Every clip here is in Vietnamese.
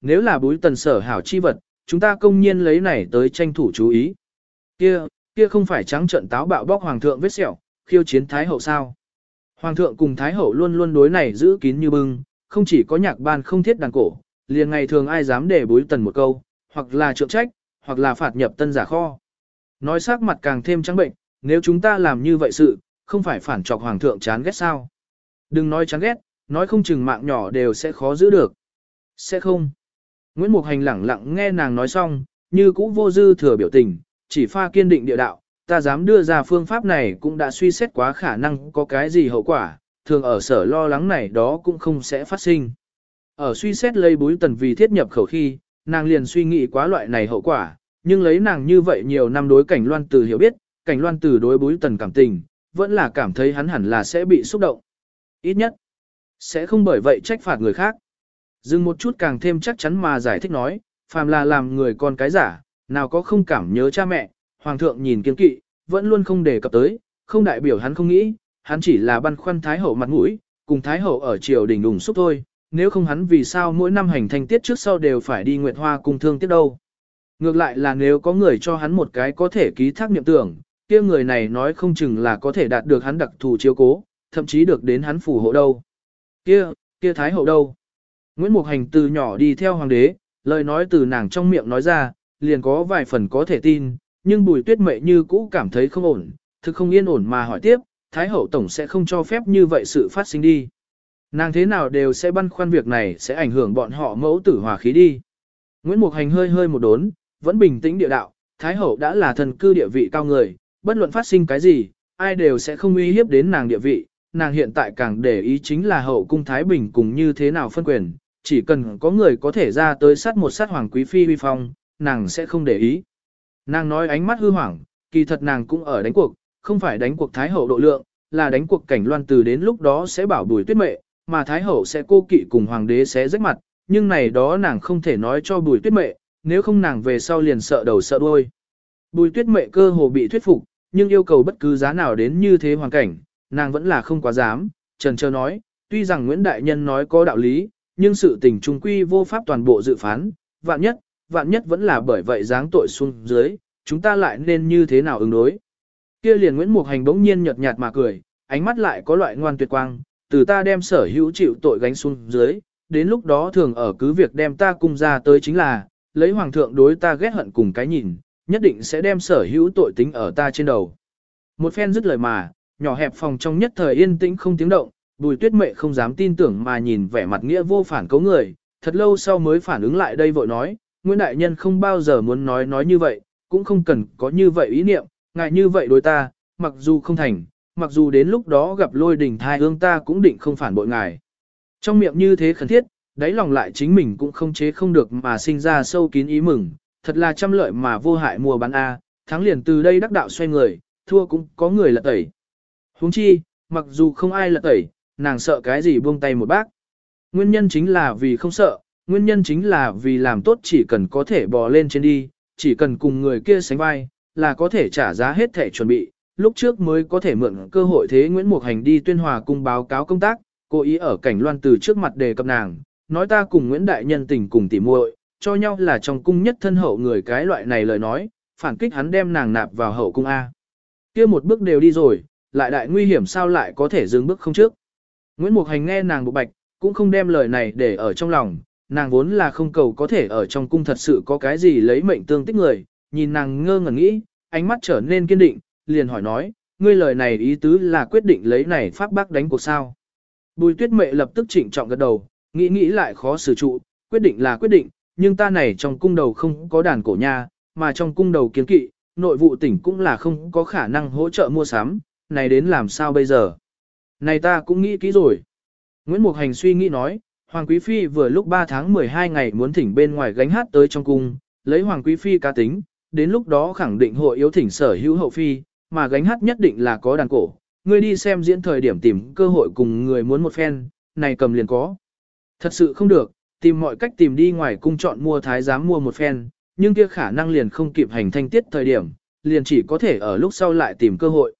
nếu là búi tần sở hảo chi vật, chúng ta công nhiên lấy này tới tranh thủ chú ý. Kia, kia không phải trắng trận táo bạo bóc hoàng thượng vết sẹo, khiêu chiến thái hậu sao? Hoàng thượng cùng thái hậu luôn luôn đối này giữ kín như bưng, không chỉ có nhạc ban không thiết đàn cổ, liền ngày thường ai dám để búi tần một câu, hoặc là trượng trách, hoặc là phạt nhập tân giả kho. Nói sắc mặt càng thêm trắng bệnh, nếu chúng ta làm như vậy sự, không phải phản trọc hoàng thượng chán ghét sao? Đừng nói chán ghét, nói không chừng mạng nhỏ đều sẽ khó giữ được. Sẽ không. Nguyễn Mục Hành lẳng lặng nghe nàng nói xong, như cũ vô dư thừa biểu tình, chỉ pha kiên định địa đạo, ta dám đưa ra phương pháp này cũng đã suy xét quá khả năng có cái gì hậu quả, thường ở sở lo lắng này đó cũng không sẽ phát sinh. Ở suy xét lấy búi tần vì thiết nhập khẩu khi, nàng liền suy nghĩ quá loại này hậu quả, nhưng lấy nàng như vậy nhiều năm đối cảnh loan từ hiểu biết, cảnh loan từ đối búi tần cảm tình, vẫn là cảm thấy hắn hẳn là sẽ bị xúc động. Ít nhất, sẽ không bởi vậy trách phạt người khác. Dừng một chút càng thêm chắc chắn mà giải thích nói, phàm là làm người con cái giả, nào có không cảm nhớ cha mẹ, hoàng thượng nhìn kiên kỵ, vẫn luôn không đề cập tới, không đại biểu hắn không nghĩ, hắn chỉ là băn khoăn thái hậu mặt mũi, cùng thái hậu ở triều đình đùng xúc thôi, nếu không hắn vì sao mỗi năm hành thanh tiết trước sau đều phải đi nguyệt hoa cùng thương tiết đâu. Ngược lại là nếu có người cho hắn một cái có thể ký thác niệm tưởng, kia người này nói không chừng là có thể đạt được hắn đặc thù chiếu cố, thậm chí được đến hắn phù hộ đâu. Kia, kia thái hậu đâu? Nguyễn Mục Hành từ nhỏ đi theo hoàng đế, lời nói từ nàng trong miệng nói ra, liền có vài phần có thể tin, nhưng bùi tuyết mệ như cũ cảm thấy không ổn, thực không yên ổn mà hỏi tiếp, Thái hậu tổng sẽ không cho phép như vậy sự phát sinh đi. Nàng thế nào đều sẽ băn khoăn việc này sẽ ảnh hưởng bọn họ mẫu tử hòa khí đi. Nguyễn Mục Hành hơi hơi một đốn, vẫn bình tĩnh địa đạo, Thái hậu đã là thần cư địa vị cao người, bất luận phát sinh cái gì, ai đều sẽ không uy hiếp đến nàng địa vị, nàng hiện tại càng để ý chính là hậu cung Thái Bình cùng như thế nào phân quyền, chỉ cần có người có thể ra tới sát một sát hoàng quý phi huy phong, nàng sẽ không để ý. Nàng nói ánh mắt hư hoảng, kỳ thật nàng cũng ở đánh cuộc, không phải đánh cuộc Thái Hậu độ lượng, là đánh cuộc cảnh loan từ đến lúc đó sẽ bảo bùi tuyết mệ, mà Thái Hậu sẽ cô kỵ cùng Hoàng đế sẽ rách mặt, nhưng này đó nàng không thể nói cho bùi tuyết mệ, nếu không nàng về sau liền sợ đầu sợ đuôi. Bùi tuyết mệ cơ hồ bị thuyết phục, nhưng yêu cầu bất cứ giá nào đến như thế hoàn cảnh, nàng vẫn là không quá dám, trần trơ nói, tuy rằng Nguyễn Đại Nhân nói có đạo lý, nhưng sự tình trung quy vô pháp toàn bộ dự phán, vạn nhất, vạn nhất vẫn là bởi vậy dáng tội xuống dưới, chúng ta lại nên như thế nào ứng đối. Kia liền Nguyễn Mục Hành bỗng nhiên nhợt nhạt mà cười, ánh mắt lại có loại ngoan tuyệt quang, từ ta đem sở hữu chịu tội gánh xuống dưới, đến lúc đó thường ở cứ việc đem ta cung ra tới chính là, lấy hoàng thượng đối ta ghét hận cùng cái nhìn, nhất định sẽ đem sở hữu tội tính ở ta trên đầu. Một phen dứt lời mà, nhỏ hẹp phòng trong nhất thời yên tĩnh không tiếng động, bùi tuyết mệ không dám tin tưởng mà nhìn vẻ mặt nghĩa vô phản cấu người, thật lâu sau mới phản ứng lại đây vội nói, Nguyễn Đại Nhân không bao giờ muốn nói nói như vậy, cũng không cần có như vậy ý niệm, ngại như vậy đối ta, mặc dù không thành, mặc dù đến lúc đó gặp lôi đình thai ương ta cũng định không phản bội ngài. Trong miệng như thế khẩn thiết, đáy lòng lại chính mình cũng không chế không được mà sinh ra sâu kín ý mừng, thật là trăm lợi mà vô hại mùa bán A, thắng liền từ đây đắc đạo xoay người, thua cũng có người lật tẩy. huống chi, mặc dù không ai lật tẩy, nàng sợ cái gì buông tay một bác. Nguyên nhân chính là vì không sợ, nguyên nhân chính là vì làm tốt chỉ cần có thể bò lên trên đi, chỉ cần cùng người kia sánh vai, là có thể trả giá hết thể chuẩn bị, lúc trước mới có thể mượn cơ hội thế Nguyễn Mục Hành đi tuyên hòa cung báo cáo công tác, cố ý ở cảnh loan từ trước mặt đề cập nàng, nói ta cùng Nguyễn Đại Nhân tình cùng tỉ muội, cho nhau là trong cung nhất thân hậu người cái loại này lời nói, phản kích hắn đem nàng nạp vào hậu cung A. kia một bước đều đi rồi, lại đại nguy hiểm sao lại có thể dừng bước không trước. Nguyễn Mục Hành nghe nàng bộ bạch, cũng không đem lời này để ở trong lòng, nàng vốn là không cầu có thể ở trong cung thật sự có cái gì lấy mệnh tương tích người, nhìn nàng ngơ ngẩn nghĩ, ánh mắt trở nên kiên định, liền hỏi nói, ngươi lời này ý tứ là quyết định lấy này pháp bác đánh cuộc sao. Bùi tuyết mệ lập tức chỉnh trọng gật đầu, nghĩ nghĩ lại khó xử trụ, quyết định là quyết định, nhưng ta này trong cung đầu không có đàn cổ nha, mà trong cung đầu kiến kỵ, nội vụ tỉnh cũng là không có khả năng hỗ trợ mua sắm, này đến làm sao bây giờ. Này ta cũng nghĩ kỹ rồi. Nguyễn Mục Hành suy nghĩ nói, Hoàng Quý Phi vừa lúc 3 tháng 12 ngày muốn thỉnh bên ngoài gánh hát tới trong cung, lấy Hoàng Quý Phi cá tính, đến lúc đó khẳng định hội yếu thỉnh sở hữu hậu phi, mà gánh hát nhất định là có đàn cổ. Ngươi đi xem diễn thời điểm tìm cơ hội cùng người muốn một phen, này cầm liền có. Thật sự không được, tìm mọi cách tìm đi ngoài cung chọn mua thái giám mua một phen, nhưng kia khả năng liền không kịp hành thanh tiết thời điểm, liền chỉ có thể ở lúc sau lại tìm cơ hội.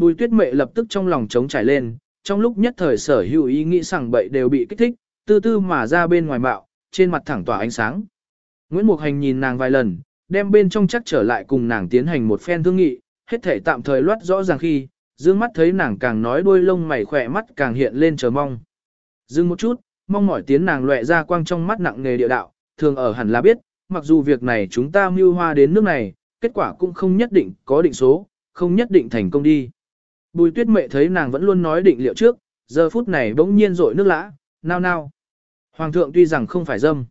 Bùi tuyết mệ lập tức trong lòng trống trải lên, trong lúc nhất thời sở hữu ý nghĩ sảng bậy đều bị kích thích, tư tư mà ra bên ngoài bạo, trên mặt thẳng tỏa ánh sáng. Nguyễn Mục Hành nhìn nàng vài lần, đem bên trong chắc trở lại cùng nàng tiến hành một phen thương nghị, hết thể tạm thời loát rõ ràng khi, dương mắt thấy nàng càng nói đuôi lông mày khỏe mắt càng hiện lên chờ mong. Dừng một chút, mong mỏi tiến nàng lệ ra quang trong mắt nặng nghề địa đạo, thường ở hẳn là biết, mặc dù việc này chúng ta mưu hoa đến nước này, kết quả cũng không nhất định có định số, không nhất định thành công đi. Bùi tuyết mệ thấy nàng vẫn luôn nói định liệu trước, giờ phút này bỗng nhiên rội nước lã, nao nao. Hoàng thượng tuy rằng không phải dâm,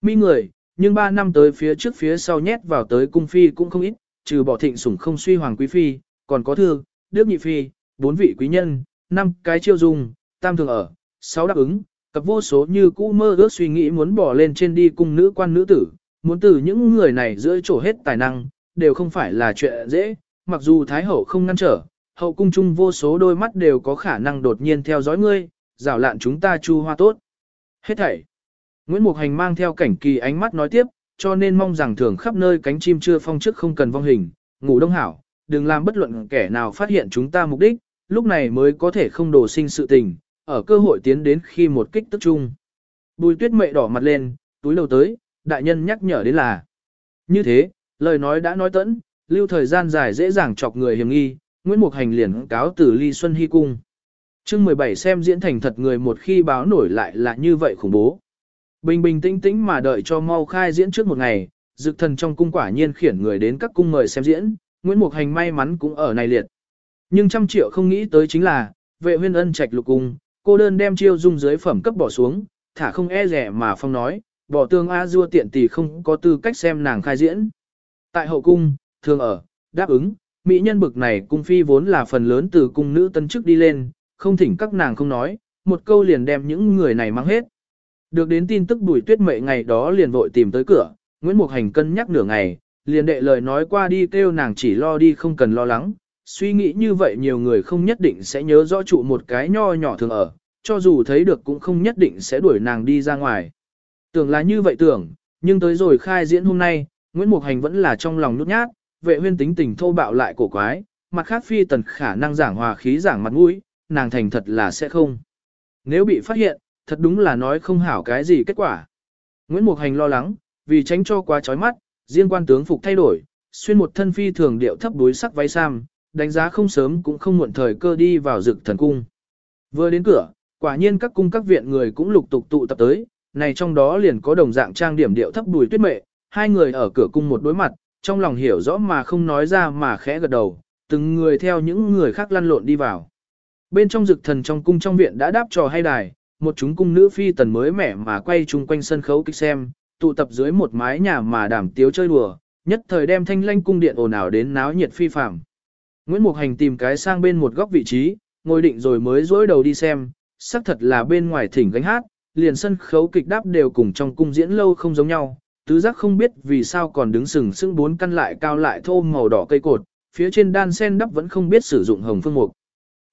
mi người, nhưng ba năm tới phía trước phía sau nhét vào tới cung phi cũng không ít, trừ bỏ thịnh sủng không suy hoàng quý phi, còn có thư, đức nhị phi, bốn vị quý nhân, năm cái chiêu dung, tam thường ở, sáu đáp ứng, cặp vô số như cũ mơ ước suy nghĩ muốn bỏ lên trên đi cung nữ quan nữ tử, muốn từ những người này giữa chỗ hết tài năng, đều không phải là chuyện dễ, mặc dù Thái Hậu không ngăn trở, hậu cung chung vô số đôi mắt đều có khả năng đột nhiên theo dõi ngươi, rào lạn chúng ta chu hoa tốt. Hết thảy. Nguyễn Mục Hành mang theo cảnh kỳ ánh mắt nói tiếp, cho nên mong rằng thường khắp nơi cánh chim chưa phong trước không cần vong hình, ngủ đông hảo, đừng làm bất luận kẻ nào phát hiện chúng ta mục đích, lúc này mới có thể không đổ sinh sự tình, ở cơ hội tiến đến khi một kích tức chung. Bùi tuyết mệ đỏ mặt lên, túi lâu tới, đại nhân nhắc nhở đến là. Như thế, lời nói đã nói tẫn, lưu thời gian dài dễ dàng chọc người hiểm nghi, Nguyễn Mục Hành liền cáo từ ly xuân hy cung. chương 17 xem diễn thành thật người một khi báo nổi lại là như vậy khủng bố. Bình bình tĩnh tĩnh mà đợi cho mau khai diễn trước một ngày, dực thần trong cung quả nhiên khiển người đến các cung mời xem diễn, Nguyễn Mục Hành may mắn cũng ở này liệt. Nhưng trăm triệu không nghĩ tới chính là, vệ huyên ân trạch lục cung, cô đơn đem chiêu dung dưới phẩm cấp bỏ xuống, thả không e rẻ mà phong nói, bỏ tương A dua tiện tỷ không có tư cách xem nàng khai diễn. Tại hậu cung, thường ở, đáp ứng, mỹ nhân bực này cung phi vốn là phần lớn từ cung nữ tân chức đi lên, không thỉnh các nàng không nói, một câu liền đem những người này mang hết. Được đến tin tức bùi tuyết mệ ngày đó liền vội tìm tới cửa, Nguyễn Mục Hành cân nhắc nửa ngày, liền đệ lời nói qua đi kêu nàng chỉ lo đi không cần lo lắng, suy nghĩ như vậy nhiều người không nhất định sẽ nhớ rõ trụ một cái nho nhỏ thường ở, cho dù thấy được cũng không nhất định sẽ đuổi nàng đi ra ngoài. Tưởng là như vậy tưởng, nhưng tới rồi khai diễn hôm nay, Nguyễn Mục Hành vẫn là trong lòng nút nhát, vệ huyên tính tình thô bạo lại cổ quái, mặt khác phi tần khả năng giảng hòa khí giảng mặt mũi, nàng thành thật là sẽ không. Nếu bị phát hiện, thật đúng là nói không hảo cái gì kết quả. Nguyễn Mục Hành lo lắng, vì tránh cho quá chói mắt, riêng quan tướng phục thay đổi, xuyên một thân phi thường điệu thấp đối sắc váy sam, đánh giá không sớm cũng không muộn thời cơ đi vào rực thần cung. Vừa đến cửa, quả nhiên các cung các viện người cũng lục tục tụ tập tới, này trong đó liền có đồng dạng trang điểm điệu thấp đùi tuyết mệ, hai người ở cửa cung một đối mặt, trong lòng hiểu rõ mà không nói ra mà khẽ gật đầu, từng người theo những người khác lăn lộn đi vào. Bên trong dực thần trong cung trong viện đã đáp trò hay đài, một chúng cung nữ phi tần mới mẻ mà quay chung quanh sân khấu kịch xem, tụ tập dưới một mái nhà mà đảm tiếu chơi đùa, nhất thời đem thanh lanh cung điện ồn ào đến náo nhiệt phi phạm. Nguyễn Mục Hành tìm cái sang bên một góc vị trí, ngồi định rồi mới dối đầu đi xem, xác thật là bên ngoài thỉnh gánh hát, liền sân khấu kịch đáp đều cùng trong cung diễn lâu không giống nhau, tứ giác không biết vì sao còn đứng sừng sững bốn căn lại cao lại thô màu đỏ cây cột, phía trên đan sen đắp vẫn không biết sử dụng hồng phương mục.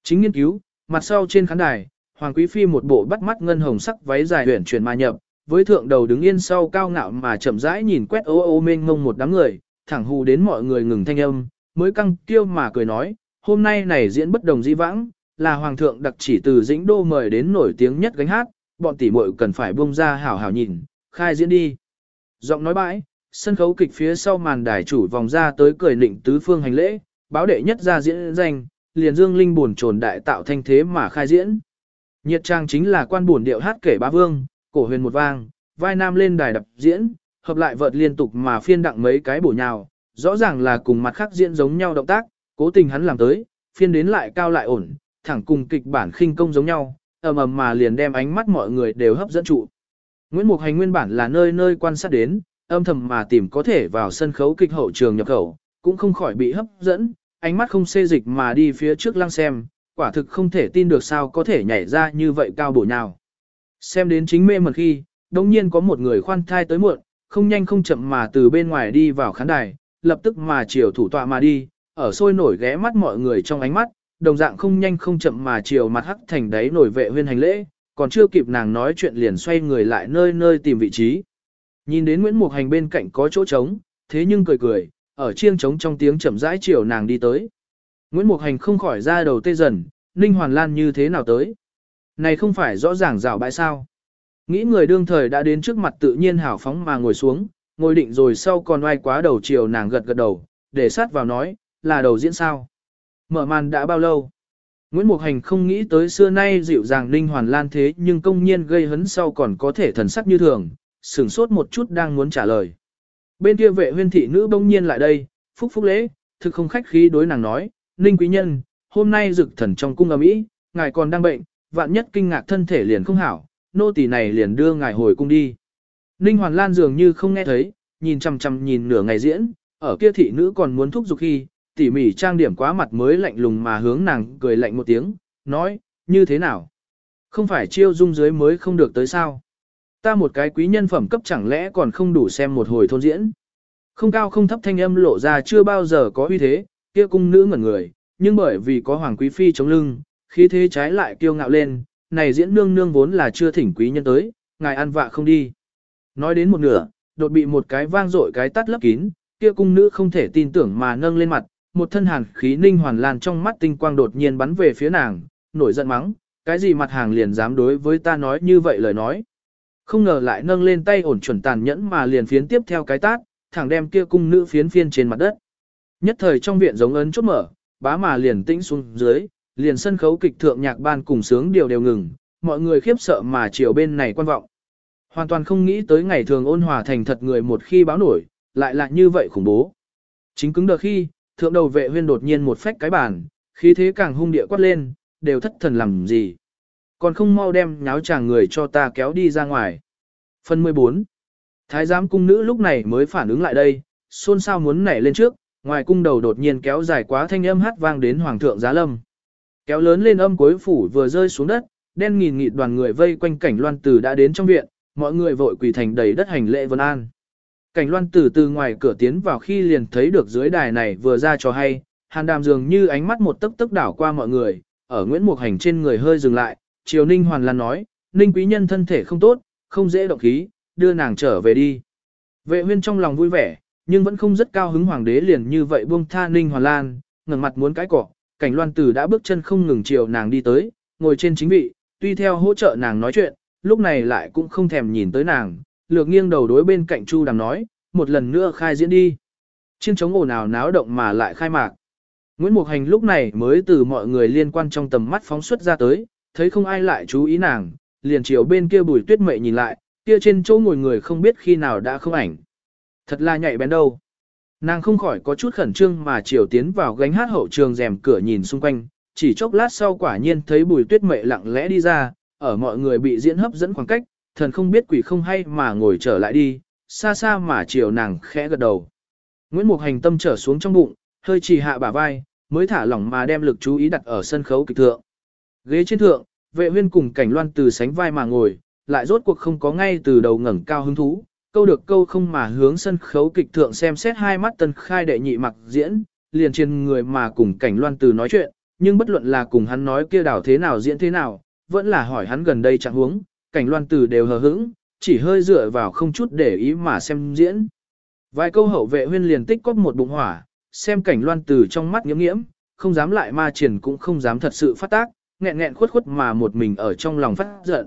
Chính nghiên cứu, mặt sau trên khán đài, Hoàng Quý Phi một bộ bắt mắt ngân hồng sắc váy dài huyền chuyển mà nhập, với thượng đầu đứng yên sau cao ngạo mà chậm rãi nhìn quét ô ô mênh mông một đám người, thẳng hù đến mọi người ngừng thanh âm, mới căng kiêu mà cười nói, hôm nay này diễn bất đồng di vãng, là Hoàng thượng đặc chỉ từ dĩnh đô mời đến nổi tiếng nhất gánh hát, bọn tỷ muội cần phải buông ra hảo hảo nhìn, khai diễn đi. Giọng nói bãi, sân khấu kịch phía sau màn đài chủ vòng ra tới cười nịnh tứ phương hành lễ, báo đệ nhất ra diễn danh, liền dương linh buồn trồn đại tạo thanh thế mà khai diễn. Nhiệt trang chính là quan buồn điệu hát kể ba vương, cổ huyền một vang, vai nam lên đài đập diễn, hợp lại vợt liên tục mà phiên đặng mấy cái bổ nhào, rõ ràng là cùng mặt khác diễn giống nhau động tác, cố tình hắn làm tới, phiên đến lại cao lại ổn, thẳng cùng kịch bản khinh công giống nhau, ầm ầm mà liền đem ánh mắt mọi người đều hấp dẫn trụ. Nguyễn Mục Hành nguyên bản là nơi nơi quan sát đến, âm thầm mà tìm có thể vào sân khấu kịch hậu trường nhập khẩu, cũng không khỏi bị hấp dẫn, ánh mắt không xê dịch mà đi phía trước lăng xem, quả thực không thể tin được sao có thể nhảy ra như vậy cao bổ nào. Xem đến chính mê mật khi, đồng nhiên có một người khoan thai tới muộn, không nhanh không chậm mà từ bên ngoài đi vào khán đài, lập tức mà chiều thủ tọa mà đi, ở sôi nổi ghé mắt mọi người trong ánh mắt, đồng dạng không nhanh không chậm mà chiều mặt hắc thành đáy nổi vệ huyên hành lễ, còn chưa kịp nàng nói chuyện liền xoay người lại nơi nơi tìm vị trí. Nhìn đến Nguyễn Mục Hành bên cạnh có chỗ trống, thế nhưng cười cười, ở chiêng trống trong tiếng chậm rãi chiều nàng đi tới. Nguyễn Mục Hành không khỏi ra đầu tê dần, Ninh Hoàn Lan như thế nào tới? Này không phải rõ ràng rào bãi sao? Nghĩ người đương thời đã đến trước mặt tự nhiên hảo phóng mà ngồi xuống, ngồi định rồi sau còn oai quá đầu chiều nàng gật gật đầu, để sát vào nói, là đầu diễn sao. Mở màn đã bao lâu? Nguyễn Mục Hành không nghĩ tới xưa nay dịu dàng Ninh Hoàn Lan thế nhưng công nhiên gây hấn sau còn có thể thần sắc như thường, sửng sốt một chút đang muốn trả lời. Bên kia vệ huyên thị nữ bỗng nhiên lại đây, phúc phúc lễ, thực không khách khí đối nàng nói, Ninh Quý Nhân, hôm nay dực thần trong cung ấm ý, ngài còn đang bệnh, vạn nhất kinh ngạc thân thể liền không hảo, nô tỳ này liền đưa ngài hồi cung đi. Ninh Hoàn Lan dường như không nghe thấy, nhìn chằm chằm nhìn nửa ngày diễn, ở kia thị nữ còn muốn thúc giục khi, tỉ mỉ trang điểm quá mặt mới lạnh lùng mà hướng nàng cười lạnh một tiếng, nói, như thế nào? Không phải chiêu dung dưới mới không được tới sao? Ta một cái quý nhân phẩm cấp chẳng lẽ còn không đủ xem một hồi thôn diễn? Không cao không thấp thanh âm lộ ra chưa bao giờ có uy thế, kia cung nữ ngẩn người, nhưng bởi vì có hoàng quý phi chống lưng, khí thế trái lại kiêu ngạo lên, này diễn nương nương vốn là chưa thỉnh quý nhân tới, ngài ăn vạ không đi. Nói đến một nửa, đột bị một cái vang dội cái tắt lấp kín, kia cung nữ không thể tin tưởng mà nâng lên mặt, một thân hàn khí ninh hoàn lan trong mắt tinh quang đột nhiên bắn về phía nàng, nổi giận mắng, cái gì mặt hàng liền dám đối với ta nói như vậy lời nói. Không ngờ lại nâng lên tay ổn chuẩn tàn nhẫn mà liền phiến tiếp theo cái tát, thẳng đem kia cung nữ phiến phiên trên mặt đất. Nhất thời trong viện giống ấn chốt mở, bá mà liền tĩnh xuống dưới, liền sân khấu kịch thượng nhạc ban cùng sướng điều đều ngừng, mọi người khiếp sợ mà chiều bên này quan vọng. Hoàn toàn không nghĩ tới ngày thường ôn hòa thành thật người một khi báo nổi, lại là như vậy khủng bố. Chính cứng đờ khi, thượng đầu vệ huyên đột nhiên một phách cái bàn, khí thế càng hung địa quát lên, đều thất thần làm gì. Còn không mau đem nháo chàng người cho ta kéo đi ra ngoài. Phần 14 Thái giám cung nữ lúc này mới phản ứng lại đây, xôn xao muốn nảy lên trước, ngoài cung đầu đột nhiên kéo dài quá thanh âm hát vang đến hoàng thượng giá lâm. Kéo lớn lên âm cuối phủ vừa rơi xuống đất, đen nghìn nghịt đoàn người vây quanh cảnh loan tử đã đến trong viện, mọi người vội quỳ thành đầy đất hành lễ vân an. Cảnh loan từ từ ngoài cửa tiến vào khi liền thấy được dưới đài này vừa ra cho hay, hàn đàm dường như ánh mắt một tấc tấc đảo qua mọi người, ở Nguyễn Mục Hành trên người hơi dừng lại, Triều Ninh Hoàn Lan nói, Ninh quý nhân thân thể không tốt, không dễ động khí, đưa nàng trở về đi. Vệ huyên trong lòng vui vẻ, nhưng vẫn không rất cao hứng hoàng đế liền như vậy buông tha Ninh Hoàn Lan, ngẩng mặt muốn cái cỏ, cảnh loan tử đã bước chân không ngừng chiều nàng đi tới, ngồi trên chính vị, tuy theo hỗ trợ nàng nói chuyện, lúc này lại cũng không thèm nhìn tới nàng, lược nghiêng đầu đối bên cạnh Chu Đàm nói, một lần nữa khai diễn đi. Chiên chống ồn ào náo động mà lại khai mạc. Nguyễn Mục Hành lúc này mới từ mọi người liên quan trong tầm mắt phóng xuất ra tới, thấy không ai lại chú ý nàng, liền chiều bên kia bùi tuyết mệ nhìn lại, kia trên chỗ ngồi người không biết khi nào đã không ảnh. Thật là nhạy bén đâu. Nàng không khỏi có chút khẩn trương mà chiều tiến vào gánh hát hậu trường rèm cửa nhìn xung quanh, chỉ chốc lát sau quả nhiên thấy bùi tuyết mệ lặng lẽ đi ra, ở mọi người bị diễn hấp dẫn khoảng cách, thần không biết quỷ không hay mà ngồi trở lại đi, xa xa mà chiều nàng khẽ gật đầu. Nguyễn Mục Hành tâm trở xuống trong bụng, hơi chỉ hạ bả vai, mới thả lỏng mà đem lực chú ý đặt ở sân khấu kịch thượng. Ghế trên thượng, vệ huyên cùng cảnh loan từ sánh vai mà ngồi, lại rốt cuộc không có ngay từ đầu ngẩng cao hứng thú, câu được câu không mà hướng sân khấu kịch thượng xem xét hai mắt tân khai đệ nhị mặc diễn, liền trên người mà cùng cảnh loan từ nói chuyện, nhưng bất luận là cùng hắn nói kia đảo thế nào diễn thế nào, vẫn là hỏi hắn gần đây trạng huống, cảnh loan Tử đều hờ hững, chỉ hơi dựa vào không chút để ý mà xem diễn. Vài câu hậu vệ huyên liền tích cóp một bụng hỏa, xem cảnh loan Tử trong mắt nghiễm nghiễm, không dám lại ma triển cũng không dám thật sự phát tác, nghẹn nghẹn khuất khuất mà một mình ở trong lòng phát giận.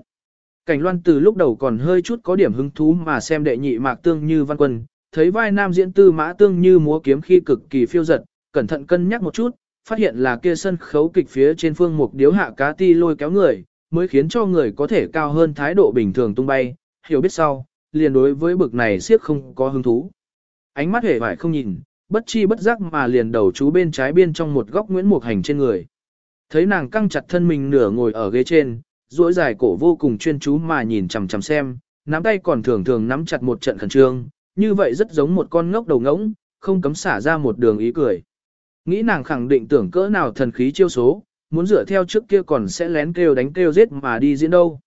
Cảnh loan từ lúc đầu còn hơi chút có điểm hứng thú mà xem đệ nhị mạc tương như văn quân, thấy vai nam diễn tư mã tương như múa kiếm khi cực kỳ phiêu giật, cẩn thận cân nhắc một chút, phát hiện là kia sân khấu kịch phía trên phương mục điếu hạ cá ti lôi kéo người, mới khiến cho người có thể cao hơn thái độ bình thường tung bay, hiểu biết sau, liền đối với bực này siết không có hứng thú. Ánh mắt hề vải không nhìn, bất chi bất giác mà liền đầu chú bên trái biên trong một góc Nguyễn Mục Hành trên người. Thấy nàng căng chặt thân mình nửa ngồi ở ghế trên, duỗi dài cổ vô cùng chuyên chú mà nhìn chằm chằm xem, nắm tay còn thường thường nắm chặt một trận khẩn trương, như vậy rất giống một con ngốc đầu ngỗng, không cấm xả ra một đường ý cười. Nghĩ nàng khẳng định tưởng cỡ nào thần khí chiêu số, muốn dựa theo trước kia còn sẽ lén kêu đánh kêu giết mà đi diễn đâu.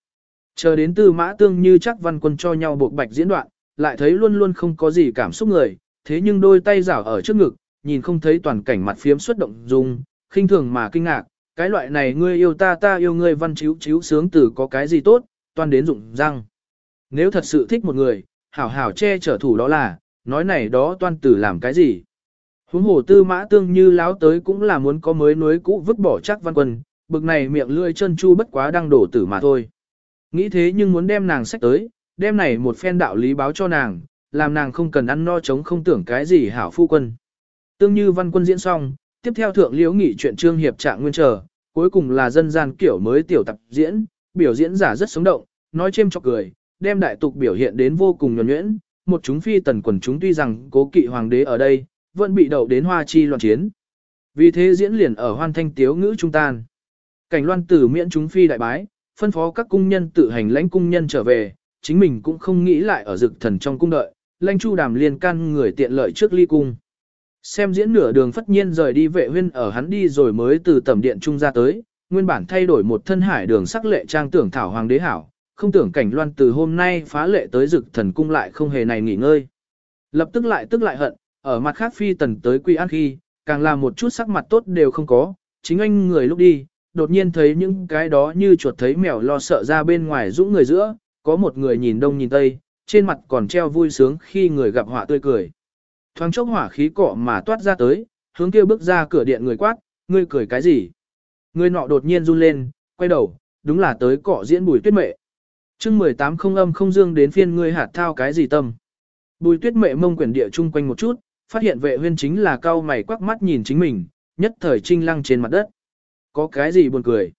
Chờ đến tư mã tương như chắc văn quân cho nhau buộc bạch diễn đoạn, lại thấy luôn luôn không có gì cảm xúc người, thế nhưng đôi tay rảo ở trước ngực, nhìn không thấy toàn cảnh mặt phiếm xuất động dung, khinh thường mà kinh ngạc, cái loại này ngươi yêu ta ta yêu ngươi văn chiếu chiếu sướng từ có cái gì tốt, toàn đến dụng răng. Nếu thật sự thích một người, hảo hảo che trở thủ đó là, nói này đó toan tử làm cái gì. Huống hồ tư mã tương như láo tới cũng là muốn có mới núi cũ vứt bỏ chắc văn quân, bực này miệng lươi chân chu bất quá đang đổ tử mà thôi. Nghĩ thế nhưng muốn đem nàng sách tới, đem này một phen đạo lý báo cho nàng, làm nàng không cần ăn no chống không tưởng cái gì hảo phu quân. Tương như văn quân diễn xong, tiếp theo thượng liễu nghị chuyện trương hiệp trạng nguyên trở, cuối cùng là dân gian kiểu mới tiểu tập diễn, biểu diễn giả rất sống động, nói chêm cho cười, đem đại tục biểu hiện đến vô cùng nhuần nhuyễn, một chúng phi tần quần chúng tuy rằng cố kỵ hoàng đế ở đây, vẫn bị đậu đến hoa chi loạn chiến. Vì thế diễn liền ở hoan thanh tiếu ngữ trung tan. Cảnh loan tử miễn chúng phi đại bái, phân phó các cung nhân tự hành lãnh cung nhân trở về, chính mình cũng không nghĩ lại ở dực thần trong cung đợi, lãnh chu đàm liên can người tiện lợi trước ly cung. Xem diễn nửa đường phất nhiên rời đi vệ huyên ở hắn đi rồi mới từ tầm điện trung ra tới, nguyên bản thay đổi một thân hải đường sắc lệ trang tưởng thảo hoàng đế hảo, không tưởng cảnh loan từ hôm nay phá lệ tới dực thần cung lại không hề này nghỉ ngơi. Lập tức lại tức lại hận, ở mặt khác phi tần tới quy an khi, càng là một chút sắc mặt tốt đều không có, chính anh người lúc đi, đột nhiên thấy những cái đó như chuột thấy mèo lo sợ ra bên ngoài dũng người giữa, có một người nhìn đông nhìn tây, trên mặt còn treo vui sướng khi người gặp họa tươi cười. Thoáng chốc hỏa khí cọ mà toát ra tới, hướng kia bước ra cửa điện người quát, ngươi cười cái gì? Người nọ đột nhiên run lên, quay đầu, đúng là tới cọ diễn bùi tuyết mệ. chương 18 không âm không dương đến phiên ngươi hạt thao cái gì tâm. Bùi tuyết mệ mông quyển địa chung quanh một chút, phát hiện vệ huyên chính là cao mày quắc mắt nhìn chính mình, nhất thời trinh lăng trên mặt đất. Có cái gì buồn cười?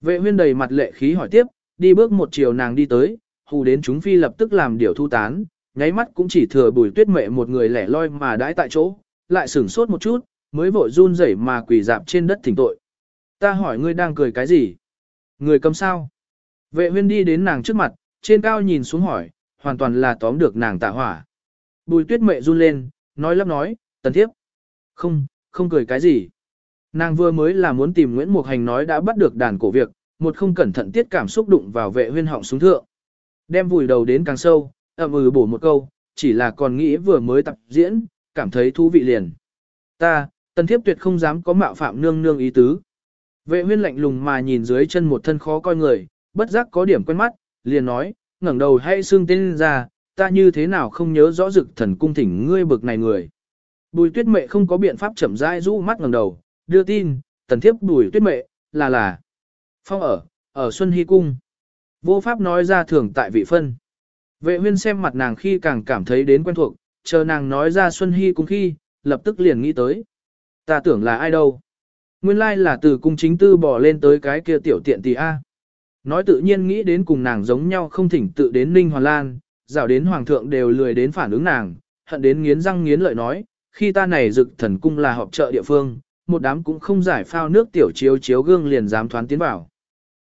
Vệ huyên đầy mặt lệ khí hỏi tiếp, đi bước một chiều nàng đi tới, hù đến chúng phi lập tức làm điều thu tán, nháy mắt cũng chỉ thừa bùi tuyết mệ một người lẻ loi mà đãi tại chỗ, lại sửng sốt một chút, mới vội run rẩy mà quỳ dạp trên đất thỉnh tội. Ta hỏi ngươi đang cười cái gì? Người cầm sao? Vệ huyên đi đến nàng trước mặt, trên cao nhìn xuống hỏi, hoàn toàn là tóm được nàng tạ hỏa. Bùi tuyết mệ run lên, nói lắp nói, tần thiếp. Không, không cười cái gì. Nàng vừa mới là muốn tìm Nguyễn Mục Hành nói đã bắt được đàn cổ việc, một không cẩn thận tiết cảm xúc đụng vào vệ huyên họng xuống thượng. Đem vùi đầu đến càng sâu, ậm ừ bổ một câu, chỉ là còn nghĩ vừa mới tập diễn, cảm thấy thú vị liền. Ta, tần thiếp tuyệt không dám có mạo phạm nương nương ý tứ. Vệ huyên lạnh lùng mà nhìn dưới chân một thân khó coi người, bất giác có điểm quen mắt, liền nói, ngẩng đầu hay xương tên ra, ta như thế nào không nhớ rõ dực thần cung thỉnh ngươi bực này người. Bùi tuyết mệ không có biện pháp chậm rãi rũ mắt ngẩng đầu, đưa tin, tần thiếp bùi tuyết mệ, là là. Phong ở, ở Xuân Hy Cung. Vô pháp nói ra thường tại vị phân. Vệ huyên xem mặt nàng khi càng cảm thấy đến quen thuộc, chờ nàng nói ra Xuân Hy Cung khi, lập tức liền nghĩ tới. Ta tưởng là ai đâu. Nguyên lai là từ cung chính tư bỏ lên tới cái kia tiểu tiện tỷ A. Nói tự nhiên nghĩ đến cùng nàng giống nhau không thỉnh tự đến Ninh Hoàn Lan, dạo đến Hoàng thượng đều lười đến phản ứng nàng, hận đến nghiến răng nghiến lợi nói, khi ta này dực thần cung là họp chợ địa phương, một đám cũng không giải phao nước tiểu chiếu chiếu gương liền dám thoán tiến vào.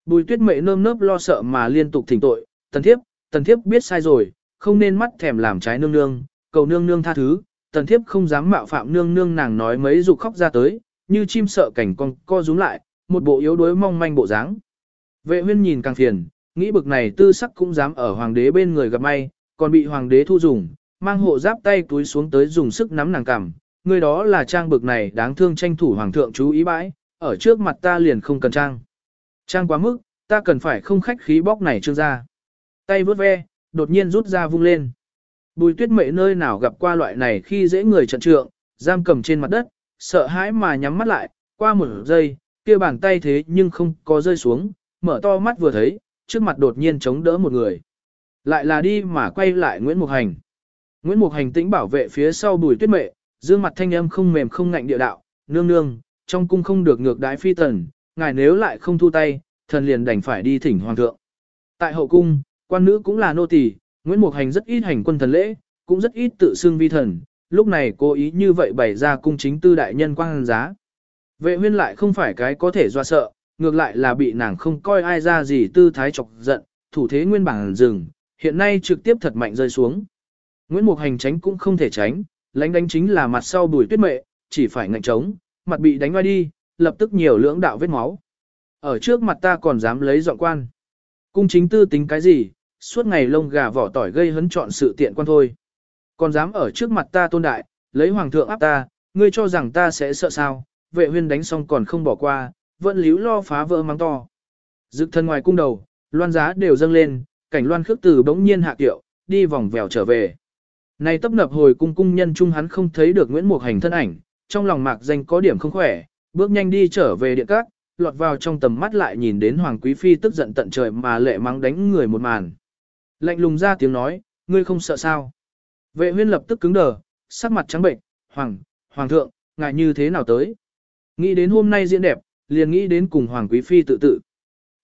Bùi tuyết mệ nơm nớp lo sợ mà liên tục thỉnh tội, tần thiếp, tần thiếp biết sai rồi, không nên mắt thèm làm trái nương nương, cầu nương nương tha thứ, tần thiếp không dám mạo phạm nương nương nàng nói mấy dục khóc ra tới, như chim sợ cảnh con co rúm lại, một bộ yếu đuối mong manh bộ dáng. Vệ huyên nhìn càng phiền, nghĩ bực này tư sắc cũng dám ở hoàng đế bên người gặp may, còn bị hoàng đế thu dùng, mang hộ giáp tay túi xuống tới dùng sức nắm nàng cằm, người đó là trang bực này đáng thương tranh thủ hoàng thượng chú ý bãi, ở trước mặt ta liền không cần trang. Trang quá mức, ta cần phải không khách khí bóc này trương ra. Tay vớt ve, đột nhiên rút ra vung lên. Bùi tuyết mệ nơi nào gặp qua loại này khi dễ người trận trượng, giam cầm trên mặt đất, sợ hãi mà nhắm mắt lại, qua một giây, kia bàn tay thế nhưng không có rơi xuống, mở to mắt vừa thấy, trước mặt đột nhiên chống đỡ một người. Lại là đi mà quay lại Nguyễn Mục Hành. Nguyễn Mục Hành tĩnh bảo vệ phía sau bùi tuyết mệ, dương mặt thanh âm không mềm không ngạnh địa đạo, nương nương, trong cung không được ngược đái phi tần, ngài nếu lại không thu tay, thần liền đành phải đi thỉnh hoàng thượng. Tại hậu cung, quan nữ cũng là nô tỳ, Nguyễn Mục Hành rất ít hành quân thần lễ, cũng rất ít tự xưng vi thần, lúc này cố ý như vậy bày ra cung chính tư đại nhân quang giá. Vệ huyên lại không phải cái có thể doa sợ, ngược lại là bị nàng không coi ai ra gì tư thái chọc giận, thủ thế nguyên bản dừng, hiện nay trực tiếp thật mạnh rơi xuống. Nguyễn Mục Hành tránh cũng không thể tránh, lãnh đánh chính là mặt sau bùi tuyết mệ, chỉ phải ngạnh trống, mặt bị đánh ngoài đi, lập tức nhiều lưỡng đạo vết máu. Ở trước mặt ta còn dám lấy dọn quan. Cung chính tư tính cái gì, suốt ngày lông gà vỏ tỏi gây hấn chọn sự tiện quan thôi. Còn dám ở trước mặt ta tôn đại, lấy hoàng thượng áp ta, ngươi cho rằng ta sẽ sợ sao, vệ huyên đánh xong còn không bỏ qua, vẫn líu lo phá vỡ mắng to. Dực thân ngoài cung đầu, loan giá đều dâng lên, cảnh loan khước từ bỗng nhiên hạ kiệu, đi vòng vèo trở về. Này tấp nập hồi cung cung nhân chung hắn không thấy được Nguyễn Mục Hành thân ảnh, trong lòng mạc danh có điểm không khỏe, bước nhanh đi trở về điện các, lọt vào trong tầm mắt lại nhìn đến Hoàng Quý Phi tức giận tận trời mà lệ mắng đánh người một màn. Lạnh lùng ra tiếng nói, ngươi không sợ sao. Vệ huyên lập tức cứng đờ, sắc mặt trắng bệnh, Hoàng, Hoàng thượng, ngại như thế nào tới. Nghĩ đến hôm nay diễn đẹp, liền nghĩ đến cùng Hoàng Quý Phi tự tự.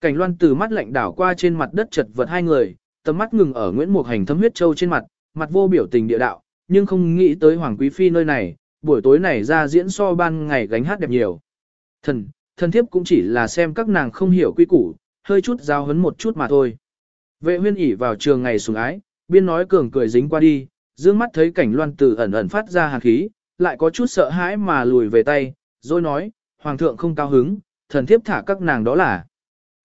Cảnh loan từ mắt lạnh đảo qua trên mặt đất chật vật hai người, tầm mắt ngừng ở Nguyễn Mục Hành thấm huyết châu trên mặt, mặt vô biểu tình địa đạo, nhưng không nghĩ tới Hoàng Quý Phi nơi này, buổi tối này ra diễn so ban ngày gánh hát đẹp nhiều. Thần, thần thiếp cũng chỉ là xem các nàng không hiểu quy củ, hơi chút giao hấn một chút mà thôi. Vệ huyên ỉ vào trường ngày sùng ái, biên nói cường cười dính qua đi, dương mắt thấy cảnh loan tử ẩn ẩn phát ra hàn khí, lại có chút sợ hãi mà lùi về tay, rồi nói, Hoàng thượng không cao hứng, thần thiếp thả các nàng đó là.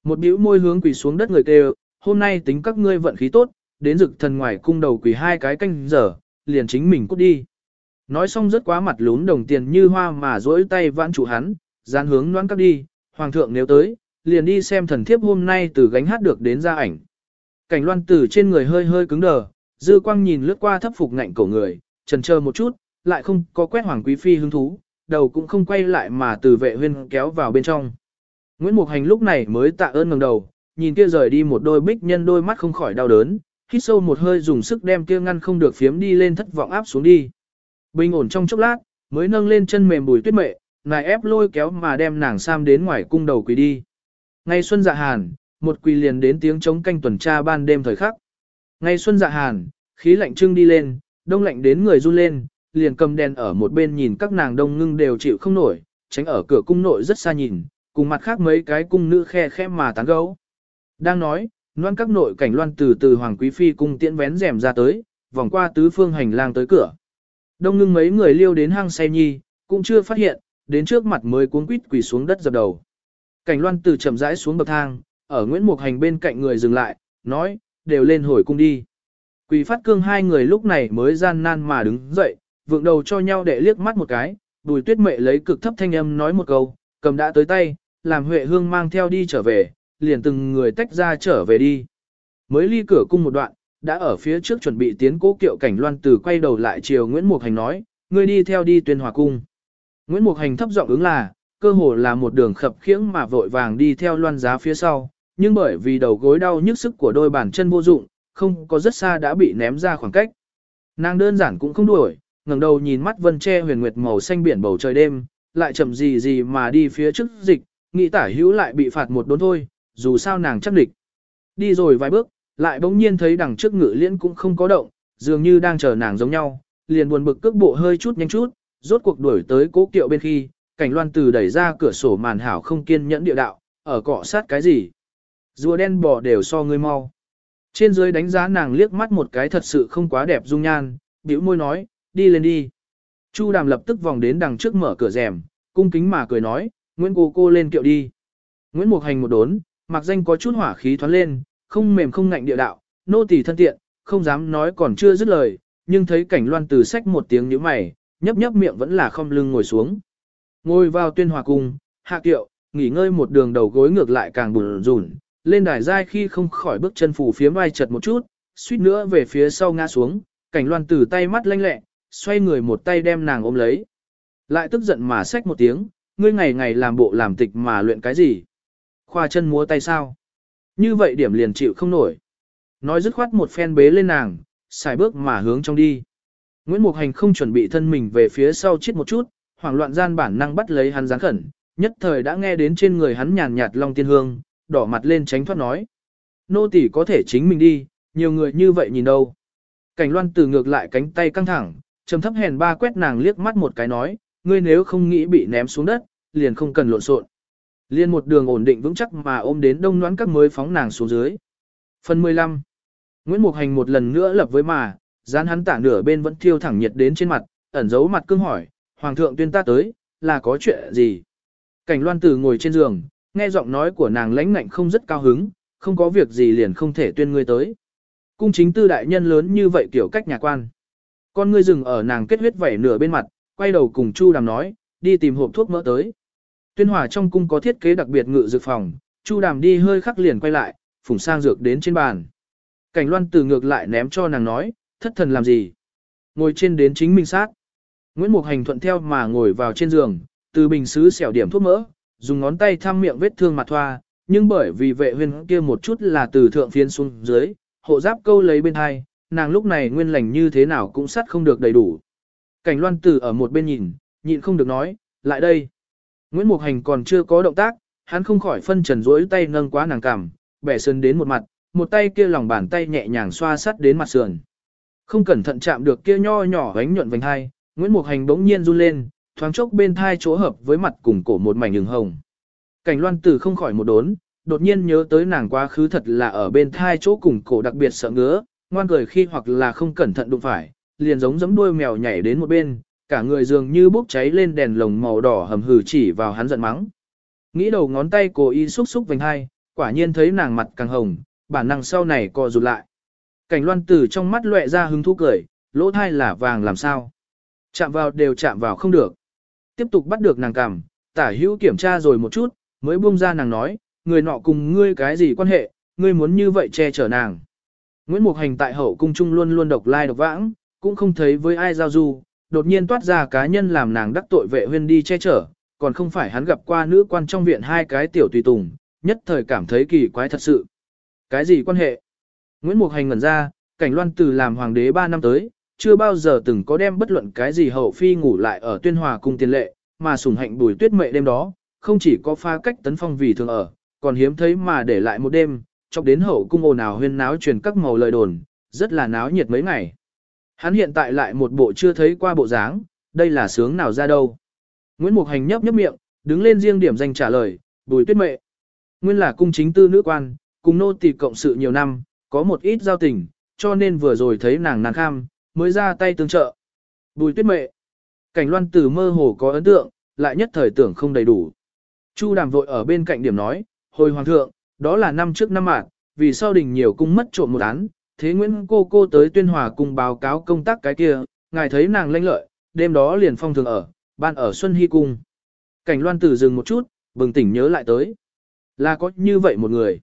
Một bĩu môi hướng quỳ xuống đất người kêu, hôm nay tính các ngươi vận khí tốt, đến rực thần ngoài cung đầu quỳ hai cái canh giờ, liền chính mình cút đi. Nói xong rất quá mặt lún đồng tiền như hoa mà duỗi tay vãn chủ hắn, dán hướng noan cắp đi, hoàng thượng nếu tới, liền đi xem thần thiếp hôm nay từ gánh hát được đến ra ảnh. Cảnh loan tử trên người hơi hơi cứng đờ, dư quang nhìn lướt qua thấp phục ngạnh cổ người, trần chờ một chút, lại không có quét hoàng quý phi hứng thú, đầu cũng không quay lại mà từ vệ huyên kéo vào bên trong. Nguyễn Mục Hành lúc này mới tạ ơn ngẩng đầu, nhìn kia rời đi một đôi bích nhân đôi mắt không khỏi đau đớn, hít sâu một hơi dùng sức đem kia ngăn không được phiếm đi lên thất vọng áp xuống đi. Bình ổn trong chốc lát, mới nâng lên chân mềm bùi tuyết mệ, nài ép lôi kéo mà đem nàng sam đến ngoài cung đầu quỳ đi. Ngày xuân dạ hàn, một quỳ liền đến tiếng chống canh tuần tra ban đêm thời khắc. Ngày xuân dạ hàn, khí lạnh trưng đi lên, đông lạnh đến người run lên, liền cầm đèn ở một bên nhìn các nàng đông ngưng đều chịu không nổi, tránh ở cửa cung nội rất xa nhìn, cùng mặt khác mấy cái cung nữ khe khẽ mà tán gấu. Đang nói, loan các nội cảnh loan từ từ Hoàng Quý Phi cung tiễn vén rèm ra tới, vòng qua tứ phương hành lang tới cửa. Đông ngưng mấy người liêu đến hang say nhi, cũng chưa phát hiện, đến trước mặt mới cuốn quýt quỳ xuống đất dập đầu. Cảnh loan từ chậm rãi xuống bậc thang, ở Nguyễn Mục Hành bên cạnh người dừng lại, nói, đều lên hồi cung đi. Quỳ phát cương hai người lúc này mới gian nan mà đứng dậy, vượng đầu cho nhau để liếc mắt một cái, bùi tuyết mệ lấy cực thấp thanh âm nói một câu, cầm đã tới tay, làm Huệ Hương mang theo đi trở về, liền từng người tách ra trở về đi. Mới ly cửa cung một đoạn, đã ở phía trước chuẩn bị tiến cố kiệu cảnh loan từ quay đầu lại chiều Nguyễn Mục Hành nói, ngươi đi theo đi tuyên hòa cung. Nguyễn Mục Hành thấp giọng ứng là, cơ hồ là một đường khập khiễng mà vội vàng đi theo loan giá phía sau, nhưng bởi vì đầu gối đau nhức sức của đôi bàn chân vô dụng, không có rất xa đã bị ném ra khoảng cách. Nàng đơn giản cũng không đuổi, ngẩng đầu nhìn mắt vân tre huyền nguyệt màu xanh biển bầu trời đêm, lại chậm gì gì mà đi phía trước dịch, nghĩ tả hữu lại bị phạt một đốn thôi, dù sao nàng chắc địch. Đi rồi vài bước, lại bỗng nhiên thấy đằng trước ngự liễn cũng không có động, dường như đang chờ nàng giống nhau, liền buồn bực cước bộ hơi chút nhanh chút, rốt cuộc đuổi tới cố kiệu bên khi, cảnh loan từ đẩy ra cửa sổ màn hảo không kiên nhẫn địa đạo, ở cọ sát cái gì. Rùa đen bò đều so ngươi mau. Trên dưới đánh giá nàng liếc mắt một cái thật sự không quá đẹp dung nhan, bĩu môi nói, đi lên đi. Chu đàm lập tức vòng đến đằng trước mở cửa rèm, cung kính mà cười nói, Nguyễn cô cô lên kiệu đi. Nguyễn Mục Hành một đốn, mặc danh có chút hỏa khí thoáng lên, không mềm không ngạnh địa đạo, nô tỳ thân tiện, không dám nói còn chưa dứt lời, nhưng thấy cảnh loan từ sách một tiếng nhíu mày, nhấp nhấp miệng vẫn là không lưng ngồi xuống. Ngồi vào tuyên hòa cung, hạ kiệu, nghỉ ngơi một đường đầu gối ngược lại càng bùn rùn, lên đài dai khi không khỏi bước chân phủ phía vai chật một chút, suýt nữa về phía sau ngã xuống, cảnh loan từ tay mắt lanh lẹ, xoay người một tay đem nàng ôm lấy. Lại tức giận mà xách một tiếng, ngươi ngày ngày làm bộ làm tịch mà luyện cái gì? Khoa chân múa tay sao? Như vậy điểm liền chịu không nổi. Nói dứt khoát một phen bế lên nàng, xài bước mà hướng trong đi. Nguyễn Mục Hành không chuẩn bị thân mình về phía sau chết một chút, hoảng loạn gian bản năng bắt lấy hắn giáng khẩn, nhất thời đã nghe đến trên người hắn nhàn nhạt long tiên hương, đỏ mặt lên tránh thoát nói. Nô tỷ có thể chính mình đi, nhiều người như vậy nhìn đâu. Cảnh loan từ ngược lại cánh tay căng thẳng, trầm thấp hèn ba quét nàng liếc mắt một cái nói, ngươi nếu không nghĩ bị ném xuống đất, liền không cần lộn xộn. Liên một đường ổn định vững chắc mà ôm đến đông noãn các mới phóng nàng xuống dưới. Phần 15. Nguyễn Mục Hành một lần nữa lập với mà, dán hắn tả nửa bên vẫn thiêu thẳng nhiệt đến trên mặt, ẩn giấu mặt cương hỏi, Hoàng thượng tuyên ta tới, là có chuyện gì? Cảnh loan tử ngồi trên giường, nghe giọng nói của nàng lãnh ngạnh không rất cao hứng, không có việc gì liền không thể tuyên ngươi tới. Cung chính tư đại nhân lớn như vậy kiểu cách nhà quan. Con ngươi dừng ở nàng kết huyết vẩy nửa bên mặt, quay đầu cùng Chu Đàm nói, đi tìm hộp thuốc mỡ tới. Tuyên hòa trong cung có thiết kế đặc biệt ngự dược phòng, Chu Đàm đi hơi khắc liền quay lại, phủng sang dược đến trên bàn. Cảnh loan từ ngược lại ném cho nàng nói, thất thần làm gì? Ngồi trên đến chính mình sát. Nguyễn Mục Hành thuận theo mà ngồi vào trên giường, từ bình xứ xẻo điểm thuốc mỡ, dùng ngón tay thăm miệng vết thương mặt thoa, nhưng bởi vì vệ huyên kia một chút là từ thượng phiến xuống dưới, hộ giáp câu lấy bên hai, nàng lúc này nguyên lành như thế nào cũng sắt không được đầy đủ. Cảnh loan tử ở một bên nhìn, nhịn không được nói, lại đây. Nguyễn Mục Hành còn chưa có động tác, hắn không khỏi phân trần rỗi tay nâng quá nàng cằm, bẻ sơn đến một mặt, một tay kia lòng bàn tay nhẹ nhàng xoa sắt đến mặt sườn. Không cẩn thận chạm được kia nho nhỏ gánh nhuận vành hai, Nguyễn Mục Hành bỗng nhiên run lên, thoáng chốc bên thai chỗ hợp với mặt cùng cổ một mảnh hừng hồng. Cảnh loan tử không khỏi một đốn, đột nhiên nhớ tới nàng quá khứ thật là ở bên thai chỗ cùng cổ đặc biệt sợ ngứa, ngoan cười khi hoặc là không cẩn thận đụng phải, liền giống giẫm đuôi mèo nhảy đến một bên, cả người dường như bốc cháy lên đèn lồng màu đỏ hầm hừ chỉ vào hắn giận mắng. Nghĩ đầu ngón tay cô y xúc xúc vành hai, quả nhiên thấy nàng mặt càng hồng, bản năng sau này co rụt lại. Cảnh loan tử trong mắt lóe ra hứng thú cười, lỗ thai là vàng làm sao. Chạm vào đều chạm vào không được. Tiếp tục bắt được nàng cằm, tả hữu kiểm tra rồi một chút, mới buông ra nàng nói, người nọ cùng ngươi cái gì quan hệ, ngươi muốn như vậy che chở nàng. Nguyễn Mục Hành tại hậu cung trung luôn luôn độc lai độc vãng, cũng không thấy với ai giao du, đột nhiên toát ra cá nhân làm nàng đắc tội vệ huyên đi che chở, còn không phải hắn gặp qua nữ quan trong viện hai cái tiểu tùy tùng, nhất thời cảm thấy kỳ quái thật sự. Cái gì quan hệ? Nguyễn Mục Hành ngẩn ra, cảnh loan từ làm hoàng đế 3 năm tới, chưa bao giờ từng có đem bất luận cái gì hậu phi ngủ lại ở tuyên hòa cung tiền lệ, mà sủng hạnh bùi tuyết mệ đêm đó, không chỉ có pha cách tấn phong vì thường ở, còn hiếm thấy mà để lại một đêm, chọc đến hậu cung ồn ào huyên náo truyền các màu lời đồn, rất là náo nhiệt mấy ngày. Hắn hiện tại lại một bộ chưa thấy qua bộ dáng, đây là sướng nào ra đâu. Nguyễn Mục Hành nhấp nhấp miệng, đứng lên riêng điểm danh trả lời, bùi tuyết mệ. Nguyên là cung chính tư nữ quan, cùng nô tỳ cộng sự nhiều năm, có một ít giao tình, cho nên vừa rồi thấy nàng nàng kham, mới ra tay tương trợ. Bùi tuyết mệ. Cảnh loan từ mơ hồ có ấn tượng, lại nhất thời tưởng không đầy đủ. Chu đàm vội ở bên cạnh điểm nói, hồi hoàng thượng, đó là năm trước năm mạng, vì sau đình nhiều cung mất trộm một án, thế Nguyễn cô cô tới tuyên hòa cùng báo cáo công tác cái kia, ngài thấy nàng lanh lợi, đêm đó liền phong thường ở, ban ở Xuân Hy Cung. Cảnh loan tử dừng một chút, bừng tỉnh nhớ lại tới. Là có như vậy một người.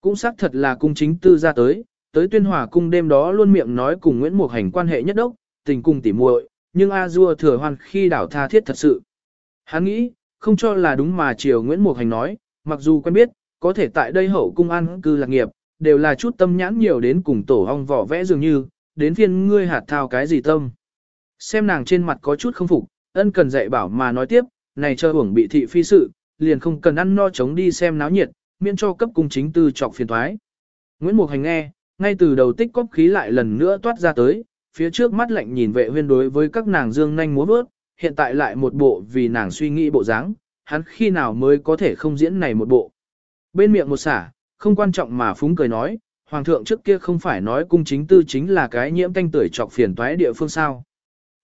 Cũng xác thật là cung chính tư ra tới, tới tuyên hòa cung đêm đó luôn miệng nói cùng Nguyễn Mục Hành quan hệ nhất đốc, tình cùng tỉ muội, nhưng A Dua thừa hoan khi đảo tha thiết thật sự. Hắn nghĩ, không cho là đúng mà chiều Nguyễn Mục Hành nói, mặc dù quen biết, có thể tại đây hậu cung ăn cư lạc nghiệp, đều là chút tâm nhãn nhiều đến cùng tổ hong vỏ vẽ dường như, đến phiên ngươi hạt thao cái gì tâm. Xem nàng trên mặt có chút không phục, ân cần dạy bảo mà nói tiếp, này chờ hưởng bị thị phi sự, liền không cần ăn no chống đi xem náo nhiệt, miễn cho cấp cung chính tư trọc phiền thoái. Nguyễn Mục Hành nghe, ngay từ đầu tích cóp khí lại lần nữa toát ra tới, phía trước mắt lạnh nhìn vệ huyên đối với các nàng dương nhanh múa bước, hiện tại lại một bộ vì nàng suy nghĩ bộ dáng, hắn khi nào mới có thể không diễn này một bộ. Bên miệng một xả, không quan trọng mà phúng cười nói, hoàng thượng trước kia không phải nói cung chính tư chính là cái nhiễm tanh tuổi trọc phiền toái địa phương sao.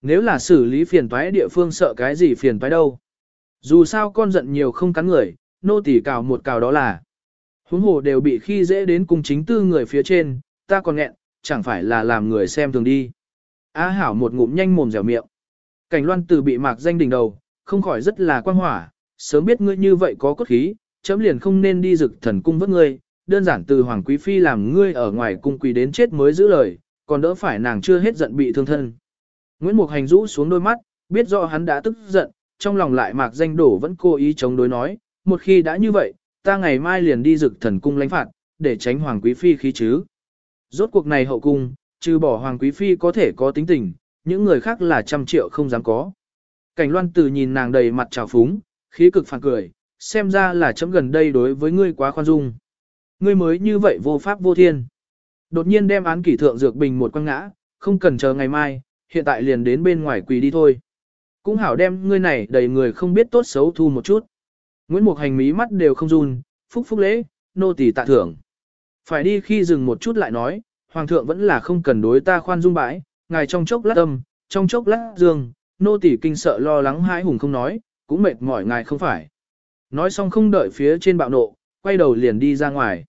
Nếu là xử lý phiền toái địa phương sợ cái gì phiền toái đâu. Dù sao con giận nhiều không cắn người, nô tỉ cào một cào đó là. Huống hồ đều bị khi dễ đến cung chính tư người phía trên, ta còn nghẹn, chẳng phải là làm người xem thường đi. Á hảo một ngụm nhanh mồm dẻo miệng. Cảnh loan từ bị mạc danh đỉnh đầu, không khỏi rất là quan hỏa, sớm biết ngươi như vậy có cốt khí, chấm liền không nên đi rực thần cung vất ngươi, đơn giản từ hoàng quý phi làm ngươi ở ngoài cung quỳ đến chết mới giữ lời, còn đỡ phải nàng chưa hết giận bị thương thân. Nguyễn Mục Hành rũ xuống đôi mắt, biết rõ hắn đã tức giận, trong lòng lại mạc danh đổ vẫn cố ý chống đối nói, một khi đã như vậy, ta ngày mai liền đi rực thần cung lãnh phạt, để tránh hoàng quý phi khí chứ. Rốt cuộc này hậu cung, trừ bỏ hoàng quý phi có thể có tính tình, những người khác là trăm triệu không dám có. Cảnh loan từ nhìn nàng đầy mặt trào phúng, khí cực phản cười, xem ra là chấm gần đây đối với ngươi quá khoan dung. Ngươi mới như vậy vô pháp vô thiên. Đột nhiên đem án kỷ thượng dược bình một quăng ngã, không cần chờ ngày mai, hiện tại liền đến bên ngoài quỳ đi thôi. Cũng hảo đem ngươi này đầy người không biết tốt xấu thu một chút. Nguyễn Mục Hành mí mắt đều không run, phúc phúc lễ, nô tỳ tạ thưởng. Phải đi khi dừng một chút lại nói, Hoàng thượng vẫn là không cần đối ta khoan dung bãi, ngài trong chốc lát tâm, trong chốc lát dương, nô tỳ kinh sợ lo lắng hai hùng không nói, cũng mệt mỏi ngài không phải. Nói xong không đợi phía trên bạo nộ, quay đầu liền đi ra ngoài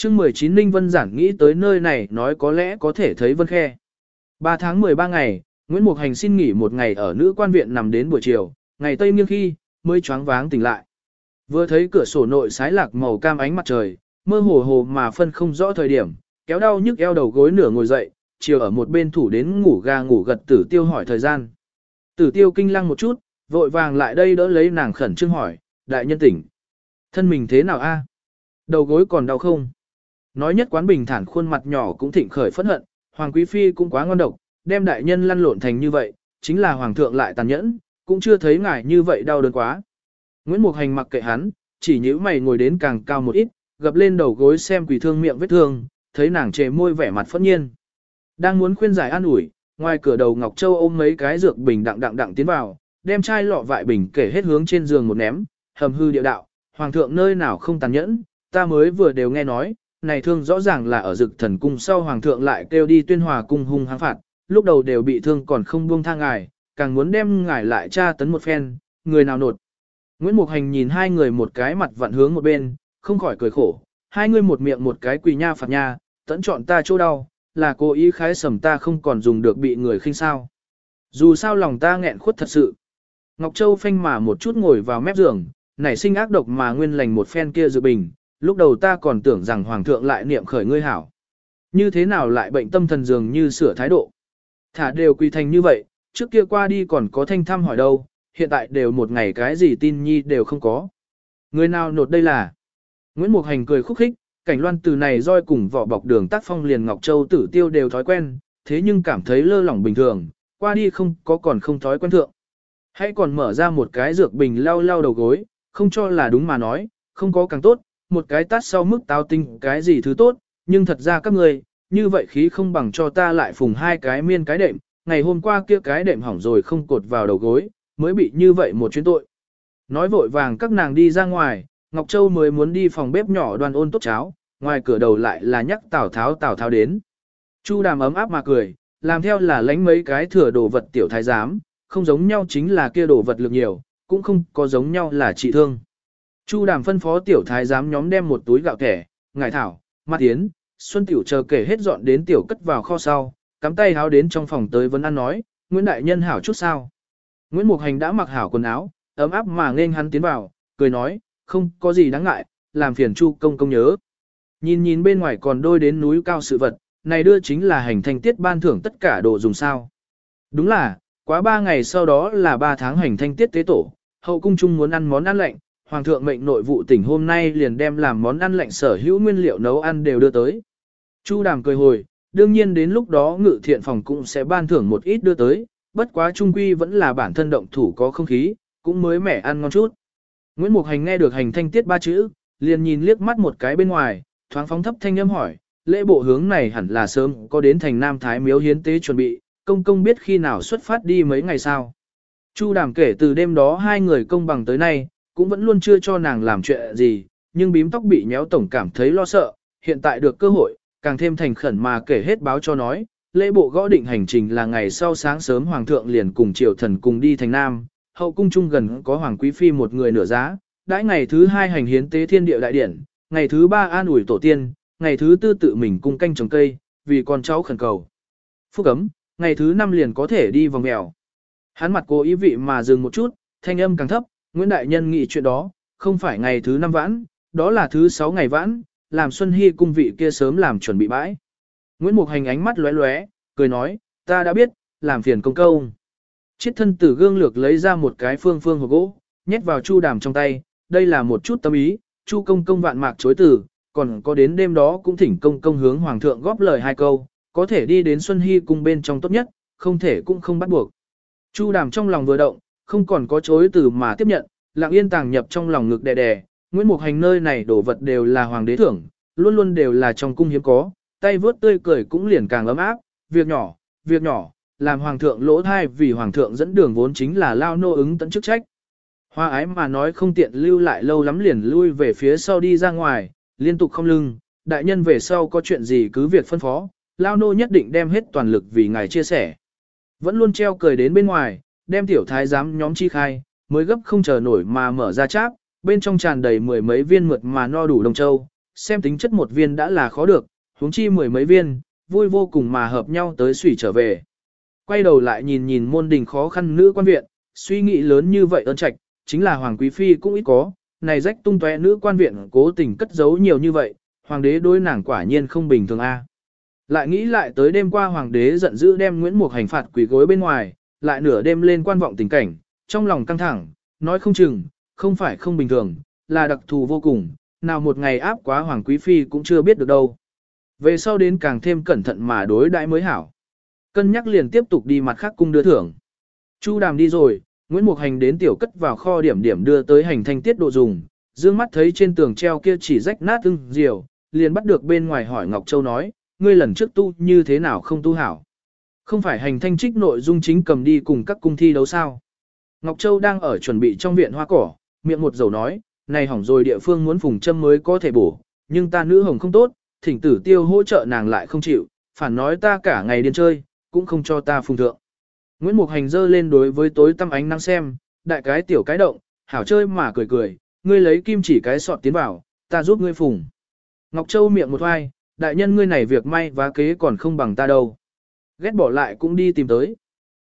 chương 19 Ninh Vân giản nghĩ tới nơi này nói có lẽ có thể thấy Vân Khe. 3 tháng 13 ngày, Nguyễn Mục Hành xin nghỉ một ngày ở nữ quan viện nằm đến buổi chiều, ngày Tây nghiêng khi, mới choáng váng tỉnh lại. Vừa thấy cửa sổ nội sái lạc màu cam ánh mặt trời, mơ hồ hồ mà phân không rõ thời điểm, kéo đau nhức eo đầu gối nửa ngồi dậy, chiều ở một bên thủ đến ngủ ga ngủ gật tử tiêu hỏi thời gian. Tử tiêu kinh lăng một chút, vội vàng lại đây đỡ lấy nàng khẩn trương hỏi, đại nhân tỉnh. Thân mình thế nào a? Đầu gối còn đau không? Nói nhất quán bình thản khuôn mặt nhỏ cũng thịnh khởi phẫn hận, Hoàng Quý Phi cũng quá ngon độc, đem đại nhân lăn lộn thành như vậy, chính là Hoàng thượng lại tàn nhẫn, cũng chưa thấy ngài như vậy đau đớn quá. Nguyễn Mục Hành mặc kệ hắn, chỉ nhíu mày ngồi đến càng cao một ít, gập lên đầu gối xem quỷ thương miệng vết thương, thấy nàng trề môi vẻ mặt phẫn nhiên. Đang muốn khuyên giải an ủi, ngoài cửa đầu Ngọc Châu ôm mấy cái dược bình đặng đặng đặng tiến vào, đem chai lọ vại bình kể hết hướng trên giường một ném, hầm hư điệu đạo, hoàng thượng nơi nào không tàn nhẫn, ta mới vừa đều nghe nói, này thương rõ ràng là ở dực thần cung sau hoàng thượng lại kêu đi tuyên hòa cung hung hăng phạt, lúc đầu đều bị thương còn không buông tha ngài, càng muốn đem ngài lại tra tấn một phen, người nào nột. Nguyễn Mục Hành nhìn hai người một cái mặt vặn hướng một bên, không khỏi cười khổ, hai người một miệng một cái quỳ nha phạt nha, tẫn chọn ta chỗ đau, là cố ý khái sầm ta không còn dùng được bị người khinh sao. Dù sao lòng ta nghẹn khuất thật sự. Ngọc Châu phanh mà một chút ngồi vào mép giường, nảy sinh ác độc mà nguyên lành một phen kia dự bình, lúc đầu ta còn tưởng rằng Hoàng thượng lại niệm khởi ngươi hảo. Như thế nào lại bệnh tâm thần dường như sửa thái độ. Thả đều quy thành như vậy, trước kia qua đi còn có thanh thăm hỏi đâu, hiện tại đều một ngày cái gì tin nhi đều không có. Người nào nột đây là? Nguyễn Mục Hành cười khúc khích, cảnh loan từ này roi cùng vỏ bọc đường tác phong liền Ngọc Châu tử tiêu đều thói quen, thế nhưng cảm thấy lơ lỏng bình thường, qua đi không có còn không thói quen thượng. Hãy còn mở ra một cái dược bình lau lau đầu gối, không cho là đúng mà nói, không có càng tốt, một cái tát sau mức tao tinh cái gì thứ tốt, nhưng thật ra các người, như vậy khí không bằng cho ta lại phùng hai cái miên cái đệm, ngày hôm qua kia cái đệm hỏng rồi không cột vào đầu gối, mới bị như vậy một chuyến tội. Nói vội vàng các nàng đi ra ngoài, Ngọc Châu mới muốn đi phòng bếp nhỏ đoàn ôn tốt cháo, ngoài cửa đầu lại là nhắc Tào Tháo Tào Tháo đến. Chu đàm ấm áp mà cười, làm theo là lánh mấy cái thừa đồ vật tiểu thái giám, không giống nhau chính là kia đồ vật lực nhiều, cũng không có giống nhau là trị thương. Chu đàm phân phó tiểu thái giám nhóm đem một túi gạo kẻ, ngải thảo, mặt tiến, xuân tiểu chờ kể hết dọn đến tiểu cất vào kho sau, cắm tay háo đến trong phòng tới vấn ăn nói, Nguyễn Đại Nhân hảo chút sao. Nguyễn Mục Hành đã mặc hảo quần áo, ấm áp mà nên hắn tiến vào, cười nói, không có gì đáng ngại, làm phiền Chu công công nhớ. Nhìn nhìn bên ngoài còn đôi đến núi cao sự vật, này đưa chính là hành thanh tiết ban thưởng tất cả đồ dùng sao. Đúng là, quá ba ngày sau đó là ba tháng hành thanh tiết tế tổ, hậu cung chung muốn ăn món ăn lạnh, hoàng thượng mệnh nội vụ tỉnh hôm nay liền đem làm món ăn lạnh sở hữu nguyên liệu nấu ăn đều đưa tới. Chu đàm cười hồi, đương nhiên đến lúc đó ngự thiện phòng cũng sẽ ban thưởng một ít đưa tới, bất quá trung quy vẫn là bản thân động thủ có không khí, cũng mới mẻ ăn ngon chút. Nguyễn Mục Hành nghe được hành thanh tiết ba chữ, liền nhìn liếc mắt một cái bên ngoài, thoáng phóng thấp thanh âm hỏi, lễ bộ hướng này hẳn là sớm có đến thành Nam Thái miếu hiến tế chuẩn bị, công công biết khi nào xuất phát đi mấy ngày sau. Chu đàm kể từ đêm đó hai người công bằng tới nay, cũng vẫn luôn chưa cho nàng làm chuyện gì, nhưng bím tóc bị nhéo tổng cảm thấy lo sợ, hiện tại được cơ hội, càng thêm thành khẩn mà kể hết báo cho nói, lễ bộ gõ định hành trình là ngày sau sáng sớm hoàng thượng liền cùng triều thần cùng đi thành Nam, hậu cung trung gần có hoàng quý phi một người nửa giá, đãi ngày thứ hai hành hiến tế thiên địa đại điển, ngày thứ ba an ủi tổ tiên, ngày thứ tư tự mình cung canh trồng cây, vì con cháu khẩn cầu. Phúc ấm, ngày thứ năm liền có thể đi vòng mèo. Hắn mặt cố ý vị mà dừng một chút, thanh âm càng thấp, Nguyễn Đại Nhân nghĩ chuyện đó, không phải ngày thứ năm vãn, đó là thứ sáu ngày vãn, làm Xuân Hy cung vị kia sớm làm chuẩn bị bãi. Nguyễn Mục Hành ánh mắt lóe lóe, cười nói, ta đã biết, làm phiền công công. Chiết thân tử gương lược lấy ra một cái phương phương hộp gỗ, nhét vào chu đàm trong tay, đây là một chút tâm ý, chu công công vạn mạc chối từ, còn có đến đêm đó cũng thỉnh công công hướng hoàng thượng góp lời hai câu, có thể đi đến Xuân Hy cung bên trong tốt nhất, không thể cũng không bắt buộc. Chu đàm trong lòng vừa động, không còn có chối từ mà tiếp nhận, lặng yên tàng nhập trong lòng ngực đè đè, Nguyễn Mục Hành nơi này đổ vật đều là hoàng đế thưởng, luôn luôn đều là trong cung hiếm có, tay vớt tươi cười cũng liền càng ấm áp, việc nhỏ, việc nhỏ, làm hoàng thượng lỗ thai vì hoàng thượng dẫn đường vốn chính là lao nô ứng tận chức trách. Hoa ái mà nói không tiện lưu lại lâu lắm liền lui về phía sau đi ra ngoài, liên tục không lưng, đại nhân về sau có chuyện gì cứ việc phân phó, lao nô nhất định đem hết toàn lực vì ngài chia sẻ. Vẫn luôn treo cười đến bên ngoài, đem tiểu thái giám nhóm chi khai, mới gấp không chờ nổi mà mở ra cháp, bên trong tràn đầy mười mấy viên mượt mà no đủ đồng châu, xem tính chất một viên đã là khó được, huống chi mười mấy viên, vui vô cùng mà hợp nhau tới sủy trở về. Quay đầu lại nhìn nhìn môn đình khó khăn nữ quan viện, suy nghĩ lớn như vậy ơn trạch, chính là Hoàng Quý Phi cũng ít có, này rách tung tóe nữ quan viện cố tình cất giấu nhiều như vậy, Hoàng đế đối nàng quả nhiên không bình thường a. Lại nghĩ lại tới đêm qua Hoàng đế giận dữ đem Nguyễn Mục hành phạt quỷ gối bên ngoài, lại nửa đêm lên quan vọng tình cảnh, trong lòng căng thẳng, nói không chừng, không phải không bình thường, là đặc thù vô cùng, nào một ngày áp quá Hoàng Quý Phi cũng chưa biết được đâu. Về sau đến càng thêm cẩn thận mà đối đãi mới hảo. Cân nhắc liền tiếp tục đi mặt khác cung đưa thưởng. Chu đàm đi rồi, Nguyễn Mục Hành đến tiểu cất vào kho điểm điểm đưa tới hành thanh tiết độ dùng, dương mắt thấy trên tường treo kia chỉ rách nát ưng diều, liền bắt được bên ngoài hỏi Ngọc Châu nói, ngươi lần trước tu như thế nào không tu hảo. Không phải hành thanh trích nội dung chính cầm đi cùng các cung thi đấu sao. Ngọc Châu đang ở chuẩn bị trong viện hoa cỏ, miệng một dầu nói, này hỏng rồi địa phương muốn phùng châm mới có thể bổ, nhưng ta nữ hồng không tốt, thỉnh tử tiêu hỗ trợ nàng lại không chịu, phản nói ta cả ngày điên chơi, cũng không cho ta phùng thượng. Nguyễn Mục Hành dơ lên đối với tối tăm ánh nắng xem, đại cái tiểu cái động, hảo chơi mà cười cười, ngươi lấy kim chỉ cái sọt tiến vào, ta giúp ngươi phùng. Ngọc Châu miệng một hoai, đại nhân ngươi này việc may vá kế còn không bằng ta đâu. Ghét bỏ lại cũng đi tìm tới.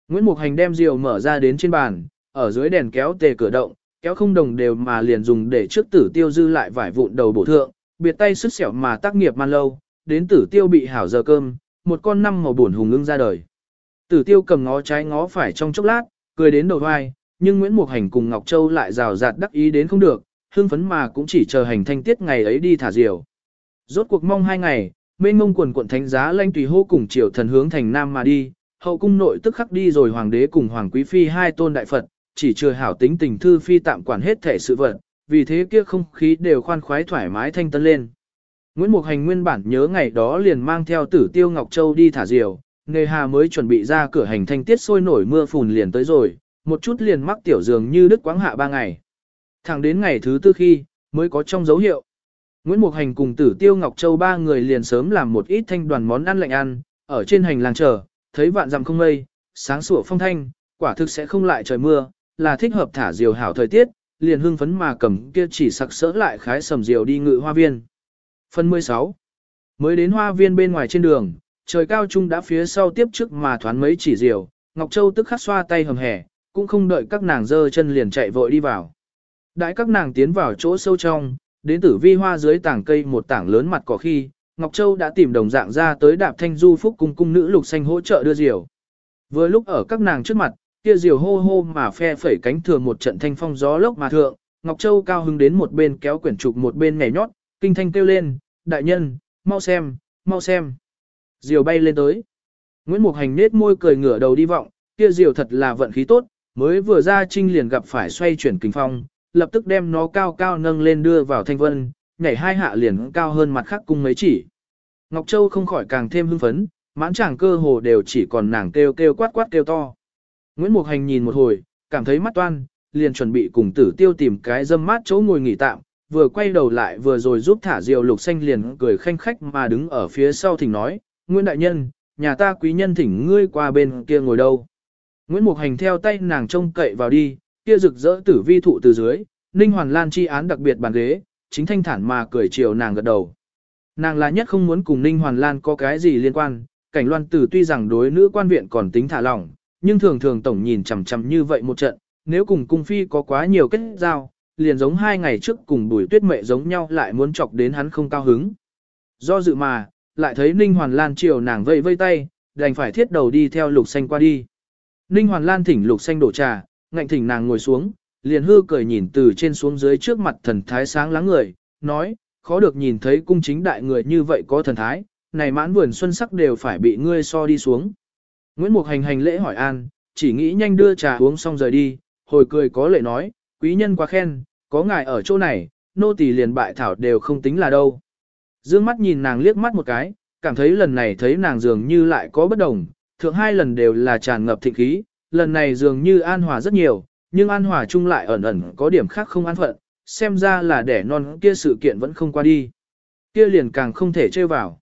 Nguyễn Mục Hành đem rìu mở ra đến trên bàn, ở dưới đèn kéo tề cửa động, kéo không đồng đều mà liền dùng để trước tử tiêu dư lại vải vụn đầu bổ thượng, biệt tay sức sẹo mà tác nghiệp man lâu, đến tử tiêu bị hảo giờ cơm, một con năm màu buồn hùng ưng ra đời. Tử tiêu cầm ngó trái ngó phải trong chốc lát, cười đến đầu vai, nhưng Nguyễn Mục Hành cùng Ngọc Châu lại rào rạt đắc ý đến không được, hưng phấn mà cũng chỉ chờ hành thanh tiết ngày ấy đi thả diều. Rốt cuộc mong hai ngày, mênh ngông quần quận thánh giá lanh tùy hô cùng triều thần hướng thành nam mà đi, hậu cung nội tức khắc đi rồi hoàng đế cùng hoàng quý phi hai tôn đại Phật, chỉ chưa hảo tính tình thư phi tạm quản hết thể sự vật, vì thế kia không khí đều khoan khoái thoải mái thanh tân lên. Nguyễn Mục Hành nguyên bản nhớ ngày đó liền mang theo tử tiêu Ngọc Châu đi thả diều, Nề hà mới chuẩn bị ra cửa hành thanh tiết sôi nổi mưa phùn liền tới rồi, một chút liền mắc tiểu dường như đứt quáng hạ ba ngày. Thẳng đến ngày thứ tư khi, mới có trong dấu hiệu. Nguyễn Mục Hành cùng tử tiêu Ngọc Châu ba người liền sớm làm một ít thanh đoàn món ăn lạnh ăn, ở trên hành lang chờ, thấy vạn dặm không mây, sáng sủa phong thanh, quả thực sẽ không lại trời mưa, là thích hợp thả diều hảo thời tiết, liền hưng phấn mà cầm kia chỉ sặc sỡ lại khái sầm diều đi ngự hoa viên. Phần 16 Mới đến hoa viên bên ngoài trên đường, trời cao trung đã phía sau tiếp trước mà thoán mấy chỉ diều, Ngọc Châu tức khắc xoa tay hầm hẻ, cũng không đợi các nàng dơ chân liền chạy vội đi vào. Đãi các nàng tiến vào chỗ sâu trong, đến tử vi hoa dưới tảng cây một tảng lớn mặt cỏ khi, Ngọc Châu đã tìm đồng dạng ra tới đạp thanh du phúc cung cung nữ lục xanh hỗ trợ đưa diều. Vừa lúc ở các nàng trước mặt, kia diều hô hô mà phe phẩy cánh thường một trận thanh phong gió lốc mà thượng, Ngọc Châu cao hứng đến một bên kéo quyển trục một bên nhảy nhót, kinh thanh kêu lên, đại nhân, mau xem, mau xem. Diều bay lên tới. Nguyễn Mục Hành nết môi cười ngửa đầu đi vọng, kia diều thật là vận khí tốt, mới vừa ra trinh liền gặp phải xoay chuyển kinh phong, lập tức đem nó cao cao nâng lên đưa vào thanh vân, nhảy hai hạ liền cao hơn mặt khác cung mấy chỉ. Ngọc Châu không khỏi càng thêm hưng phấn, mãn chàng cơ hồ đều chỉ còn nàng kêu kêu quát quát kêu to. Nguyễn Mục Hành nhìn một hồi, cảm thấy mắt toan, liền chuẩn bị cùng tử tiêu tìm cái dâm mát chỗ ngồi nghỉ tạm, vừa quay đầu lại vừa rồi giúp thả diều lục xanh liền cười khanh khách mà đứng ở phía sau thỉnh nói, Nguyễn Đại Nhân, nhà ta quý nhân thỉnh ngươi qua bên kia ngồi đâu. Nguyễn Mục Hành theo tay nàng trông cậy vào đi, kia rực rỡ tử vi thụ từ dưới, Ninh Hoàn Lan chi án đặc biệt bàn ghế, chính thanh thản mà cười chiều nàng gật đầu. Nàng là nhất không muốn cùng Ninh Hoàn Lan có cái gì liên quan, cảnh loan tử tuy rằng đối nữ quan viện còn tính thả lỏng, nhưng thường thường tổng nhìn chằm chằm như vậy một trận, nếu cùng cung phi có quá nhiều kết giao, liền giống hai ngày trước cùng bùi tuyết mẹ giống nhau lại muốn chọc đến hắn không cao hứng. Do dự mà, lại thấy Ninh Hoàn Lan chiều nàng vây vây tay, đành phải thiết đầu đi theo lục xanh qua đi. Ninh Hoàn Lan thỉnh lục xanh đổ trà, ngạnh thỉnh nàng ngồi xuống, liền hư cười nhìn từ trên xuống dưới trước mặt thần thái sáng láng người, nói, khó được nhìn thấy cung chính đại người như vậy có thần thái, này mãn vườn xuân sắc đều phải bị ngươi so đi xuống. Nguyễn Mục hành hành lễ hỏi an, chỉ nghĩ nhanh đưa trà uống xong rời đi, hồi cười có lệ nói, quý nhân quá khen, có ngài ở chỗ này, nô tỳ liền bại thảo đều không tính là đâu. Dương mắt nhìn nàng liếc mắt một cái, cảm thấy lần này thấy nàng dường như lại có bất đồng, thượng hai lần đều là tràn ngập thịnh khí, lần này dường như an hòa rất nhiều, nhưng an hòa chung lại ẩn ẩn có điểm khác không an phận, xem ra là đẻ non kia sự kiện vẫn không qua đi. Kia liền càng không thể chơi vào.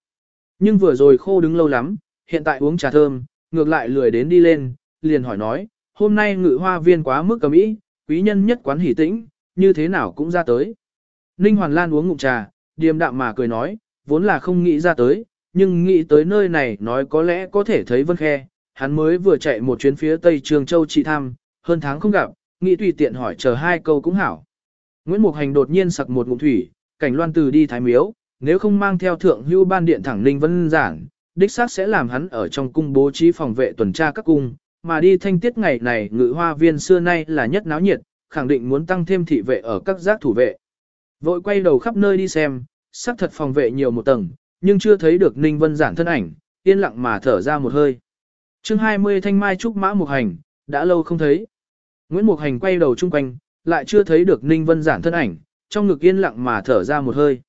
Nhưng vừa rồi khô đứng lâu lắm, hiện tại uống trà thơm, ngược lại lười đến đi lên, liền hỏi nói, hôm nay ngự hoa viên quá mức cầm ý, quý nhân nhất quán hỉ tĩnh, như thế nào cũng ra tới. Ninh Hoàn Lan uống ngụm trà, điềm đạm mà cười nói, vốn là không nghĩ ra tới, nhưng nghĩ tới nơi này nói có lẽ có thể thấy vân khe, hắn mới vừa chạy một chuyến phía tây Trường Châu trị thăm, hơn tháng không gặp, nghĩ tùy tiện hỏi chờ hai câu cũng hảo. Nguyễn Mục Hành đột nhiên sặc một ngụm thủy, cảnh loan từ đi thái miếu, nếu không mang theo thượng hưu ban điện thẳng Ninh Vân Giảng, đích xác sẽ làm hắn ở trong cung bố trí phòng vệ tuần tra các cung, mà đi thanh tiết ngày này ngự hoa viên xưa nay là nhất náo nhiệt, khẳng định muốn tăng thêm thị vệ ở các giác thủ vệ. Vội quay đầu khắp nơi đi xem, xác thật phòng vệ nhiều một tầng, nhưng chưa thấy được Ninh Vân Giản thân ảnh, yên lặng mà thở ra một hơi chương 20 Thanh Mai Trúc Mã Mục Hành, đã lâu không thấy. Nguyễn Mục Hành quay đầu chung quanh, lại chưa thấy được Ninh Vân Giản thân ảnh, trong ngực yên lặng mà thở ra một hơi.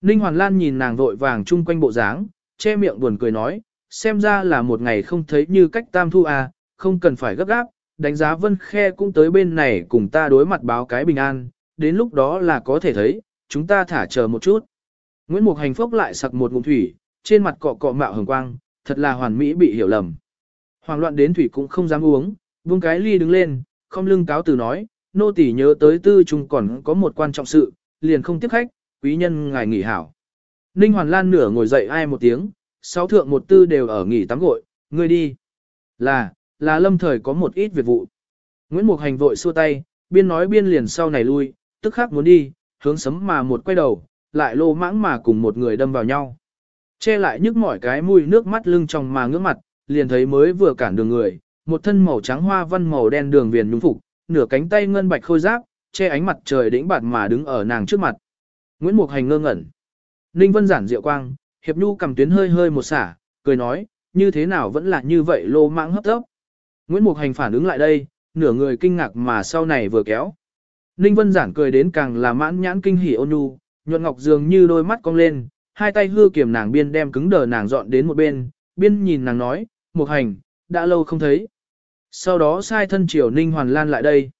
Ninh Hoàn Lan nhìn nàng vội vàng chung quanh bộ dáng, che miệng buồn cười nói, xem ra là một ngày không thấy như cách tam thu à, không cần phải gấp gáp, đánh giá Vân Khe cũng tới bên này cùng ta đối mặt báo cái bình an, đến lúc đó là có thể thấy, chúng ta thả chờ một chút. Nguyễn Mục Hành phốc lại sặc một ngụm thủy, trên mặt cọ cọ mạo hồng quang, thật là hoàn mỹ bị hiểu lầm. Hoàng loạn đến thủy cũng không dám uống, buông cái ly đứng lên, không lưng cáo từ nói, nô tỳ nhớ tới tư trung còn có một quan trọng sự, liền không tiếp khách, quý nhân ngài nghỉ hảo. Ninh Hoàn Lan nửa ngồi dậy ai một tiếng, sáu thượng một tư đều ở nghỉ tắm gội, ngươi đi. Là, là lâm thời có một ít việc vụ. Nguyễn Mục Hành vội xua tay, biên nói biên liền sau này lui, tức khắc muốn đi, hướng sấm mà một quay đầu, lại lô mãng mà cùng một người đâm vào nhau. Che lại nhức mỏi cái mũi nước mắt lưng trong mà ngưỡng mặt, liền thấy mới vừa cản đường người, một thân màu trắng hoa văn màu đen đường viền nhung phục, nửa cánh tay ngân bạch khôi giáp, che ánh mặt trời đĩnh bạt mà đứng ở nàng trước mặt. Nguyễn Mục Hành ngơ ngẩn. Ninh Vân giản diệu quang, hiệp nhu cầm tuyến hơi hơi một xả, cười nói, như thế nào vẫn là như vậy lô mãng hấp tấp. Nguyễn Mục Hành phản ứng lại đây, nửa người kinh ngạc mà sau này vừa kéo. Ninh Vân giản cười đến càng là mãn nhãn kinh hỉ ôn nhu, nhuận ngọc dường như đôi mắt cong lên, hai tay hư kiểm nàng biên đem cứng đờ nàng dọn đến một bên, biên nhìn nàng nói, Mục Hành, đã lâu không thấy. Sau đó sai thân triều Ninh Hoàn Lan lại đây.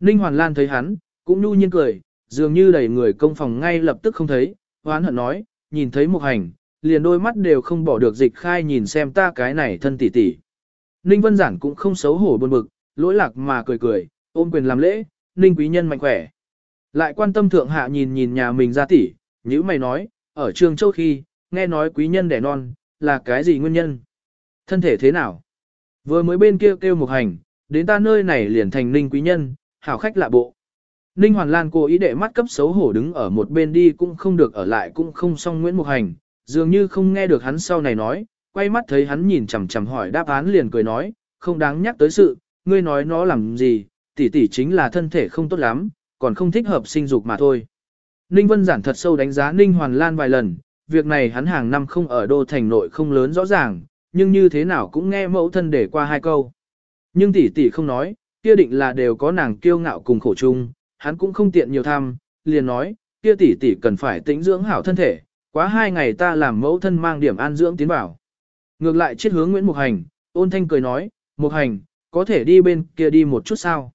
Ninh Hoàn Lan thấy hắn, cũng nhu nhiên cười, dường như đẩy người công phòng ngay lập tức không thấy, hoán hận nói, nhìn thấy Mục Hành, liền đôi mắt đều không bỏ được dịch khai nhìn xem ta cái này thân tỷ tỷ. Ninh Vân Giản cũng không xấu hổ buồn bực, lỗi lạc mà cười cười, ôm quyền làm lễ, Ninh quý nhân mạnh khỏe. Lại quan tâm thượng hạ nhìn nhìn nhà mình ra tỷ, như mày nói, ở trường châu khi, nghe nói quý nhân đẻ non, là cái gì nguyên nhân? Thân thể thế nào? Vừa mới bên kia kêu, kêu một hành, đến ta nơi này liền thành Ninh quý nhân, hảo khách lạ bộ. Ninh Hoàn Lan cố ý để mắt cấp xấu hổ đứng ở một bên đi cũng không được ở lại cũng không xong Nguyễn Mục Hành, dường như không nghe được hắn sau này nói, quay mắt thấy hắn nhìn chằm chằm hỏi đáp án liền cười nói, không đáng nhắc tới sự, ngươi nói nó làm gì, tỷ tỷ chính là thân thể không tốt lắm, còn không thích hợp sinh dục mà thôi. Ninh Vân Giản thật sâu đánh giá Ninh Hoàn Lan vài lần, việc này hắn hàng năm không ở đô thành nội không lớn rõ ràng, nhưng như thế nào cũng nghe mẫu thân để qua hai câu. Nhưng tỷ tỷ không nói, kia định là đều có nàng kiêu ngạo cùng khổ chung, hắn cũng không tiện nhiều tham, liền nói, kia tỷ tỷ cần phải tĩnh dưỡng hảo thân thể, quá hai ngày ta làm mẫu thân mang điểm an dưỡng tiến vào. Ngược lại chết hướng Nguyễn Mục Hành, ôn thanh cười nói, Mục Hành, có thể đi bên kia đi một chút sao.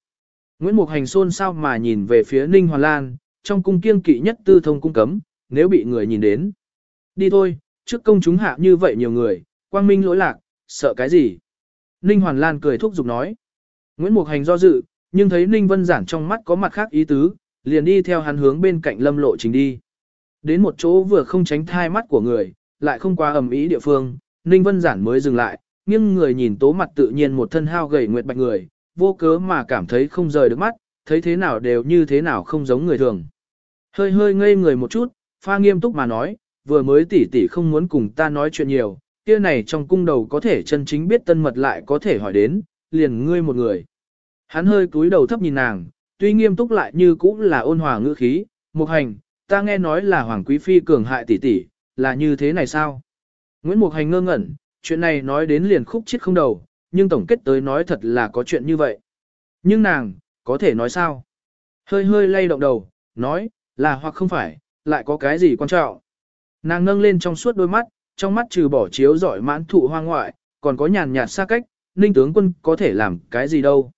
Nguyễn Mục Hành xôn sao mà nhìn về phía Ninh Hoàn Lan, trong cung kiên kỵ nhất tư thông cung cấm, nếu bị người nhìn đến. Đi thôi, trước công chúng hạ như vậy nhiều người, quang minh lỗi lạc, sợ cái gì? Ninh Hoàn Lan cười thúc giục nói. Nguyễn Mục Hành do dự, nhưng thấy Ninh Vân Giản trong mắt có mặt khác ý tứ, liền đi theo hắn hướng bên cạnh lâm lộ trình đi. Đến một chỗ vừa không tránh thai mắt của người, lại không qua ẩm ý địa phương, Ninh Vân Giản mới dừng lại, nhưng người nhìn tố mặt tự nhiên một thân hao gầy nguyệt bạch người, vô cớ mà cảm thấy không rời được mắt, thấy thế nào đều như thế nào không giống người thường. Hơi hơi ngây người một chút, pha nghiêm túc mà nói, vừa mới tỉ tỉ không muốn cùng ta nói chuyện nhiều, kia này trong cung đầu có thể chân chính biết tân mật lại có thể hỏi đến, liền ngươi một người. Hắn hơi cúi đầu thấp nhìn nàng, tuy nghiêm túc lại như cũng là ôn hòa ngữ khí, mục hành, ta nghe nói là Hoàng Quý Phi cường hại tỷ tỷ, là như thế này sao? Nguyễn Mục Hành ngơ ngẩn, chuyện này nói đến liền khúc chết không đầu, nhưng tổng kết tới nói thật là có chuyện như vậy. Nhưng nàng, có thể nói sao? Hơi hơi lay động đầu, nói, là hoặc không phải, lại có cái gì quan trọng. Nàng nâng lên trong suốt đôi mắt, trong mắt trừ bỏ chiếu giỏi mãn thụ hoa ngoại, còn có nhàn nhạt xa cách, ninh tướng quân có thể làm cái gì đâu.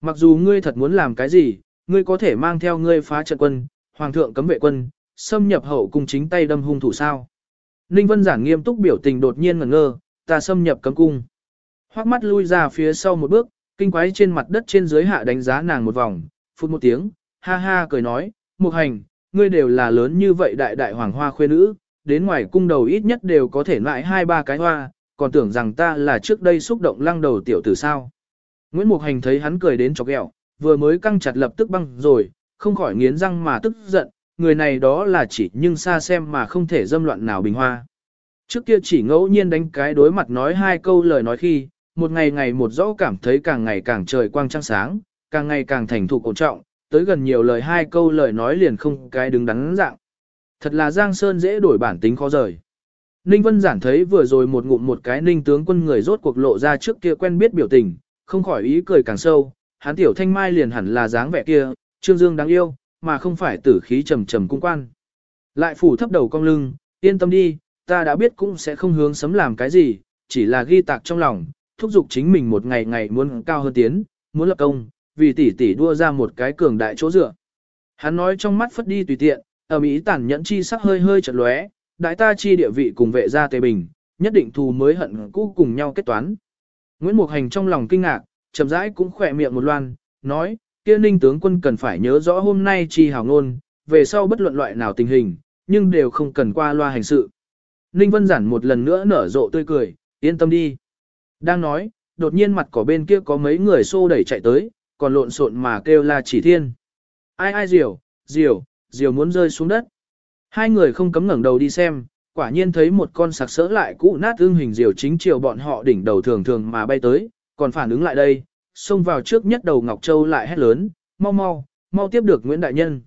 Mặc dù ngươi thật muốn làm cái gì, ngươi có thể mang theo ngươi phá trận quân, hoàng thượng cấm vệ quân, xâm nhập hậu cung chính tay đâm hung thủ sao. Ninh Vân Giản nghiêm túc biểu tình đột nhiên ngẩn ngơ, ta xâm nhập cấm cung. Hoắc mắt lui ra phía sau một bước, kinh quái trên mặt đất trên dưới hạ đánh giá nàng một vòng, phút một tiếng, ha ha cười nói, mục hành, ngươi đều là lớn như vậy đại đại hoàng hoa khuê nữ, đến ngoài cung đầu ít nhất đều có thể lại hai ba cái hoa, còn tưởng rằng ta là trước đây xúc động lăng đầu tiểu tử sao. Nguyễn Mục Hành thấy hắn cười đến chọc ghẹo, vừa mới căng chặt lập tức băng rồi, không khỏi nghiến răng mà tức giận, người này đó là chỉ nhưng xa xem mà không thể dâm loạn nào bình hoa. Trước kia chỉ ngẫu nhiên đánh cái đối mặt nói hai câu lời nói khi, một ngày ngày một rõ cảm thấy càng ngày càng trời quang trăng sáng, càng ngày càng thành thục ổn trọng, tới gần nhiều lời hai câu lời nói liền không cái đứng đắn dạng. Thật là Giang Sơn dễ đổi bản tính khó rời. Ninh Vân Giản thấy vừa rồi một ngụm một cái ninh tướng quân người rốt cuộc lộ ra trước kia quen biết biểu tình, không khỏi ý cười càng sâu, hắn tiểu thanh mai liền hẳn là dáng vẻ kia, trương dương đáng yêu, mà không phải tử khí trầm trầm cung quan. Lại phủ thấp đầu cong lưng, yên tâm đi, ta đã biết cũng sẽ không hướng sấm làm cái gì, chỉ là ghi tạc trong lòng, thúc giục chính mình một ngày ngày muốn cao hơn tiến, muốn lập công, vì tỷ tỷ đua ra một cái cường đại chỗ dựa. Hắn nói trong mắt phất đi tùy tiện, ở Mỹ tản nhẫn chi sắc hơi hơi chợt lóe, đại ta chi địa vị cùng vệ gia tề bình, nhất định thù mới hận cũ cùng nhau kết toán. Nguyễn Mục Hành trong lòng kinh ngạc, chậm rãi cũng khỏe miệng một loan, nói, kia ninh tướng quân cần phải nhớ rõ hôm nay chi hào ngôn, về sau bất luận loại nào tình hình, nhưng đều không cần qua loa hành sự. Ninh Vân Giản một lần nữa nở rộ tươi cười, yên tâm đi. Đang nói, đột nhiên mặt cỏ bên kia có mấy người xô đẩy chạy tới, còn lộn xộn mà kêu là chỉ thiên. Ai ai diều, diều, diều muốn rơi xuống đất. Hai người không cấm ngẩng đầu đi xem, quả nhiên thấy một con sặc sỡ lại cũ nát ương hình diều chính chiều bọn họ đỉnh đầu thường thường mà bay tới, còn phản ứng lại đây, xông vào trước nhất đầu Ngọc Châu lại hét lớn, mau mau, mau tiếp được Nguyễn Đại Nhân.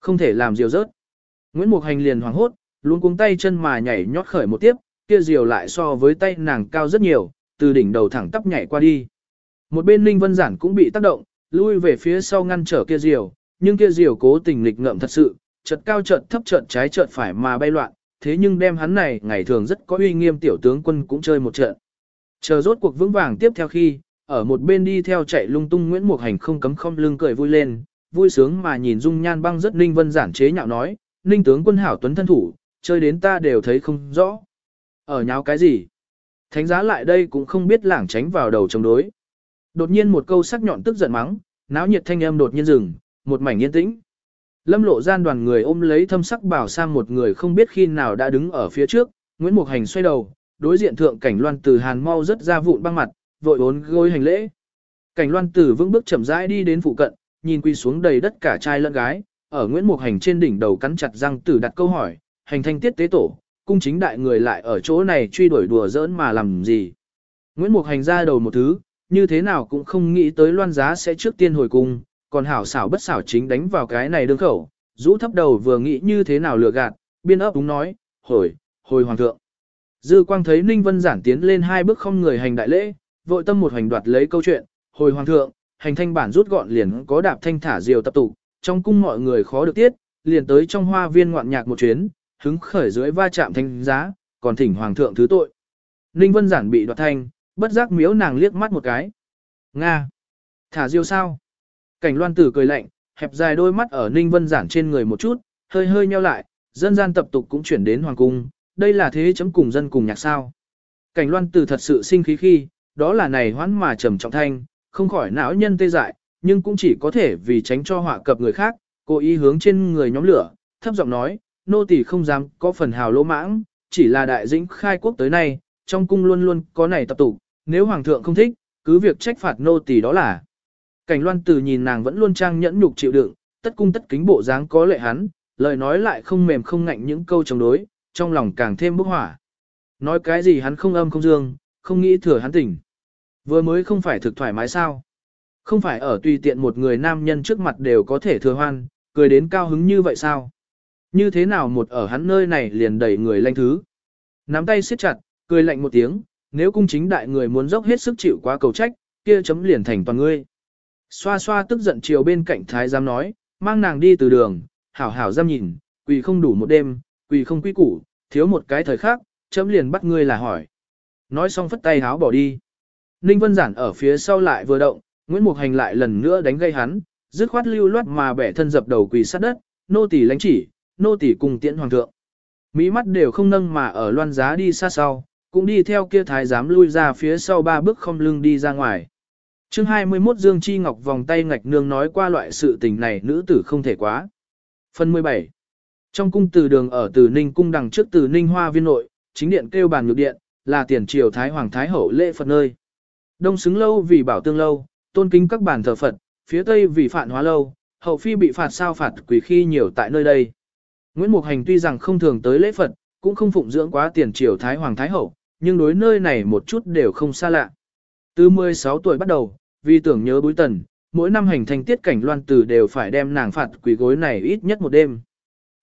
Không thể làm diều rớt. Nguyễn Mục Hành liền hoảng hốt, luôn cuống tay chân mà nhảy nhót khởi một tiếp, kia diều lại so với tay nàng cao rất nhiều, từ đỉnh đầu thẳng tắp nhảy qua đi. Một bên Ninh Vân Giản cũng bị tác động, lui về phía sau ngăn trở kia diều, nhưng kia diều cố tình lịch ngợm thật sự, chợt cao chợt thấp chợt trái chợt phải mà bay loạn, thế nhưng đem hắn này ngày thường rất có uy nghiêm tiểu tướng quân cũng chơi một trận. Chờ rốt cuộc vững vàng tiếp theo khi, ở một bên đi theo chạy lung tung Nguyễn Mục Hành không cấm không lưng cười vui lên, vui sướng mà nhìn dung nhan băng rất Ninh Vân giản chế nhạo nói, Ninh tướng quân hảo tuấn thân thủ, chơi đến ta đều thấy không rõ. Ở nháo cái gì? Thánh giá lại đây cũng không biết lảng tránh vào đầu chống đối. Đột nhiên một câu sắc nhọn tức giận mắng, náo nhiệt thanh âm đột nhiên dừng, một mảnh yên tĩnh. Lâm lộ gian đoàn người ôm lấy thâm sắc bảo sang một người không biết khi nào đã đứng ở phía trước, Nguyễn Mục Hành xoay đầu, đối diện thượng cảnh loan từ hàn mau rất ra vụn băng mặt, vội bốn gối hành lễ. Cảnh loan tử vững bước chậm rãi đi đến phụ cận, nhìn quy xuống đầy đất cả trai lẫn gái, ở Nguyễn Mục Hành trên đỉnh đầu cắn chặt răng tử đặt câu hỏi, hành thanh tiết tế tổ, cung chính đại người lại ở chỗ này truy đuổi đùa giỡn mà làm gì. Nguyễn Mục Hành ra đầu một thứ, như thế nào cũng không nghĩ tới loan giá sẽ trước tiên hồi cung, còn hảo xảo bất xảo chính đánh vào cái này đương khẩu, rũ thấp đầu vừa nghĩ như thế nào lừa gạt, biên ấp đúng nói, hồi, hồi hoàng thượng. Dư quang thấy Ninh Vân giản tiến lên hai bước không người hành đại lễ, vội tâm một hành đoạt lấy câu chuyện, hồi hoàng thượng, hành thanh bản rút gọn liền có đạp thanh thả diều tập tụ, trong cung mọi người khó được tiết, liền tới trong hoa viên ngoạn nhạc một chuyến, hứng khởi dưới va chạm thanh giá, còn thỉnh hoàng thượng thứ tội. Ninh Vân giản bị đoạt thanh, bất giác miếu nàng liếc mắt một cái. Nga! Thả diều sao? Cảnh loan tử cười lạnh, hẹp dài đôi mắt ở Ninh Vân giản trên người một chút, hơi hơi nheo lại, dân gian tập tục cũng chuyển đến hoàng cung, đây là thế chấm cùng dân cùng nhạc sao. Cảnh loan tử thật sự sinh khí khi, đó là này hoãn mà trầm trọng thanh, không khỏi não nhân tê dại, nhưng cũng chỉ có thể vì tránh cho họa cập người khác, cố ý hướng trên người nhóm lửa, thấp giọng nói, nô tỳ không dám có phần hào lỗ mãng, chỉ là đại dĩnh khai quốc tới nay, trong cung luôn luôn có này tập tục, nếu hoàng thượng không thích, cứ việc trách phạt nô tỳ đó là. Cảnh loan từ nhìn nàng vẫn luôn trang nhẫn nhục chịu đựng, tất cung tất kính bộ dáng có lệ hắn, lời nói lại không mềm không ngạnh những câu chống đối, trong lòng càng thêm bốc hỏa. Nói cái gì hắn không âm không dương, không nghĩ thừa hắn tỉnh. Vừa mới không phải thực thoải mái sao. Không phải ở tùy tiện một người nam nhân trước mặt đều có thể thừa hoan, cười đến cao hứng như vậy sao? Như thế nào một ở hắn nơi này liền đẩy người lanh thứ? Nắm tay siết chặt, cười lạnh một tiếng, nếu cung chính đại người muốn dốc hết sức chịu quá cầu trách, kia chấm liền thành toàn ngươi. Xoa xoa tức giận chiều bên cạnh thái giám nói, mang nàng đi từ đường, hảo hảo giam nhìn, quỳ không đủ một đêm, quỳ không quý củ, thiếu một cái thời khác, chấm liền bắt ngươi là hỏi. Nói xong phất tay háo bỏ đi. Ninh Vân Giản ở phía sau lại vừa động, Nguyễn Mục Hành lại lần nữa đánh gây hắn, dứt khoát lưu loát mà bẻ thân dập đầu quỳ sát đất, nô tỳ lãnh chỉ, nô tỳ cùng tiễn hoàng thượng. Mỹ mắt đều không nâng mà ở loan giá đi xa sau, cũng đi theo kia thái giám lui ra phía sau ba bước không lưng đi ra ngoài. Chương 21 Dương Chi Ngọc vòng tay ngạch nương nói qua loại sự tình này nữ tử không thể quá. Phần 17 Trong cung từ đường ở từ Ninh cung đằng trước từ Ninh Hoa viên nội, chính điện kêu bàn nhược điện, là tiền triều Thái Hoàng Thái Hậu lễ Phật nơi. Đông xứng lâu vì bảo tương lâu, tôn kính các bàn thờ Phật, phía tây vì phản hóa lâu, hậu phi bị phạt sao phạt quỷ khi nhiều tại nơi đây. Nguyễn Mục Hành tuy rằng không thường tới lễ Phật, cũng không phụng dưỡng quá tiền triều Thái Hoàng Thái Hậu, nhưng đối nơi này một chút đều không xa lạ. Từ 16 tuổi bắt đầu, vì tưởng nhớ bối tần, mỗi năm hành thành tiết cảnh loan tử đều phải đem nàng phạt quỷ gối này ít nhất một đêm.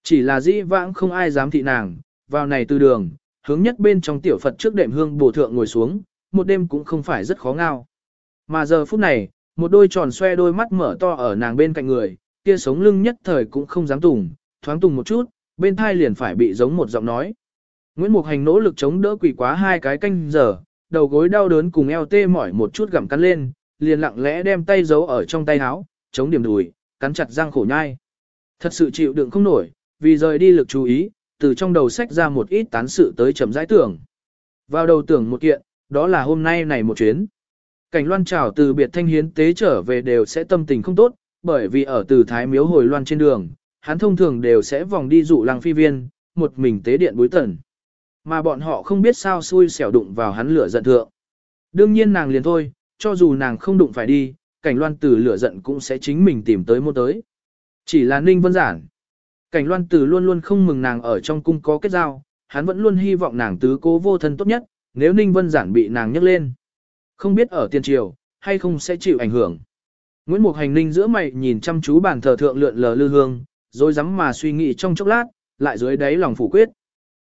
Chỉ là dĩ vãng không ai dám thị nàng, vào này từ đường, hướng nhất bên trong tiểu Phật trước đệm hương bổ thượng ngồi xuống, một đêm cũng không phải rất khó ngao. Mà giờ phút này, một đôi tròn xoe đôi mắt mở to ở nàng bên cạnh người, kia sống lưng nhất thời cũng không dám tùng, thoáng tùng một chút, bên thai liền phải bị giống một giọng nói. Nguyễn Mục Hành nỗ lực chống đỡ quỷ quá hai cái canh giờ, đầu gối đau đớn cùng eo tê mỏi một chút gặm cắn lên, liền lặng lẽ đem tay giấu ở trong tay áo, chống điểm đùi, cắn chặt răng khổ nhai. Thật sự chịu đựng không nổi, vì rời đi lực chú ý, từ trong đầu sách ra một ít tán sự tới chậm rãi tưởng. Vào đầu tưởng một kiện, đó là hôm nay này một chuyến. Cảnh loan trào từ biệt thanh hiến tế trở về đều sẽ tâm tình không tốt, bởi vì ở từ thái miếu hồi loan trên đường, hắn thông thường đều sẽ vòng đi dụ làng phi viên, một mình tế điện bối tần. Mà bọn họ không biết sao xui xẻo đụng vào hắn lửa giận thượng. Đương nhiên nàng liền thôi, cho dù nàng không đụng phải đi, cảnh loan tử lửa giận cũng sẽ chính mình tìm tới một tới. Chỉ là ninh vân giản. Cảnh loan tử luôn luôn không mừng nàng ở trong cung có kết giao, hắn vẫn luôn hy vọng nàng tứ cố vô thân tốt nhất, nếu ninh vân giản bị nàng nhấc lên. Không biết ở tiền triều, hay không sẽ chịu ảnh hưởng. Nguyễn Mục Hành Ninh giữa mày nhìn chăm chú bàn thờ thượng lượn lờ lư hương, rồi dám mà suy nghĩ trong chốc lát, lại dưới đáy lòng phủ quyết.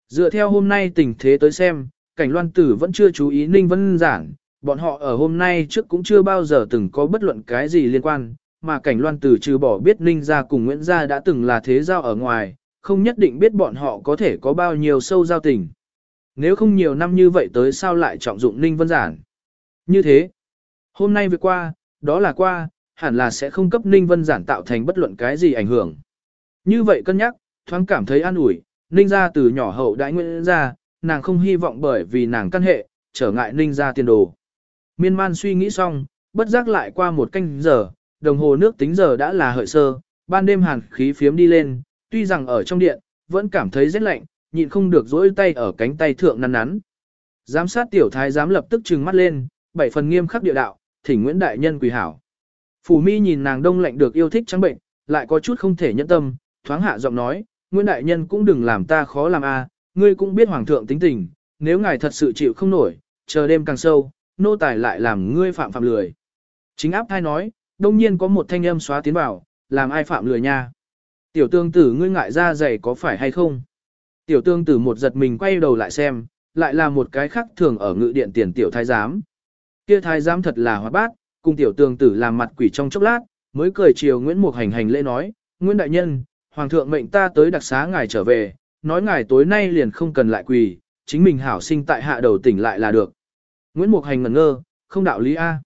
Dựa theo hôm nay tình thế tới xem, cảnh loan tử vẫn chưa chú ý Ninh Vân Giản, bọn họ ở hôm nay trước cũng chưa bao giờ từng có bất luận cái gì liên quan, mà cảnh loan tử trừ bỏ biết Ninh gia cùng Nguyễn gia đã từng là thế giao ở ngoài, không nhất định biết bọn họ có thể có bao nhiêu sâu giao tình. Nếu không nhiều năm như vậy tới sao lại trọng dụng Ninh Vân Giản? Như thế, hôm nay vừa qua, đó là qua, hẳn là sẽ không cấp Ninh Vân Giản tạo thành bất luận cái gì ảnh hưởng. Như vậy cân nhắc, thoáng cảm thấy an ủi, Ninh gia từ nhỏ hậu đãi nguyễn ra, nàng không hy vọng bởi vì nàng căn hệ, trở ngại Ninh gia tiền đồ. Miên man suy nghĩ xong, bất giác lại qua một canh giờ, đồng hồ nước tính giờ đã là hợi sơ, ban đêm hàn khí phiếm đi lên, tuy rằng ở trong điện, vẫn cảm thấy rất lạnh, nhịn không được dỗi tay ở cánh tay thượng nắn nắn. Giám sát tiểu thái giám lập tức trừng mắt lên, bảy phần nghiêm khắc địa đạo, thỉnh Nguyễn Đại Nhân quỳ hảo. Phủ mi nhìn nàng đông lạnh được yêu thích trắng bệnh, lại có chút không thể nhẫn tâm, thoáng hạ giọng nói, Nguyễn Đại Nhân cũng đừng làm ta khó làm a, à, ngươi cũng biết Hoàng thượng tính tình, nếu ngài thật sự chịu không nổi, chờ đêm càng sâu, nô tài lại làm ngươi phạm phạm lười. Chính áp thai nói, đông nhiên có một thanh âm xóa tiến vào, làm ai phạm lười nha. Tiểu tương tử ngươi ngại ra dày có phải hay không? Tiểu tương tử một giật mình quay đầu lại xem, lại là một cái khác thường ở ngự điện tiền tiểu thái giám. Kia thái giám thật là hoạt bát, cùng tiểu tương tử làm mặt quỷ trong chốc lát, mới cười chiều Nguyễn Mục Hành hành lễ nói, Nguyễn Đại Nhân, Hoàng thượng mệnh ta tới đặc xá ngài trở về, nói ngài tối nay liền không cần lại quỳ, chính mình hảo sinh tại hạ đầu tỉnh lại là được. Nguyễn Mục Hành ngẩn ngơ, không đạo lý A.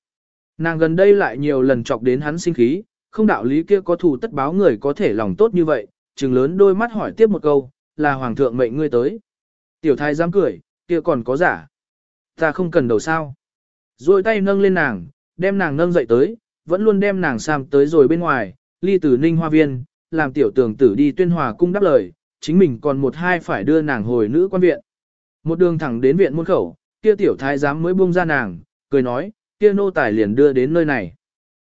Nàng gần đây lại nhiều lần chọc đến hắn sinh khí, không đạo lý kia có thù tất báo người có thể lòng tốt như vậy, trừng lớn đôi mắt hỏi tiếp một câu, là Hoàng thượng mệnh ngươi tới. Tiểu thái dám cười, kia còn có giả. Ta không cần đầu sao. Rồi tay nâng lên nàng, đem nàng nâng dậy tới, vẫn luôn đem nàng sam tới rồi bên ngoài, ly từ ninh hoa viên, làm tiểu tường tử đi tuyên hòa cung đáp lời, chính mình còn một hai phải đưa nàng hồi nữ quan viện. Một đường thẳng đến viện môn khẩu, kia tiểu thái giám mới buông ra nàng, cười nói, kia nô tài liền đưa đến nơi này.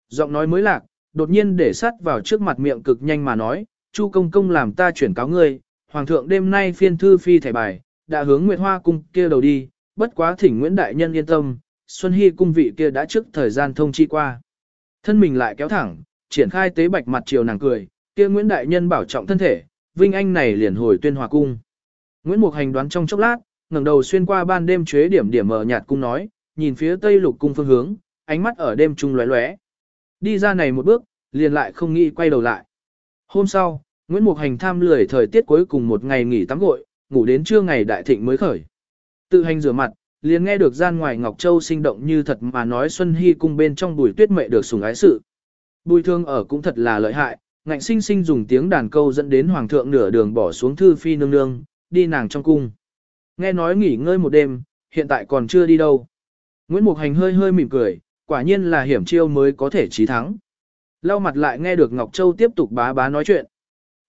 Giọng nói mới lạc, đột nhiên để sắt vào trước mặt miệng cực nhanh mà nói, Chu công công làm ta chuyển cáo ngươi, hoàng thượng đêm nay phiên thư phi thẻ bài, đã hướng Nguyệt Hoa cung kia đầu đi, bất quá thỉnh Nguyễn Đại Nhân yên tâm, Xuân Hy cung vị kia đã trước thời gian thông chi qua. Thân mình lại kéo thẳng, triển khai tế bạch mặt chiều nàng cười, kia Nguyễn Đại Nhân bảo trọng thân thể, Vinh Anh này liền hồi tuyên hòa cung. Nguyễn Mục Hành đoán trong chốc lát, ngẩng đầu xuyên qua ban đêm chế điểm điểm mở nhạt cung nói, nhìn phía tây lục cung phương hướng, ánh mắt ở đêm trung lóe lóe. Đi ra này một bước, liền lại không nghĩ quay đầu lại. Hôm sau, Nguyễn Mục Hành tham lười thời tiết cuối cùng một ngày nghỉ tắm gội, ngủ đến trưa ngày đại thịnh mới khởi. Tự hành rửa mặt, liền nghe được gian ngoài Ngọc Châu sinh động như thật mà nói Xuân Hy cung bên trong bùi tuyết mệ được sủng ái sự. Bùi thương ở cũng thật là lợi hại, ngạnh sinh sinh dùng tiếng đàn câu dẫn đến hoàng thượng nửa đường bỏ xuống thư phi nương nương, đi nàng trong cung. Nghe nói nghỉ ngơi một đêm, hiện tại còn chưa đi đâu. Nguyễn Mục Hành hơi hơi mỉm cười, quả nhiên là hiểm chiêu mới có thể chí thắng. Lau mặt lại nghe được Ngọc Châu tiếp tục bá bá nói chuyện.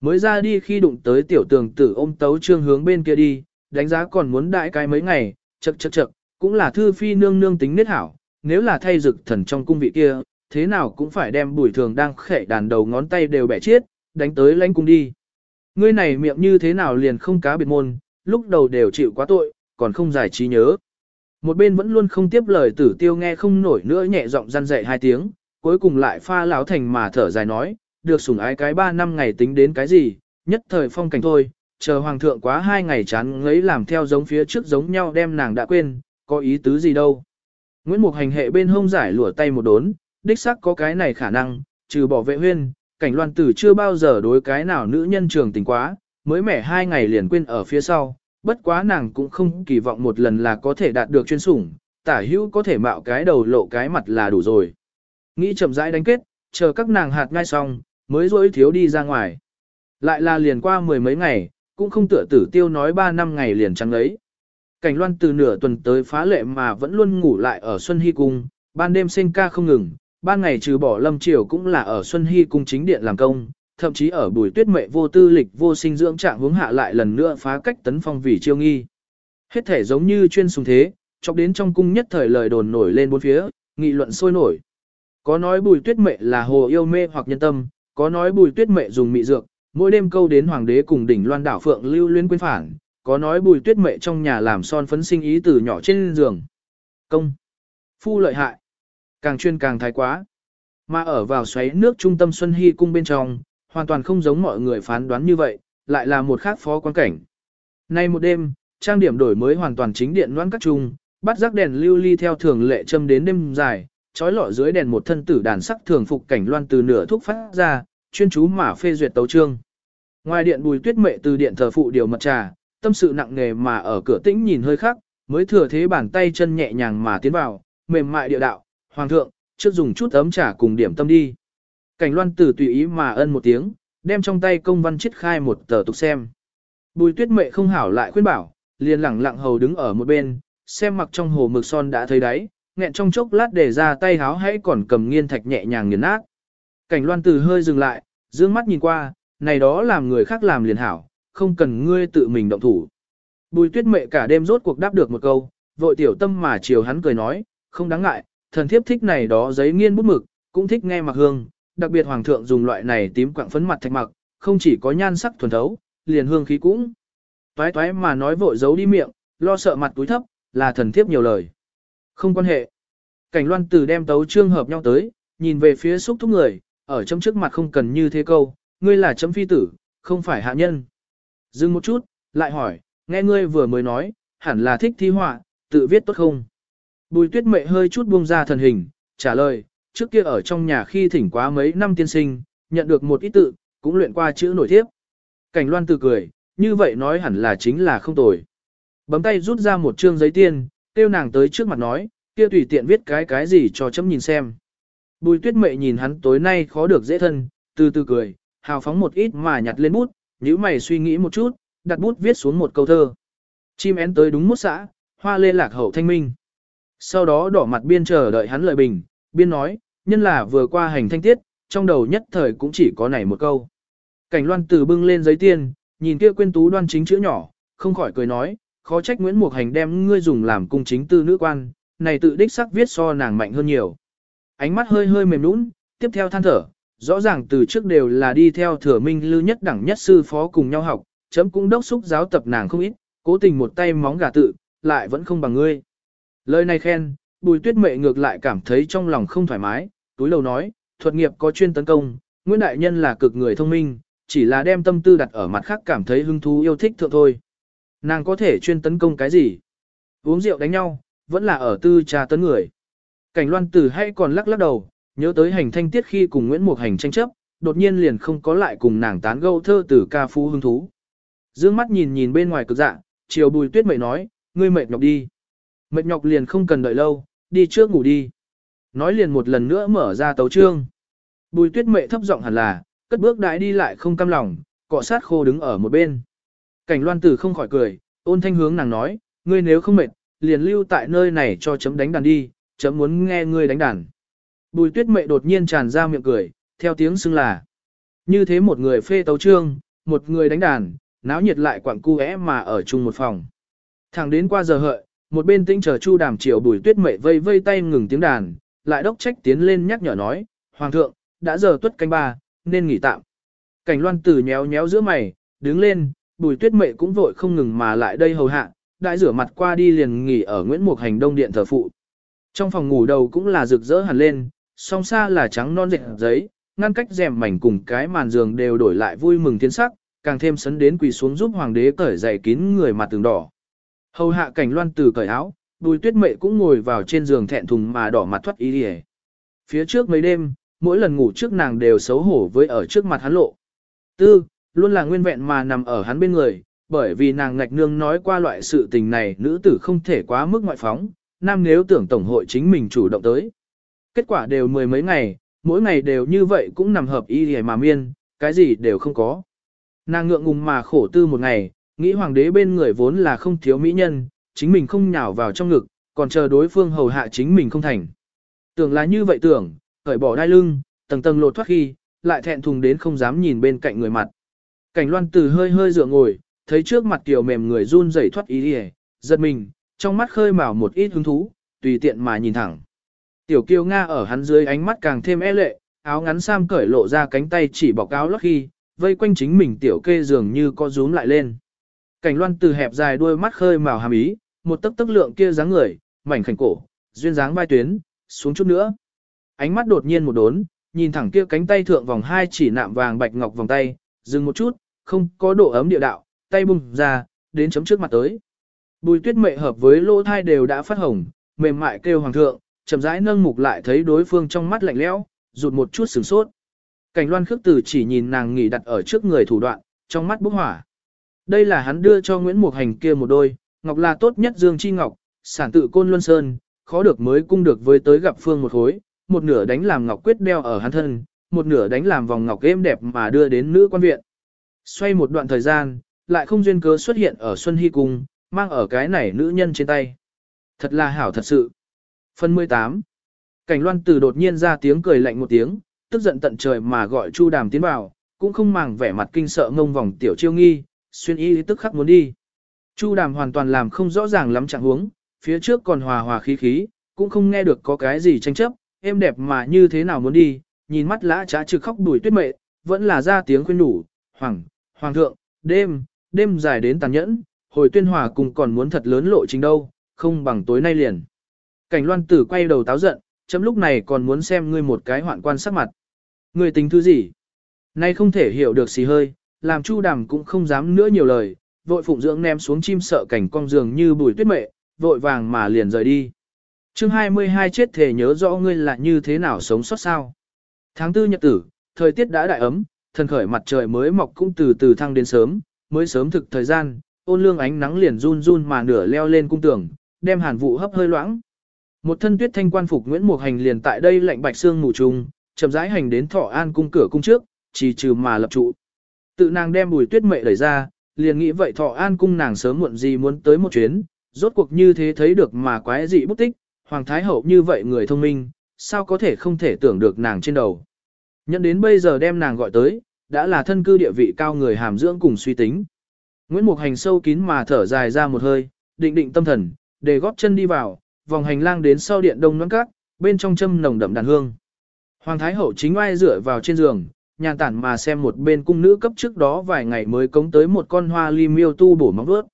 Mới ra đi khi đụng tới tiểu tường tử ôm tấu trương hướng bên kia đi, đánh giá còn muốn đại cái mấy ngày, chậc chậc chậc, cũng là thư phi nương nương tính nết hảo, nếu là thay dực thần trong cung vị kia, thế nào cũng phải đem bùi thường đang khẽ đàn đầu ngón tay đều bẻ chết, đánh tới lãnh cung đi. Ngươi này miệng như thế nào liền không cá biệt môn, lúc đầu đều chịu quá tội, còn không giải trí nhớ. Một bên vẫn luôn không tiếp lời tử tiêu nghe không nổi nữa nhẹ giọng răn dạy hai tiếng, cuối cùng lại pha láo thành mà thở dài nói, được sủng ái cái ba năm ngày tính đến cái gì, nhất thời phong cảnh thôi, chờ hoàng thượng quá hai ngày chán ngấy làm theo giống phía trước giống nhau đem nàng đã quên, có ý tứ gì đâu. Nguyễn Mục hành hệ bên hông giải lụa tay một đốn, đích xác có cái này khả năng, trừ bỏ vệ huyên, cảnh loan tử chưa bao giờ đối cái nào nữ nhân trường tình quá, mới mẻ hai ngày liền quên ở phía sau, bất quá nàng cũng không kỳ vọng một lần là có thể đạt được chuyên sủng, tả hữu có thể mạo cái đầu lộ cái mặt là đủ rồi. Nghĩ chậm rãi đánh kết, chờ các nàng hạt ngay xong, mới rỗi thiếu đi ra ngoài. Lại là liền qua mười mấy ngày, cũng không tựa tử tiêu nói ba năm ngày liền trắng ấy. Cảnh loan từ nửa tuần tới phá lệ mà vẫn luôn ngủ lại ở Xuân Hy Cung, ban đêm sinh ca không ngừng, ban ngày trừ bỏ lâm triều cũng là ở Xuân Hy Cung chính điện làm công, thậm chí ở buổi tuyết mệ vô tư lịch vô sinh dưỡng trạng hướng hạ lại lần nữa phá cách tấn phong vì chiêu nghi. Hết thể giống như chuyên sùng thế, chọc đến trong cung nhất thời lời đồn nổi lên bốn phía, nghị luận sôi nổi. Có nói bùi tuyết mệ là hồ yêu mê hoặc nhân tâm, có nói bùi tuyết mệ dùng mị dược, mỗi đêm câu đến hoàng đế cùng đỉnh loan đảo phượng lưu luyến quên phản, có nói bùi tuyết mệ trong nhà làm son phấn sinh ý từ nhỏ trên giường. Công. Phu lợi hại. Càng chuyên càng thái quá. Mà ở vào xoáy nước trung tâm Xuân Hy cung bên trong, hoàn toàn không giống mọi người phán đoán như vậy, lại là một khác phó quan cảnh. Nay một đêm, trang điểm đổi mới hoàn toàn chính điện loan các trung, bắt rắc đèn lưu ly theo thường lệ châm đến đêm dài, trói lọ dưới đèn một thân tử đàn sắc thường phục cảnh loan từ nửa thuốc phát ra, chuyên chú mà phê duyệt tấu trương. Ngoài điện bùi tuyết mệ từ điện thờ phụ điều mật trà, tâm sự nặng nề mà ở cửa tĩnh nhìn hơi khác, mới thừa thế bàn tay chân nhẹ nhàng mà tiến vào, mềm mại địa đạo, hoàng thượng, trước dùng chút ấm trà cùng điểm tâm đi. Cảnh loan tử tùy ý mà ân một tiếng, đem trong tay công văn chiết khai một tờ tục xem. Bùi tuyết mệ không hảo lại khuyên bảo, liền lẳng lặng hầu đứng ở một bên, xem mặc trong hồ mực son đã thấy đáy, nghẹn trong chốc lát để ra tay háo hãy còn cầm nghiên thạch nhẹ nhàng nghiền nát. Cảnh loan tử hơi dừng lại, dương mắt nhìn qua, này đó làm người khác làm liền hảo, không cần ngươi tự mình động thủ. Bùi tuyết mệ cả đêm rốt cuộc đáp được một câu, vội tiểu tâm mà chiều hắn cười nói, không đáng ngại, thần thiếp thích này đó giấy nghiên bút mực, cũng thích nghe mặc hương, đặc biệt hoàng thượng dùng loại này tím quạng phấn mặt thạch mặc, không chỉ có nhan sắc thuần thấu, liền hương khí cũng. Toái toái mà nói vội giấu đi miệng, lo sợ mặt túi thấp, là thần thiếp nhiều lời. Không quan hệ. Cảnh loan tử đem tấu trương hợp nhau tới, nhìn về phía xúc thúc người, ở chấm trước mặt không cần như thế câu, ngươi là chấm phi tử, không phải hạ nhân. Dừng một chút, lại hỏi, nghe ngươi vừa mới nói, hẳn là thích thi họa, tự viết tốt không? Bùi tuyết mệ hơi chút buông ra thần hình, trả lời, trước kia ở trong nhà khi thỉnh quá mấy năm tiên sinh, nhận được một ít tự, cũng luyện qua chữ nổi thiếp. Cảnh loan từ cười, như vậy nói hẳn là chính là không tồi. Bấm tay rút ra một trương giấy tiên, tiêu nàng tới trước mặt nói, kia tùy tiện viết cái cái gì cho chấm nhìn xem. Bùi tuyết mệ nhìn hắn tối nay khó được dễ thân, từ từ cười, hào phóng một ít mà nhặt lên bút, nhíu mày suy nghĩ một chút, đặt bút viết xuống một câu thơ. Chim én tới đúng mút xã, hoa lê lạc hậu thanh minh. Sau đó đỏ mặt biên chờ đợi hắn lợi bình, biên nói, nhân là vừa qua hành thanh tiết, trong đầu nhất thời cũng chỉ có này một câu. Cảnh loan từ bưng lên giấy tiên, nhìn kia quên tú đoan chính chữ nhỏ, không khỏi cười nói, khó trách Nguyễn Mục Hành đem ngươi dùng làm cung chính tư nữ quan, này tự đích sắc viết so nàng mạnh hơn nhiều. Ánh mắt hơi hơi mềm nũng, tiếp theo than thở, rõ ràng từ trước đều là đi theo thừa minh lưu nhất đẳng nhất sư phó cùng nhau học, chấm cũng đốc xúc giáo tập nàng không ít, cố tình một tay móng gà tự, lại vẫn không bằng ngươi. Lời này khen, bùi tuyết mệ ngược lại cảm thấy trong lòng không thoải mái, túi lầu nói, thuật nghiệp có chuyên tấn công, Nguyễn Đại Nhân là cực người thông minh, chỉ là đem tâm tư đặt ở mặt khác cảm thấy hứng thú yêu thích thượng thôi. Nàng có thể chuyên tấn công cái gì? Uống rượu đánh nhau, vẫn là ở tư trà tấn người. Cảnh loan tử hay còn lắc lắc đầu, nhớ tới hành thanh tiết khi cùng Nguyễn Mục Hành tranh chấp, đột nhiên liền không có lại cùng nàng tán gẫu thơ từ ca phú hứng thú. Dương mắt nhìn nhìn bên ngoài cực dạ, chiều bùi tuyết mệ nói, ngươi mệt nhọc đi. Mệt nhọc liền không cần đợi lâu, đi trước ngủ đi. Nói liền một lần nữa mở ra tấu trương. Bùi tuyết mệ thấp giọng hẳn là, cất bước đãi đi lại không cam lòng, cọ sát khô đứng ở một bên. Cảnh loan tử không khỏi cười, ôn thanh hướng nàng nói, ngươi nếu không mệt, liền lưu tại nơi này cho chấm đánh đàn đi, chấm muốn nghe ngươi đánh đàn. Bùi tuyết mệ đột nhiên tràn ra miệng cười, theo tiếng xưng là. Như thế một người phê tấu trương, một người đánh đàn, náo nhiệt lại quặng cu mà ở chung một phòng. Thẳng đến qua giờ hợi, một bên tĩnh chờ chu đàm triều bùi tuyết mệ vây vây tay ngừng tiếng đàn, lại đốc trách tiến lên nhắc nhở nói, Hoàng thượng, đã giờ tuất canh ba, nên nghỉ tạm. Cảnh loan tử nhéo nhéo giữa mày, đứng lên, bùi tuyết mệ cũng vội không ngừng mà lại đây hầu hạ, đại rửa mặt qua đi liền nghỉ ở Nguyễn Mục Hành Đông Điện thờ phụ. Trong phòng ngủ đầu cũng là rực rỡ hẳn lên, song xa là trắng non dệt giấy, ngăn cách rèm mảnh cùng cái màn giường đều đổi lại vui mừng tiến sắc, càng thêm sấn đến quỳ xuống giúp hoàng đế cởi giày kín người mặt tường đỏ. Hầu hạ cảnh loan từ cởi áo, đùi tuyết mệ cũng ngồi vào trên giường thẹn thùng mà đỏ mặt thoát ý đi Phía trước mấy đêm, mỗi lần ngủ trước nàng đều xấu hổ với ở trước mặt hắn lộ. Tư, luôn là nguyên vẹn mà nằm ở hắn bên người, bởi vì nàng ngạch nương nói qua loại sự tình này nữ tử không thể quá mức ngoại phóng, nam nếu tưởng tổng hội chính mình chủ động tới. Kết quả đều mười mấy ngày, mỗi ngày đều như vậy cũng nằm hợp y hề mà miên, cái gì đều không có. Nàng ngượng ngùng mà khổ tư một ngày, nghĩ hoàng đế bên người vốn là không thiếu mỹ nhân, chính mình không nhào vào trong ngực, còn chờ đối phương hầu hạ chính mình không thành. Tưởng là như vậy tưởng, cởi bỏ đai lưng, tầng tầng lột thoát khi, lại thẹn thùng đến không dám nhìn bên cạnh người mặt. Cảnh loan từ hơi hơi dựa ngồi, thấy trước mặt tiểu mềm người run rẩy thoát ý đi giật mình, trong mắt khơi mào một ít hứng thú, tùy tiện mà nhìn thẳng. Tiểu kiêu Nga ở hắn dưới ánh mắt càng thêm e lệ, áo ngắn sam cởi lộ ra cánh tay chỉ bọc áo lót khi, vây quanh chính mình tiểu kê dường như có rúm lại lên. Cảnh loan từ hẹp dài đuôi mắt khơi màu hàm ý, một tấc tấc lượng kia dáng người, mảnh khảnh cổ, duyên dáng vai tuyến, xuống chút nữa. Ánh mắt đột nhiên một đốn, nhìn thẳng kia cánh tay thượng vòng hai chỉ nạm vàng bạch ngọc vòng tay, dừng một chút, không có độ ấm địa đạo, tay bung ra, đến chấm trước mặt tới. Bùi tuyết mệ hợp với lỗ thai đều đã phát hồng, mềm mại kêu hoàng thượng, chậm rãi nâng mục lại thấy đối phương trong mắt lạnh lẽo, rụt một chút sửng sốt. Cảnh loan khước từ chỉ nhìn nàng nghỉ đặt ở trước người thủ đoạn, trong mắt bốc hỏa. Đây là hắn đưa cho Nguyễn Mục Hành kia một đôi, ngọc là tốt nhất Dương Chi Ngọc, sản tự côn luân sơn, khó được mới cung được với tới gặp phương một hối, một nửa đánh làm ngọc quyết đeo ở hắn thân, một nửa đánh làm vòng ngọc êm đẹp mà đưa đến nữ quan viện. Xoay một đoạn thời gian, lại không duyên cớ xuất hiện ở Xuân Hy Cung, mang ở cái này nữ nhân trên tay. Thật là hảo thật sự. Phần 18 Cảnh loan từ đột nhiên ra tiếng cười lạnh một tiếng, tức giận tận trời mà gọi Chu Đàm tiến vào, cũng không màng vẻ mặt kinh sợ ngông vòng tiểu chiêu nghi, xuyên y tức khắc muốn đi. Chu Đàm hoàn toàn làm không rõ ràng lắm trạng huống, phía trước còn hòa hòa khí khí, cũng không nghe được có cái gì tranh chấp, êm đẹp mà như thế nào muốn đi, nhìn mắt lã trá trực khóc đuổi tuyết mệ, vẫn là ra tiếng khuyên nhủ, hoàng, hoàng thượng, đêm, đêm dài đến tàn nhẫn, hồi tuyên hòa cùng còn muốn thật lớn lộ trình đâu, không bằng tối nay liền. Cảnh loan tử quay đầu táo giận, chấm lúc này còn muốn xem ngươi một cái hoạn quan sắc mặt. Ngươi tính thứ gì? Nay không thể hiểu được xì hơi, làm chu đàm cũng không dám nữa nhiều lời, vội phụng dưỡng ném xuống chim sợ cảnh cong giường như bùi tuyết mệ, vội vàng mà liền rời đi. chương 22 chết thể nhớ rõ ngươi là như thế nào sống sót sao. Tháng tư nhật tử, thời tiết đã đại ấm, thần khởi mặt trời mới mọc cũng từ từ thăng đến sớm, mới sớm thực thời gian, ôn lương ánh nắng liền run run mà nửa leo lên cung tường, đem hàn vụ hấp hơi loãng. Một thân tuyết thanh quan phục Nguyễn Mục Hành liền tại đây lạnh bạch xương mù trùng, chậm rãi hành đến Thọ An cung cửa cung trước, chỉ trừ mà lập trụ. Tự nàng đem Bùi Tuyết Mệ đẩy ra, liền nghĩ vậy Thọ An cung nàng sớm muộn gì muốn tới một chuyến, rốt cuộc như thế thấy được mà quái dị bút tích, hoàng thái hậu như vậy người thông minh, sao có thể không thể tưởng được nàng trên đầu. Nhận đến bây giờ đem nàng gọi tới, đã là thân cư địa vị cao người hàm dưỡng cùng suy tính. Nguyễn Mục Hành sâu kín mà thở dài ra một hơi, định định tâm thần, để góp chân đi vào, vòng hành lang đến sau điện đông nón cát, bên trong châm nồng đậm đàn hương. Hoàng Thái Hậu chính oai dựa vào trên giường, nhàn tản mà xem một bên cung nữ cấp trước đó vài ngày mới cống tới một con hoa ly miêu tu bổ móng vuốt.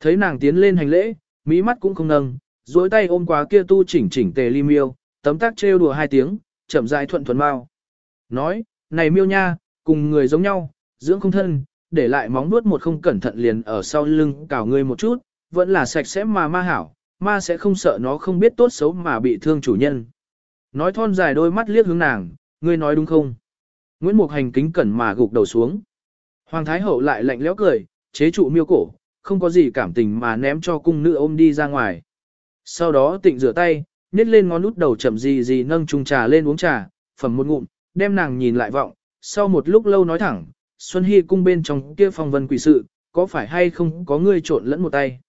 Thấy nàng tiến lên hành lễ, mỹ mắt cũng không nâng, duỗi tay ôm quá kia tu chỉnh chỉnh tề ly miêu, tấm tác trêu đùa hai tiếng, chậm rãi thuận thuần mau. Nói, này miêu nha, cùng người giống nhau, dưỡng không thân, để lại móng nuốt một không cẩn thận liền ở sau lưng cào ngươi một chút, vẫn là sạch sẽ mà ma hảo, ma sẽ không sợ nó không biết tốt xấu mà bị thương chủ nhân. Nói thon dài đôi mắt liếc hướng nàng, ngươi nói đúng không? Nguyễn Mục Hành kính cẩn mà gục đầu xuống. Hoàng Thái Hậu lại lạnh lẽo cười, chế trụ miêu cổ, không có gì cảm tình mà ném cho cung nữ ôm đi ra ngoài. Sau đó tịnh rửa tay, nhét lên ngón út đầu chậm gì gì nâng chung trà lên uống trà, phẩm một ngụm, đem nàng nhìn lại vọng, sau một lúc lâu nói thẳng, Xuân Hy cung bên trong kia phong vân quỷ sự, có phải hay không có người trộn lẫn một tay.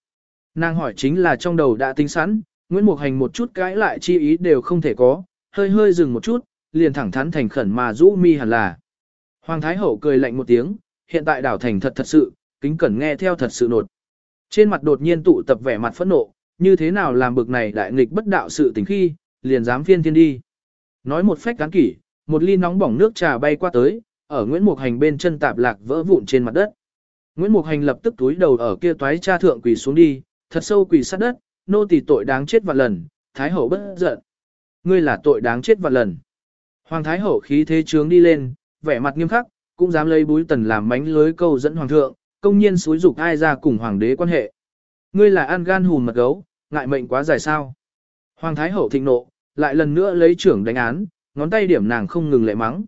Nàng hỏi chính là trong đầu đã tính sẵn, Nguyễn Mục Hành một chút cãi lại chi ý đều không thể có, hơi hơi dừng một chút, liền thẳng thắn thành khẩn mà rũ mi hẳn là. Hoàng Thái Hậu cười lạnh một tiếng, hiện tại đảo thành thật thật sự, kính cẩn nghe theo thật sự nột. Trên mặt đột nhiên tụ tập vẻ mặt phẫn nộ, như thế nào làm bực này đại nghịch bất đạo sự tình khi, liền dám phiên thiên đi. Nói một phách cán kỷ, một ly nóng bỏng nước trà bay qua tới, ở Nguyễn Mục Hành bên chân tạp lạc vỡ vụn trên mặt đất. Nguyễn Mục Hành lập tức túi đầu ở kia toái cha thượng quỳ xuống đi, thật sâu quỳ sát đất, nô tỳ tội đáng chết vạn lần, thái hậu bất giận. Ngươi là tội đáng chết vạn lần. Hoàng Thái Hậu khí thế trướng đi lên, vẻ mặt nghiêm khắc, cũng dám lấy búi tần làm mánh lưới câu dẫn Hoàng thượng, công nhiên xúi dục ai ra cùng Hoàng đế quan hệ. Ngươi là an gan hùn mật gấu, ngại mệnh quá dài sao. Hoàng Thái Hậu thịnh nộ, lại lần nữa lấy trưởng đánh án, ngón tay điểm nàng không ngừng lệ mắng.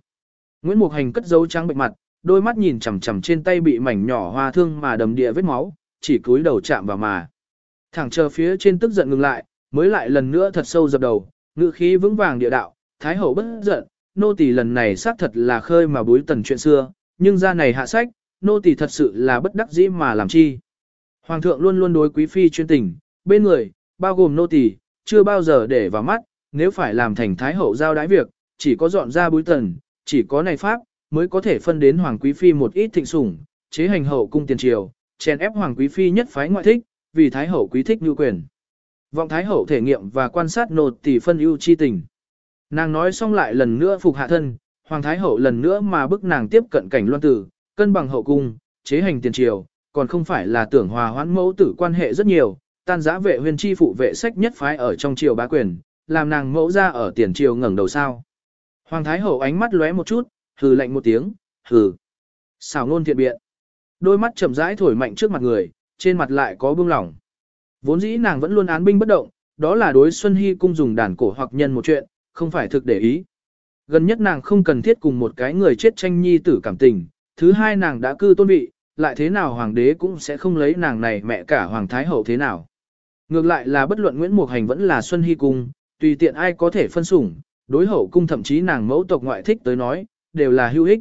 Nguyễn Mục Hành cất dấu trắng bệnh mặt, đôi mắt nhìn chằm chằm trên tay bị mảnh nhỏ hoa thương mà đầm địa vết máu, chỉ cúi đầu chạm vào mà. Thẳng chờ phía trên tức giận ngừng lại, mới lại lần nữa thật sâu dập đầu, ngữ khí vững vàng địa đạo, thái hậu bất giận, nô tỳ lần này xác thật là khơi mà bối tần chuyện xưa, nhưng ra này hạ sách, nô tỳ thật sự là bất đắc dĩ mà làm chi. Hoàng thượng luôn luôn đối quý phi chuyên tình, bên người, bao gồm nô tỳ, chưa bao giờ để vào mắt, nếu phải làm thành thái hậu giao đái việc, chỉ có dọn ra bối tần, chỉ có này pháp, mới có thể phân đến hoàng quý phi một ít thịnh sủng, chế hành hậu cung tiền triều, chèn ép hoàng quý phi nhất phái ngoại thích, vì thái hậu quý thích nhu quyền. Vọng thái hậu thể nghiệm và quan sát nô tỳ phân ưu chi tình. Nàng nói xong lại lần nữa phục hạ thân, hoàng thái hậu lần nữa mà bức nàng tiếp cận cảnh loan tử, cân bằng hậu cung, chế hành tiền triều, còn không phải là tưởng hòa hoãn mẫu tử quan hệ rất nhiều, tan giã vệ huyền chi phụ vệ sách nhất phái ở trong triều bá quyền, làm nàng mẫu ra ở tiền triều ngẩng đầu sao. Hoàng thái hậu ánh mắt lóe một chút, hừ lạnh một tiếng, hừ. Xảo ngôn thiện biện. Đôi mắt chậm rãi thổi mạnh trước mặt người, trên mặt lại có bưng lỏng. Vốn dĩ nàng vẫn luôn án binh bất động, đó là đối Xuân Hy cung dùng đàn cổ hoặc nhân một chuyện, không phải thực để ý. Gần nhất nàng không cần thiết cùng một cái người chết tranh nhi tử cảm tình, thứ hai nàng đã cư tôn vị, lại thế nào hoàng đế cũng sẽ không lấy nàng này mẹ cả hoàng thái hậu thế nào. Ngược lại là bất luận Nguyễn Mục Hành vẫn là Xuân Hy cung, tùy tiện ai có thể phân sủng, đối hậu cung thậm chí nàng mẫu tộc ngoại thích tới nói, đều là hữu ích.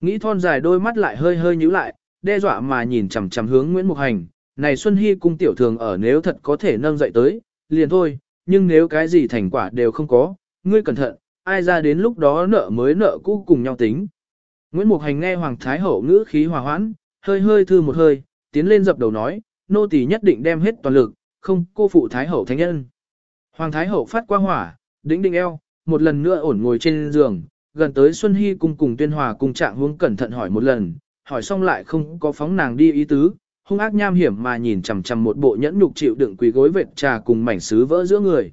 Nghĩ thon dài đôi mắt lại hơi hơi nhíu lại, đe dọa mà nhìn chằm chằm hướng Nguyễn Mục Hành, này Xuân Hy cung tiểu thường ở nếu thật có thể nâng dậy tới, liền thôi, nhưng nếu cái gì thành quả đều không có, ngươi cẩn thận, ai ra đến lúc đó nợ mới nợ cũ cùng nhau tính. Nguyễn Mục Hành nghe Hoàng Thái Hậu ngữ khí hòa hoãn, hơi hơi thư một hơi, tiến lên dập đầu nói, nô tỳ nhất định đem hết toàn lực, không cô phụ Thái Hậu thánh nhân. Hoàng Thái Hậu phát qua hỏa, đĩnh đinh eo, một lần nữa ổn ngồi trên giường, gần tới Xuân Hy cung cùng tuyên hòa cùng trạng hướng cẩn thận hỏi một lần, hỏi xong lại không có phóng nàng đi ý tứ, hung ác nham hiểm mà nhìn chằm chằm một bộ nhẫn nhục chịu đựng quỳ gối vệt trà cùng mảnh sứ vỡ giữa người.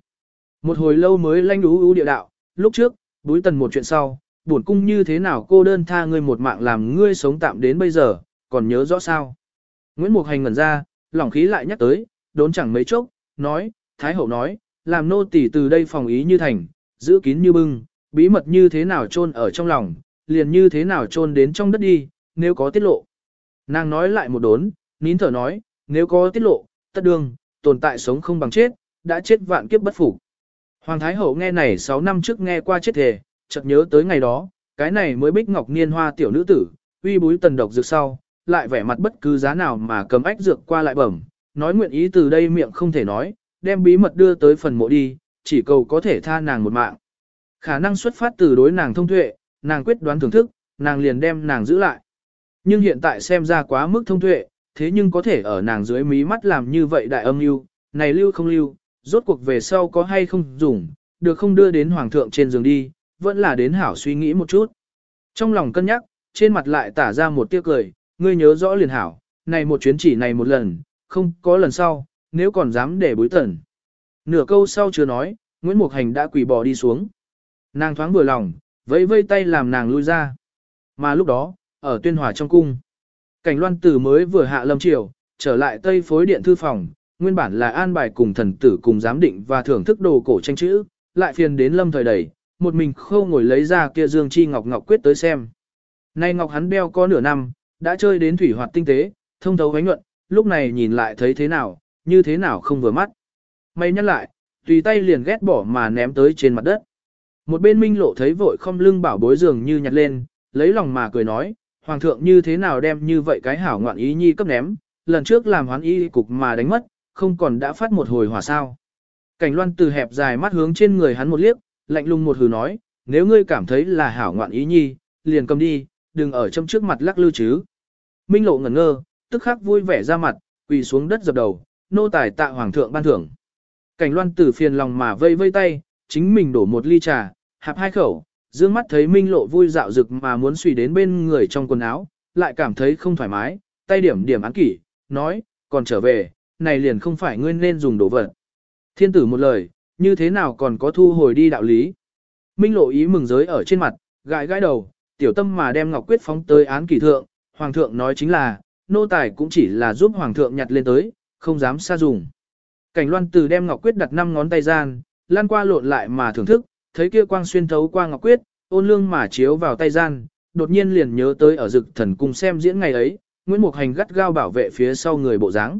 Một hồi lâu mới lanh đú ưu địa đạo, lúc trước, búi tần một chuyện sau, buồn cung như thế nào cô đơn tha ngươi một mạng làm ngươi sống tạm đến bây giờ, còn nhớ rõ sao. Nguyễn Mục Hành ngẩn ra, lỏng khí lại nhắc tới, đốn chẳng mấy chốc, nói, Thái Hậu nói, làm nô tỳ từ đây phòng ý như thành, giữ kín như bưng, bí mật như thế nào chôn ở trong lòng, liền như thế nào chôn đến trong đất đi, nếu có tiết lộ. Nàng nói lại một đốn, nín thở nói, nếu có tiết lộ, tất đương, tồn tại sống không bằng chết, đã chết vạn kiếp bất phục. Hoàng Thái Hậu nghe này 6 năm trước nghe qua chết thề, chợt nhớ tới ngày đó, cái này mới bích ngọc niên hoa tiểu nữ tử, uy búi tần độc dược sau, lại vẻ mặt bất cứ giá nào mà cầm ách dược qua lại bẩm, nói nguyện ý từ đây miệng không thể nói, đem bí mật đưa tới phần mộ đi, chỉ cầu có thể tha nàng một mạng. Khả năng xuất phát từ đối nàng thông tuệ, nàng quyết đoán thưởng thức, nàng liền đem nàng giữ lại. Nhưng hiện tại xem ra quá mức thông tuệ, thế nhưng có thể ở nàng dưới mí mắt làm như vậy đại âm lưu, này lưu không lưu, rốt cuộc về sau có hay không dùng, được không đưa đến hoàng thượng trên giường đi, vẫn là đến hảo suy nghĩ một chút. Trong lòng cân nhắc, trên mặt lại tả ra một tiếc cười, ngươi nhớ rõ liền hảo, này một chuyến chỉ này một lần, không có lần sau, nếu còn dám để bối tẩn. Nửa câu sau chưa nói, Nguyễn Mục Hành đã quỳ bò đi xuống. Nàng thoáng vừa lòng, vẫy vây tay làm nàng lui ra. Mà lúc đó, ở tuyên hòa trong cung, cảnh loan tử mới vừa hạ lâm triều, trở lại tây phối điện thư phòng, nguyên bản là an bài cùng thần tử cùng giám định và thưởng thức đồ cổ tranh chữ, lại phiền đến lâm thời đẩy, một mình khâu ngồi lấy ra kia dương chi ngọc ngọc quyết tới xem. Nay ngọc hắn đeo có nửa năm, đã chơi đến thủy hoạt tinh tế, thông thấu ánh nhuận, lúc này nhìn lại thấy thế nào, như thế nào không vừa mắt. Mày nhắc lại, tùy tay liền ghét bỏ mà ném tới trên mặt đất. Một bên minh lộ thấy vội không lưng bảo bối dường như nhặt lên, lấy lòng mà cười nói, hoàng thượng như thế nào đem như vậy cái hảo ngoạn ý nhi cấp ném, lần trước làm hoán y cục mà đánh mất, không còn đã phát một hồi hỏa sao. Cảnh loan từ hẹp dài mắt hướng trên người hắn một liếc, lạnh lùng một hừ nói, nếu ngươi cảm thấy là hảo ngoạn ý nhi, liền cầm đi, đừng ở trong trước mặt lắc lư chứ. Minh lộ ngẩn ngơ, tức khắc vui vẻ ra mặt, quỳ xuống đất dập đầu, nô tài tạ hoàng thượng ban thưởng. Cảnh loan tử phiền lòng mà vây vây tay, chính mình đổ một ly trà, hạp hai khẩu, dương mắt thấy Minh lộ vui dạo rực mà muốn suy đến bên người trong quần áo, lại cảm thấy không thoải mái, tay điểm điểm án kỷ, nói, còn trở về, này liền không phải ngươi nên dùng đồ vật. Thiên tử một lời, như thế nào còn có thu hồi đi đạo lý. Minh lộ ý mừng giới ở trên mặt, gãi gãi đầu, tiểu tâm mà đem Ngọc Quyết phóng tới án kỳ thượng, Hoàng thượng nói chính là, nô tài cũng chỉ là giúp Hoàng thượng nhặt lên tới, không dám xa dùng. Cảnh loan từ đem Ngọc Quyết đặt năm ngón tay gian, lan qua lộn lại mà thưởng thức, thấy kia quang xuyên thấu qua Ngọc Quyết, ôn lương mà chiếu vào tay gian, đột nhiên liền nhớ tới ở dực thần cung xem diễn ngày ấy, Nguyễn Mục Hành gắt gao bảo vệ phía sau người bộ dáng.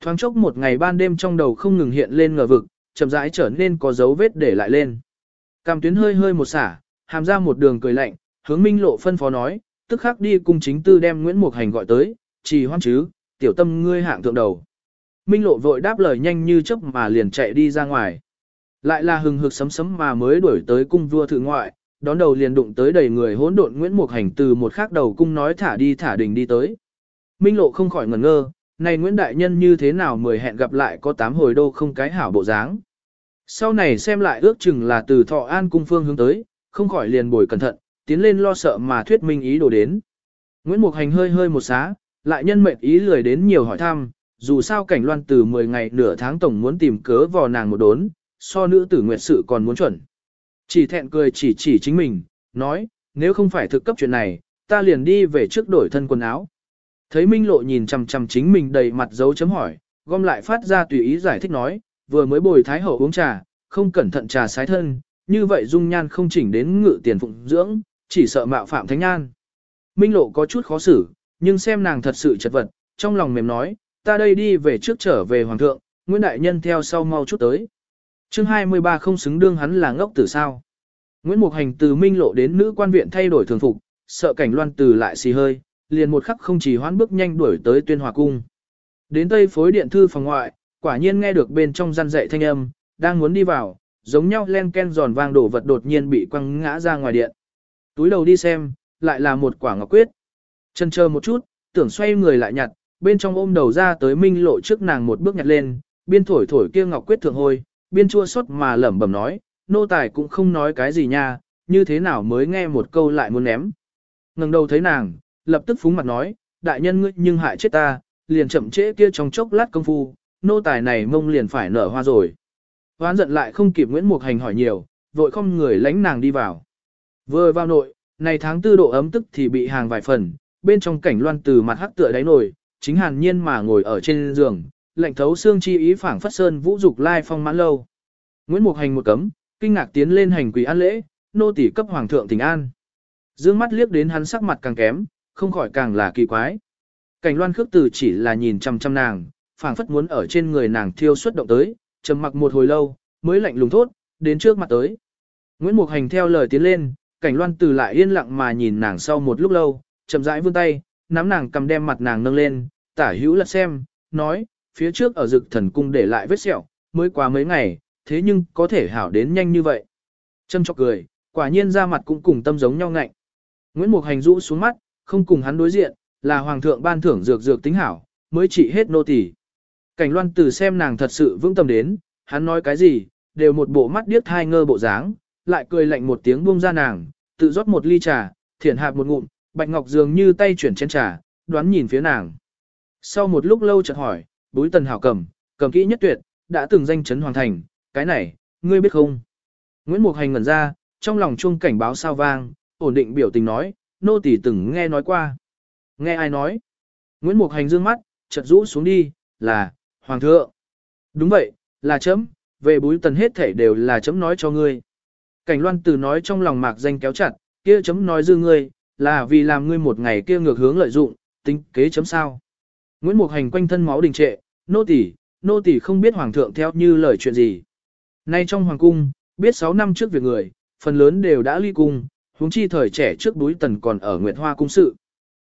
Thoáng chốc một ngày ban đêm trong đầu không ngừng hiện lên ngờ vực, chậm rãi trở nên có dấu vết để lại lên. Cam tuyến hơi hơi một xả, hàm ra một đường cười lạnh, hướng minh lộ phân phó nói, tức khắc đi cung chính tư đem Nguyễn Mục Hành gọi tới, trì hoan chứ, tiểu tâm ngươi hạng thượng đầu. Minh lộ vội đáp lời nhanh như chớp mà liền chạy đi ra ngoài. Lại là hừng hực sấm sấm mà mới đuổi tới cung vua thượng ngoại, đón đầu liền đụng tới đầy người hỗn độn Nguyễn Mục Hành từ một khác đầu cung nói thả đi thả đình đi tới. Minh lộ không khỏi ngẩn ngơ, này Nguyễn Đại Nhân như thế nào mười hẹn gặp lại có tám hồi đô không cái hảo bộ dáng. Sau này xem lại ước chừng là từ thọ an cung phương hướng tới, không khỏi liền bồi cẩn thận, tiến lên lo sợ mà thuyết minh ý đồ đến. Nguyễn Mục Hành hơi hơi một xá, lại nhân mệnh ý lười đến nhiều hỏi thăm, dù sao cảnh loan từ 10 ngày nửa tháng tổng muốn tìm cớ vò nàng một đốn, so nữ tử nguyệt sự còn muốn chuẩn. Chỉ thẹn cười chỉ chỉ chính mình, nói, nếu không phải thực cấp chuyện này, ta liền đi về trước đổi thân quần áo. Thấy Minh Lộ nhìn chằm chằm chính mình đầy mặt dấu chấm hỏi, gom lại phát ra tùy ý giải thích nói, vừa mới bồi thái hậu uống trà, không cẩn thận trà sái thân, như vậy dung nhan không chỉnh đến ngự tiền phụng dưỡng, chỉ sợ mạo phạm thánh nhan. Minh Lộ có chút khó xử, nhưng xem nàng thật sự chật vật, trong lòng mềm nói, ta đây đi về trước trở về hoàng thượng, Nguyễn Đại Nhân theo sau mau chút tới. chương 23 không xứng đương hắn là ngốc tử sao. Nguyễn Mục Hành từ Minh Lộ đến nữ quan viện thay đổi thường phục, sợ cảnh loan từ lại xì hơi, liền một khắc không chỉ hoãn bước nhanh đuổi tới tuyên hòa cung. Đến tây phối điện thư phòng ngoại, quả nhiên nghe được bên trong răn dạy thanh âm, đang muốn đi vào, giống nhau len ken giòn vang đổ vật đột nhiên bị quăng ngã ra ngoài điện. Túi đầu đi xem, lại là một quả ngọc quyết. Chân chờ một chút, tưởng xoay người lại nhặt, bên trong ôm đầu ra tới minh lộ trước nàng một bước nhặt lên, biên thổi thổi kia ngọc quyết thượng hôi, biên chua xót mà lẩm bẩm nói, nô tài cũng không nói cái gì nha, như thế nào mới nghe một câu lại muốn ném. ngẩng đầu thấy nàng, lập tức phúng mặt nói, đại nhân ngươi nhưng hại chết ta, liền chậm trễ kia trong chốc lát công phu, nô tài này mông liền phải nở hoa rồi. Hoán giận lại không kịp Nguyễn Mục Hành hỏi nhiều, vội không người lánh nàng đi vào. Vừa vào nội, này tháng tư độ ấm tức thì bị hàng vài phần, bên trong cảnh loan từ mặt hắc tựa đáy nồi, chính hàn nhiên mà ngồi ở trên giường, lạnh thấu xương chi ý phảng phất sơn vũ dục lai phong mãn lâu. Nguyễn Mục Hành một cấm, kinh ngạc tiến lên hành quỳ an lễ, nô tỷ cấp hoàng thượng tình an. Dương mắt liếc đến hắn sắc mặt càng kém, không khỏi càng là kỳ quái. Cảnh loan khước từ chỉ là nhìn chăm chăm nàng, phảng phất muốn ở trên người nàng thiêu xuất động tới, trầm mặc một hồi lâu, mới lạnh lùng thốt, đến trước mặt tới. Nguyễn Mục Hành theo lời tiến lên, cảnh loan từ lại yên lặng mà nhìn nàng sau một lúc lâu, chậm rãi vươn tay, nắm nàng cầm đem mặt nàng nâng lên, tả hữu lật xem, nói, phía trước ở dực thần cung để lại vết sẹo, mới qua mấy ngày, thế nhưng có thể hảo đến nhanh như vậy. Châm chọc cười, quả nhiên ra mặt cũng cùng tâm giống nhau ngạnh. Nguyễn Mục Hành rũ xuống mắt, không cùng hắn đối diện, là hoàng thượng ban thưởng dược dược tính hảo, mới trị hết nô tỳ. Cảnh loan từ xem nàng thật sự vững tâm đến, hắn nói cái gì, đều một bộ mắt điếc hai ngơ bộ dáng, lại cười lạnh một tiếng buông ra nàng, tự rót một ly trà, thiển hạp một ngụm, bạch ngọc dường như tay chuyển chén trà, đoán nhìn phía nàng. Sau một lúc lâu chợt hỏi, "Bối tần hảo cầm, cầm kỹ nhất tuyệt, đã từng danh chấn hoàng thành, cái này, ngươi biết không? Nguyễn Mục Hành ngẩn ra, trong lòng chuông cảnh báo sao vang, ổn định biểu tình nói, nô tỳ từng nghe nói qua. Nghe ai nói? Nguyễn Mục Hành dương mắt, chợt rũ xuống đi, là, Hoàng thượng. Đúng vậy, là chấm, về búi tần hết thể đều là chấm nói cho ngươi. Cảnh loan từ nói trong lòng mạc danh kéo chặt, kia chấm nói dư ngươi, là vì làm ngươi một ngày kia ngược hướng lợi dụng, tính kế chấm sao. Nguyễn Mục Hành quanh thân máu đình trệ, nô tỳ, nô tỳ không biết hoàng thượng theo như lời chuyện gì. Nay trong hoàng cung, biết 6 năm trước việc người, phần lớn đều đã ly cung, huống chi thời trẻ trước búi tần còn ở Nguyệt Hoa cung sự.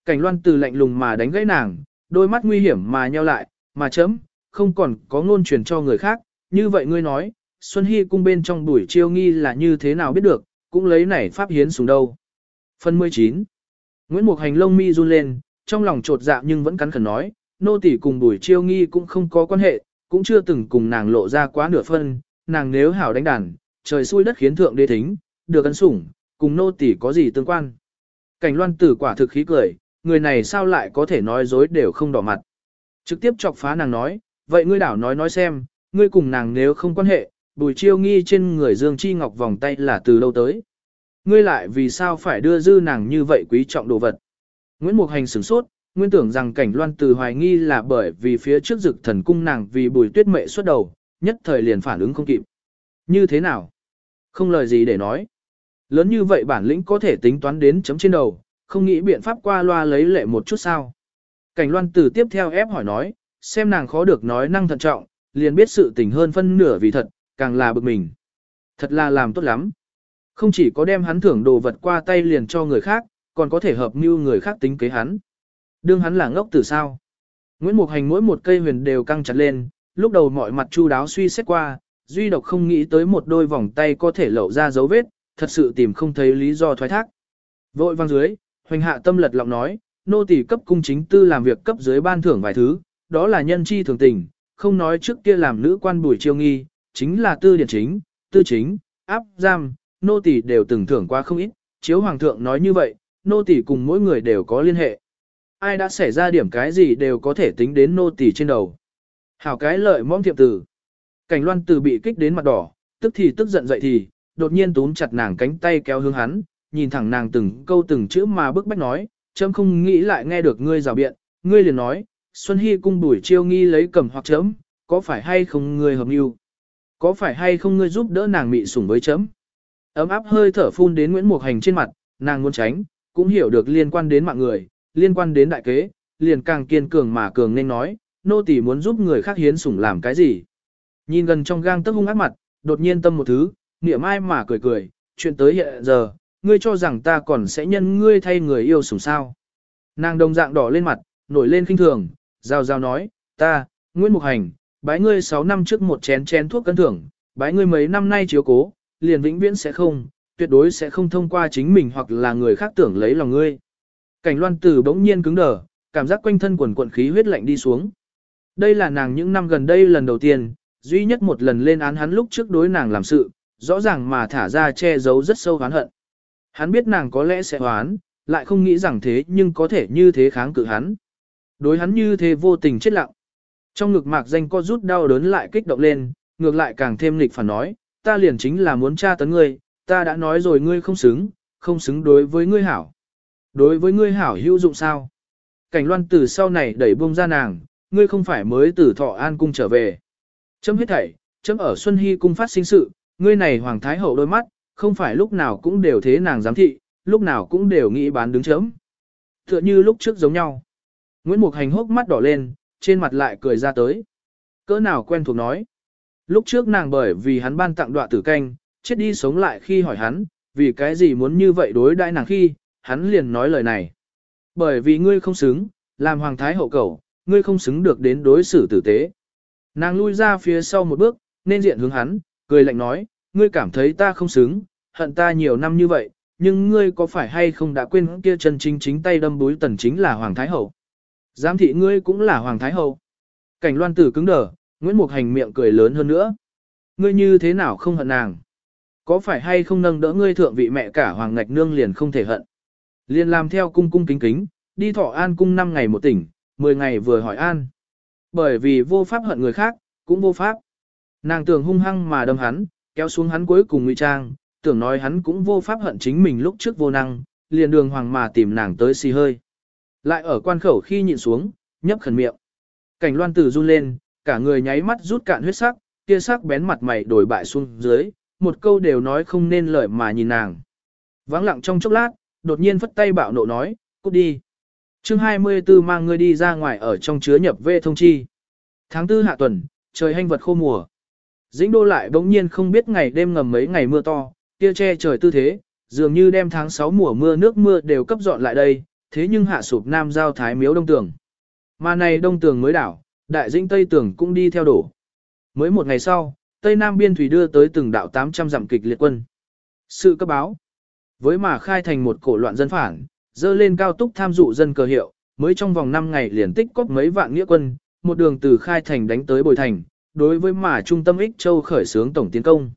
Cảnh loan từ lạnh lùng mà đánh gãy nàng, đôi mắt nguy hiểm mà nheo lại, mà chấm, không còn có ngôn truyền cho người khác, như vậy ngươi nói, Xuân Hy cung bên trong buổi chiêu nghi là như thế nào biết được, cũng lấy này pháp hiến xuống đâu. Phần 19 Nguyễn Mục Hành lông mi run lên, trong lòng trột dạ nhưng vẫn cắn khẩn nói, nô tỷ cùng buổi chiêu nghi cũng không có quan hệ, cũng chưa từng cùng nàng lộ ra quá nửa phân, nàng nếu hảo đánh đàn, trời xui đất khiến thượng đế thính, được ân sủng, cùng nô tỳ có gì tương quan. Cảnh loan tử quả thực khí cười, người này sao lại có thể nói dối đều không đỏ mặt. Trực tiếp chọc phá nàng nói, vậy ngươi đảo nói nói xem, ngươi cùng nàng nếu không quan hệ, bùi chiêu nghi trên người Dương Chi Ngọc vòng tay là từ lâu tới. Ngươi lại vì sao phải đưa dư nàng như vậy quý trọng đồ vật. Nguyễn Mục Hành sửng sốt, nguyên tưởng rằng cảnh loan từ hoài nghi là bởi vì phía trước dực thần cung nàng vì bùi tuyết mệ xuất đầu, nhất thời liền phản ứng không kịp. Như thế nào? Không lời gì để nói. Lớn như vậy bản lĩnh có thể tính toán đến chấm trên đầu, không nghĩ biện pháp qua loa lấy lệ một chút sao. Cảnh loan từ tiếp theo ép hỏi nói, xem nàng khó được nói năng thận trọng, liền biết sự tình hơn phân nửa vì thật, càng là bực mình. Thật là làm tốt lắm. Không chỉ có đem hắn thưởng đồ vật qua tay liền cho người khác, còn có thể hợp mưu người khác tính kế hắn. Đương hắn là ngốc từ sao. Nguyễn Mục Hành mỗi một cây huyền đều căng chặt lên, lúc đầu mọi mặt chu đáo suy xét qua, duy độc không nghĩ tới một đôi vòng tay có thể lộ ra dấu vết, thật sự tìm không thấy lý do thoái thác. Vội vang dưới, hoành hạ tâm lật lọng nói, nô tỳ cấp cung chính tư làm việc cấp dưới ban thưởng vài thứ, đó là nhân chi thường tình, không nói trước kia làm nữ quan bùi chiêu nghi, chính là tư điển chính, tư chính, áp giam, nô tỳ đều từng thưởng qua không ít, chiếu hoàng thượng nói như vậy, nô tỳ cùng mỗi người đều có liên hệ. Ai đã xảy ra điểm cái gì đều có thể tính đến nô tỳ trên đầu. Hảo cái lợi mong thiệp tử. Cảnh loan từ bị kích đến mặt đỏ, tức thì tức giận dậy thì, đột nhiên túm chặt nàng cánh tay kéo hướng hắn, nhìn thẳng nàng từng câu từng chữ mà bức bách nói, chấm không nghĩ lại nghe được ngươi rào biện, ngươi liền nói, Xuân Hy cung đuổi chiêu nghi lấy cầm hoặc chấm, có phải hay không ngươi hợp yêu, Có phải hay không ngươi giúp đỡ nàng mị sủng với chấm? Ấm áp hơi thở phun đến Nguyễn Mục Hành trên mặt, nàng muốn tránh, cũng hiểu được liên quan đến mạng người, liên quan đến đại kế, liền càng kiên cường mà cường nên nói, nô tỳ muốn giúp người khác hiến sủng làm cái gì? Nhìn gần trong gang tấc hung ác mặt, đột nhiên tâm một thứ, niệm ai mà cười cười, chuyện tới hiện giờ, ngươi cho rằng ta còn sẽ nhân ngươi thay người yêu sủng sao? Nàng đồng dạng đỏ lên mặt, nổi lên kinh thường, giao giao nói, ta, Nguyễn Mục Hành, bái ngươi 6 năm trước một chén chén thuốc cân thưởng, bái ngươi mấy năm nay chiếu cố, liền vĩnh viễn sẽ không, tuyệt đối sẽ không thông qua chính mình hoặc là người khác tưởng lấy lòng ngươi. Cảnh loan tử bỗng nhiên cứng đờ, cảm giác quanh thân quần quận khí huyết lạnh đi xuống. Đây là nàng những năm gần đây lần đầu tiên, duy nhất một lần lên án hắn lúc trước đối nàng làm sự, rõ ràng mà thả ra che giấu rất sâu oán hận. Hắn biết nàng có lẽ sẽ oán, lại không nghĩ rằng thế nhưng có thể như thế kháng cự hắn. Đối hắn như thế vô tình chết lặng. Trong ngực mạc danh co rút đau đớn lại kích động lên, ngược lại càng thêm lịch phản nói, ta liền chính là muốn tra tấn ngươi, ta đã nói rồi ngươi không xứng, không xứng đối với ngươi hảo. Đối với ngươi hảo hữu dụng sao? Cảnh loan từ sau này đẩy buông ra nàng, ngươi không phải mới từ thọ an cung trở về. Chấm hết thảy, chấm ở Xuân Hy cung phát sinh sự, ngươi này hoàng thái hậu đôi mắt, không phải lúc nào cũng đều thế nàng giám thị, lúc nào cũng đều nghĩ bán đứng chấm. Tựa như lúc trước giống nhau. Nguyễn Mục Hành hốc mắt đỏ lên, trên mặt lại cười ra tới. Cỡ nào quen thuộc nói. Lúc trước nàng bởi vì hắn ban tặng đoạn tử canh, chết đi sống lại khi hỏi hắn, vì cái gì muốn như vậy đối đãi nàng khi, hắn liền nói lời này. Bởi vì ngươi không xứng, làm hoàng thái hậu cầu, ngươi không xứng được đến đối xử tử tế. Nàng lui ra phía sau một bước, nên diện hướng hắn, cười lạnh nói, ngươi cảm thấy ta không xứng, hận ta nhiều năm như vậy, nhưng ngươi có phải hay không đã quên kia chân chính chính tay đâm búi tần chính là hoàng thái hậu. Giám thị ngươi cũng là hoàng thái hậu. Cảnh loan tử cứng đờ, Nguyễn Mục Hành miệng cười lớn hơn nữa. Ngươi như thế nào không hận nàng? Có phải hay không nâng đỡ ngươi thượng vị mẹ cả hoàng ngạch nương liền không thể hận? Liền làm theo cung cung kính kính, đi thọ an cung 5 ngày một tỉnh, 10 ngày vừa hỏi an. Bởi vì vô pháp hận người khác, cũng vô pháp. Nàng tưởng hung hăng mà đâm hắn, kéo xuống hắn cuối cùng ngụy trang, tưởng nói hắn cũng vô pháp hận chính mình lúc trước vô năng, liền đường hoàng mà tìm nàng tới xì hơi. Lại ở quan khẩu khi nhịn xuống, nhấp khẩn miệng. Cảnh loan tử run lên, cả người nháy mắt rút cạn huyết sắc, kia sắc bén mặt mày đổi bại xuống dưới, một câu đều nói không nên lời mà nhìn nàng. Vắng lặng trong chốc lát, đột nhiên phất tay bạo nộ nói, cút đi. chương 24 mang ngươi đi ra ngoài ở trong chứa nhập về thông chi. Tháng tư hạ tuần, trời hanh vật khô mùa. Dĩnh đô lại bỗng nhiên không biết ngày đêm ngầm mấy ngày mưa to, kia che trời tư thế, dường như đem tháng 6 mùa mưa nước mưa đều cấp dọn lại đây, thế nhưng hạ sụp nam giao thái miếu đông tường. Mà này đông tường mới đảo, đại dĩnh tây tường cũng đi theo đổ. Mới một ngày sau, tây nam biên thủy đưa tới từng đạo 800 dặm kịch liệt quân. Sự cấp báo. Với mà khai thành một cổ loạn dân phản, dơ lên cao túc tham dụ dân cờ hiệu, mới trong vòng 5 ngày liền tích cóp mấy vạn nghĩa quân, một đường từ khai thành đánh tới bồi thành, đối với mà trung tâm ích châu khởi xướng tổng tiến công.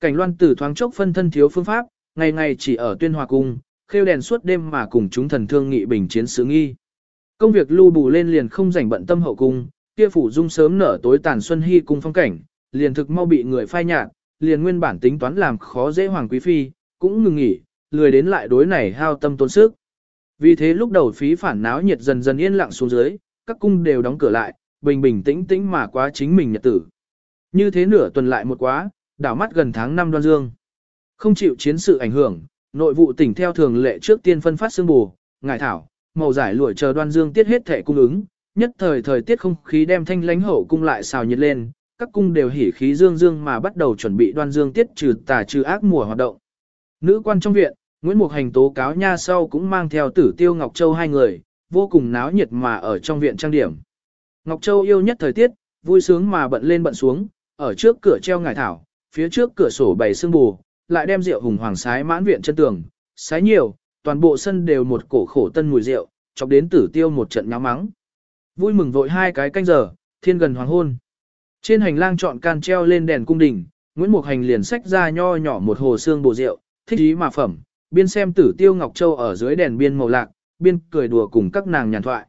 Cảnh loan tử thoáng chốc phân thân thiếu phương pháp, ngày ngày chỉ ở tuyên hòa cung, khêu đèn suốt đêm mà cùng chúng thần thương nghị bình chiến sứ nghi. Công việc lưu bù lên liền không rảnh bận tâm hậu cung, kia phủ dung sớm nở tối tàn xuân hy cung phong cảnh, liền thực mau bị người phai nhạt, liền nguyên bản tính toán làm khó dễ hoàng quý phi, cũng ngừng nghỉ, lười đến lại đối này hao tâm tốn sức. Vì thế lúc đầu phí phản náo nhiệt dần dần yên lặng xuống dưới, các cung đều đóng cửa lại, bình bình tĩnh tĩnh mà quá chính mình nhật tử. Như thế nửa tuần lại một quá, đảo mắt gần tháng năm đoan dương. Không chịu chiến sự ảnh hưởng, nội vụ tỉnh theo thường lệ trước tiên phân phát xương bù, ngải thảo, màu giải lụa chờ đoan dương tiết hết thể cung ứng, nhất thời thời tiết không khí đem thanh lãnh hậu cung lại xào nhiệt lên, các cung đều hỉ khí dương dương mà bắt đầu chuẩn bị đoan dương tiết trừ tà trừ ác mùa hoạt động. Nữ quan trong viện, Nguyễn Mục Hành tố cáo nha sau cũng mang theo tử tiêu Ngọc Châu hai người, vô cùng náo nhiệt mà ở trong viện trang điểm. Ngọc Châu yêu nhất thời tiết, vui sướng mà bận lên bận xuống, ở trước cửa treo ngải thảo, phía trước cửa sổ bày sương bù, lại đem rượu hùng hoàng sái mãn viện chân tường, sái nhiều, toàn bộ sân đều một cổ khổ tân mùi rượu, chọc đến tử tiêu một trận nháo mắng. Vui mừng vội hai cái canh giờ, thiên gần hoàng hôn. Trên hành lang chọn can treo lên đèn cung đình, Nguyễn Mục Hành liền xách ra nho nhỏ một hồ xương bồ rượu, thích ý mà phẩm, biên xem tử tiêu Ngọc Châu ở dưới đèn biên màu lạc, biên cười đùa cùng các nàng nhàn thoại.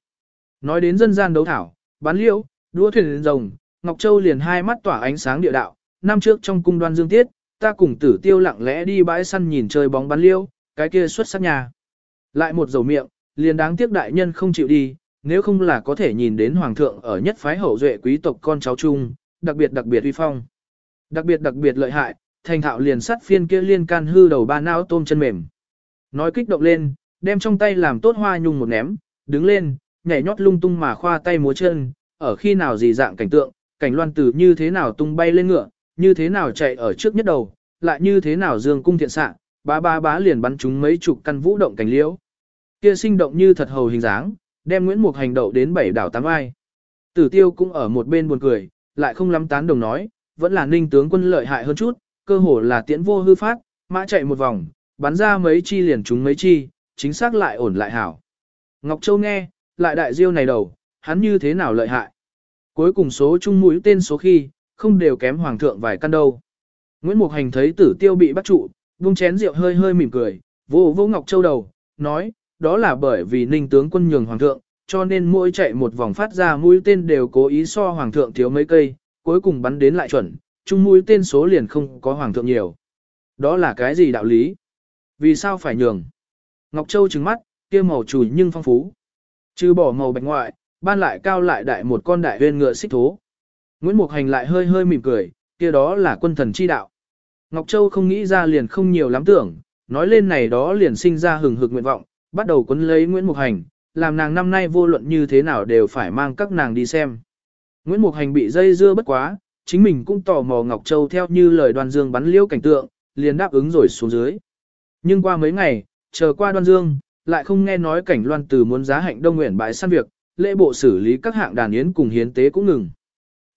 Nói đến dân gian đấu thảo, bán liễu, đua thuyền rồng, Ngọc Châu liền hai mắt tỏa ánh sáng địa đạo, năm trước trong cung đoan dương tiết, ta cùng tử tiêu lặng lẽ đi bãi săn nhìn chơi bóng bán liễu, cái kia xuất sắc nhà. Lại một dầu miệng, liền đáng tiếc đại nhân không chịu đi, nếu không là có thể nhìn đến hoàng thượng ở nhất phái hậu duệ quý tộc con cháu chung, đặc biệt đặc biệt uy phong. Đặc biệt đặc biệt lợi hại, thành thạo liền sắt phiên kia liên can hư đầu ba não tôm chân mềm. Nói kích động lên, đem trong tay làm tốt hoa nhung một ném, đứng lên, nhảy nhót lung tung mà khoa tay múa chân, ở khi nào gì dạng cảnh tượng, cảnh loan tử như thế nào tung bay lên ngựa, như thế nào chạy ở trước nhất đầu, lại như thế nào dương cung thiện xạ, bá bá bá liền bắn chúng mấy chục căn vũ động cảnh liễu. Kia sinh động như thật hầu hình dáng, đem Nguyễn Mục hành đậu đến bảy đảo tám ai. Tử tiêu cũng ở một bên buồn cười, lại không lắm tán đồng nói, vẫn là ninh tướng quân lợi hại hơn chút, cơ hồ là tiễn vô hư phát, mã chạy một vòng, bắn ra mấy chi liền trúng mấy chi, chính xác lại ổn lại hảo. Ngọc Châu nghe, lại đại diêu này đầu, hắn như thế nào lợi hại. Cuối cùng số chung mũi tên số khi, không đều kém hoàng thượng vài căn đâu. Nguyễn Mục Hành thấy tử tiêu bị bắt trụ, vung chén rượu hơi hơi mỉm cười, vô vô Ngọc Châu đầu, nói, đó là bởi vì ninh tướng quân nhường hoàng thượng, cho nên mỗi chạy một vòng phát ra mũi tên đều cố ý so hoàng thượng thiếu mấy cây, cuối cùng bắn đến lại chuẩn, chung mũi tên số liền không có hoàng thượng nhiều. Đó là cái gì đạo lý? Vì sao phải nhường? Ngọc Châu trừng mắt, kia màu chùi nhưng phong phú. Trừ bỏ màu bạch ngoại, ban lại cao lại đại một con đại huyên ngựa xích thố. Nguyễn Mục Hành lại hơi hơi mỉm cười, kia đó là quân thần chi đạo. Ngọc Châu không nghĩ ra liền không nhiều lắm tưởng, nói lên này đó liền sinh ra hừng hực nguyện vọng, bắt đầu quấn lấy Nguyễn Mục Hành, làm nàng năm nay vô luận như thế nào đều phải mang các nàng đi xem. Nguyễn Mục Hành bị dây dưa bất quá, chính mình cũng tò mò Ngọc Châu theo như lời Đoàn dương bắn liễu cảnh tượng, liền đáp ứng rồi xuống dưới. Nhưng qua mấy ngày, chờ qua đoan dương, lại không nghe nói cảnh loan từ muốn giá hạnh đông nguyện bãi săn việc, lễ bộ xử lý các hạng đàn yến cùng hiến tế cũng ngừng.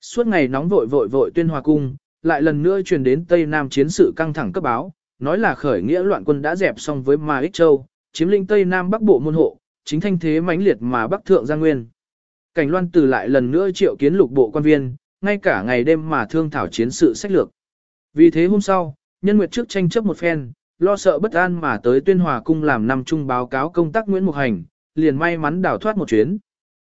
Suốt ngày nóng vội vội vội tuyên hòa cung, lại lần nữa truyền đến Tây Nam chiến sự căng thẳng cấp báo, nói là khởi nghĩa loạn quân đã dẹp xong với Ma Ích Châu, chiếm lĩnh Tây Nam Bắc Bộ môn hộ, chính thanh thế mãnh liệt mà Bắc Thượng Giang Nguyên. Cảnh loan từ lại lần nữa triệu kiến lục bộ quan viên, ngay cả ngày đêm mà thương thảo chiến sự sách lược. Vì thế hôm sau, nhân nguyệt trước tranh chấp một phen, lo sợ bất an mà tới tuyên hòa cung làm năm trung báo cáo công tác Nguyễn Mục Hành, liền may mắn đảo thoát một chuyến.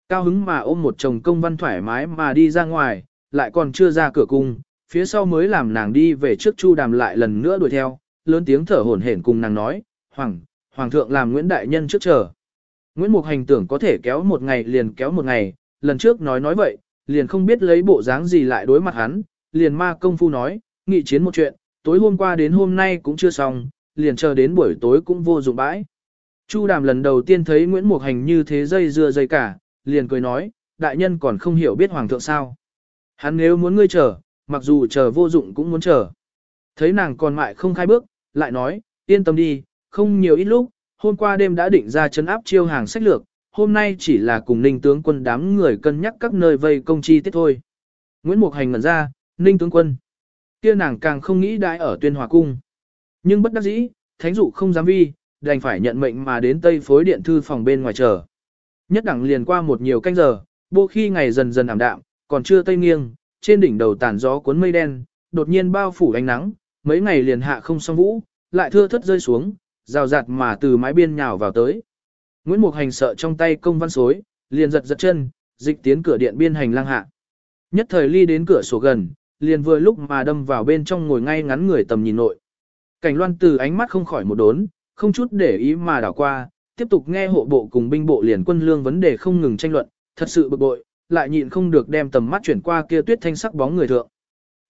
Cao hứng mà ôm một chồng công văn thoải mái mà đi ra ngoài, lại còn chưa ra cửa cung, phía sau mới làm nàng đi về trước chu đàm lại lần nữa đuổi theo, lớn tiếng thở hổn hển cùng nàng nói, Hoàng, Hoàng thượng làm Nguyễn Đại Nhân trước chờ. Nguyễn Mục Hành tưởng có thể kéo một ngày liền kéo một ngày, lần trước nói nói vậy, liền không biết lấy bộ dáng gì lại đối mặt hắn, liền ma công phu nói, nghị chiến một chuyện, tối hôm qua đến hôm nay cũng chưa xong, liền chờ đến buổi tối cũng vô dụng bãi. Chu đàm lần đầu tiên thấy Nguyễn Mục Hành như thế dây dưa dây cả, liền cười nói, đại nhân còn không hiểu biết hoàng thượng sao. Hắn nếu muốn ngươi chờ, mặc dù chờ vô dụng cũng muốn chờ. Thấy nàng còn mại không khai bước, lại nói, yên tâm đi, không nhiều ít lúc, hôm qua đêm đã định ra chấn áp chiêu hàng sách lược, hôm nay chỉ là cùng ninh tướng quân đám người cân nhắc các nơi vây công chi tiết thôi. Nguyễn Mục Hành ngẩn ra, ninh tướng quân. kia nàng càng không nghĩ đãi ở tuyên hòa cung. Nhưng bất đắc dĩ, thánh dụ không dám vi, đành phải nhận mệnh mà đến tây phối điện thư phòng bên ngoài chờ. Nhất đẳng liền qua một nhiều canh giờ, bộ khi ngày dần dần ảm đạm, còn chưa tây nghiêng, trên đỉnh đầu tàn gió cuốn mây đen, đột nhiên bao phủ ánh nắng, mấy ngày liền hạ không song vũ, lại thưa thất rơi xuống, rào rạt mà từ mái biên nhào vào tới. Nguyễn Mục Hành sợ trong tay công văn xối, liền giật giật chân, dịch tiến cửa điện biên hành lang hạ. Nhất thời ly đến cửa sổ gần, liền vừa lúc mà đâm vào bên trong ngồi ngay ngắn người tầm nhìn nội. Cảnh loan từ ánh mắt không khỏi một đốn, không chút để ý mà đảo qua, tiếp tục nghe hộ bộ cùng binh bộ liền quân lương vấn đề không ngừng tranh luận, thật sự bực bội, lại nhịn không được đem tầm mắt chuyển qua kia tuyết thanh sắc bóng người thượng.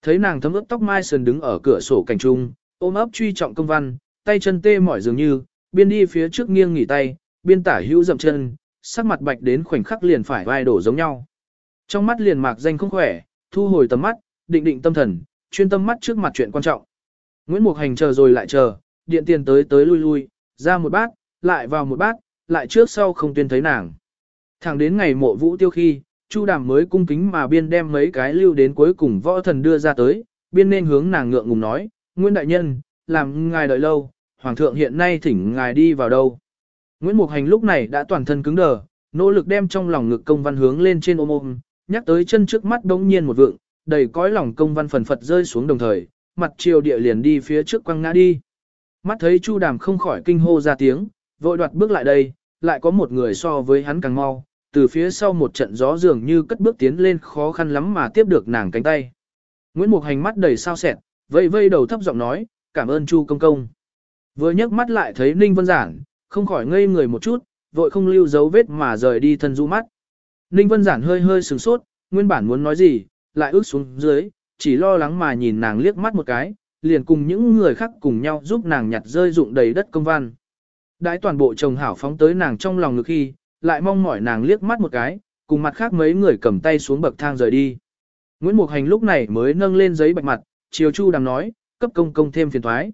Thấy nàng thấm ướt tóc mai sườn đứng ở cửa sổ cảnh trung, ôm ấp truy trọng công văn, tay chân tê mỏi dường như, biên đi phía trước nghiêng nghỉ tay, biên tả hữu dậm chân, sắc mặt bạch đến khoảnh khắc liền phải vai đổ giống nhau. Trong mắt liền mạc danh không khỏe, thu hồi tầm mắt, định định tâm thần, chuyên tâm mắt trước mặt chuyện quan trọng. Nguyễn Mục Hành chờ rồi lại chờ, điện tiền tới tới lui lui, ra một bát, lại vào một bát, lại trước sau không tuyên thấy nàng. Thẳng đến ngày mộ vũ tiêu khi, Chu Đàm mới cung kính mà biên đem mấy cái lưu đến cuối cùng võ thần đưa ra tới, biên nên hướng nàng ngượng ngùng nói, Nguyễn Đại Nhân, làm ngài đợi lâu, Hoàng thượng hiện nay thỉnh ngài đi vào đâu. Nguyễn Mục Hành lúc này đã toàn thân cứng đờ, nỗ lực đem trong lòng ngực công văn hướng lên trên ôm ôm, nhắc tới chân trước mắt đống nhiên một vượng, đầy cõi lòng công văn phần phật rơi xuống đồng thời, mặt chiều địa liền đi phía trước quăng ngã đi. Mắt thấy Chu Đàm không khỏi kinh hô ra tiếng, vội đoạt bước lại đây, lại có một người so với hắn càng mau, từ phía sau một trận gió dường như cất bước tiến lên khó khăn lắm mà tiếp được nàng cánh tay. Nguyễn Mục Hành mắt đầy sao sẹn, vây vây đầu thấp giọng nói, cảm ơn Chu công công. Vừa nhấc mắt lại thấy Ninh Vân Giản, không khỏi ngây người một chút, vội không lưu dấu vết mà rời đi thân du mắt. Ninh Vân Giản hơi hơi sừng sốt, nguyên bản muốn nói gì, lại ước xuống dưới, chỉ lo lắng mà nhìn nàng liếc mắt một cái, liền cùng những người khác cùng nhau giúp nàng nhặt rơi dụng đầy đất công văn. Đãi toàn bộ chồng hảo phóng tới nàng trong lòng ngực khi, lại mong mỏi nàng liếc mắt một cái, cùng mặt khác mấy người cầm tay xuống bậc thang rời đi. Nguyễn Mục Hành lúc này mới nâng lên giấy bạch mặt, chiều Chu Đàm nói, cấp công công thêm phiền thoái.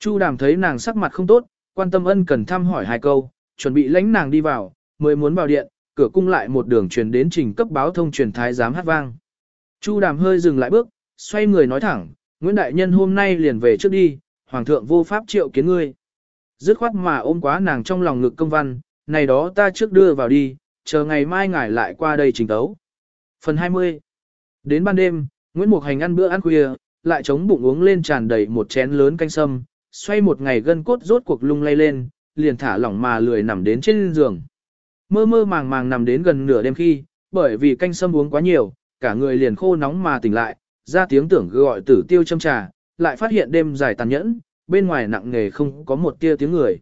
Chu Đàm thấy nàng sắc mặt không tốt, quan tâm ân cần thăm hỏi hai câu, chuẩn bị lãnh nàng đi vào, mới muốn vào điện, cửa cung lại một đường truyền đến trình cấp báo thông truyền thái giám hát vang. Chu Đàm hơi dừng lại bước, xoay người nói thẳng, Nguyễn Đại Nhân hôm nay liền về trước đi, Hoàng thượng vô pháp triệu kiến ngươi. Dứt khoát mà ôm quá nàng trong lòng ngực công văn, này đó ta trước đưa vào đi, chờ ngày mai ngải lại qua đây trình tấu. Phần 20 Đến ban đêm, Nguyễn Mục Hành ăn bữa ăn khuya, lại chống bụng uống lên tràn đầy một chén lớn canh sâm, xoay một ngày gân cốt rốt cuộc lung lay lên, liền thả lỏng mà lười nằm đến trên giường. Mơ mơ màng màng nằm đến gần nửa đêm khi, bởi vì canh sâm uống quá nhiều, cả người liền khô nóng mà tỉnh lại, ra tiếng tưởng gọi tử tiêu châm trà, lại phát hiện đêm dài tàn nhẫn, bên ngoài nặng nghề không có một tia tiếng người.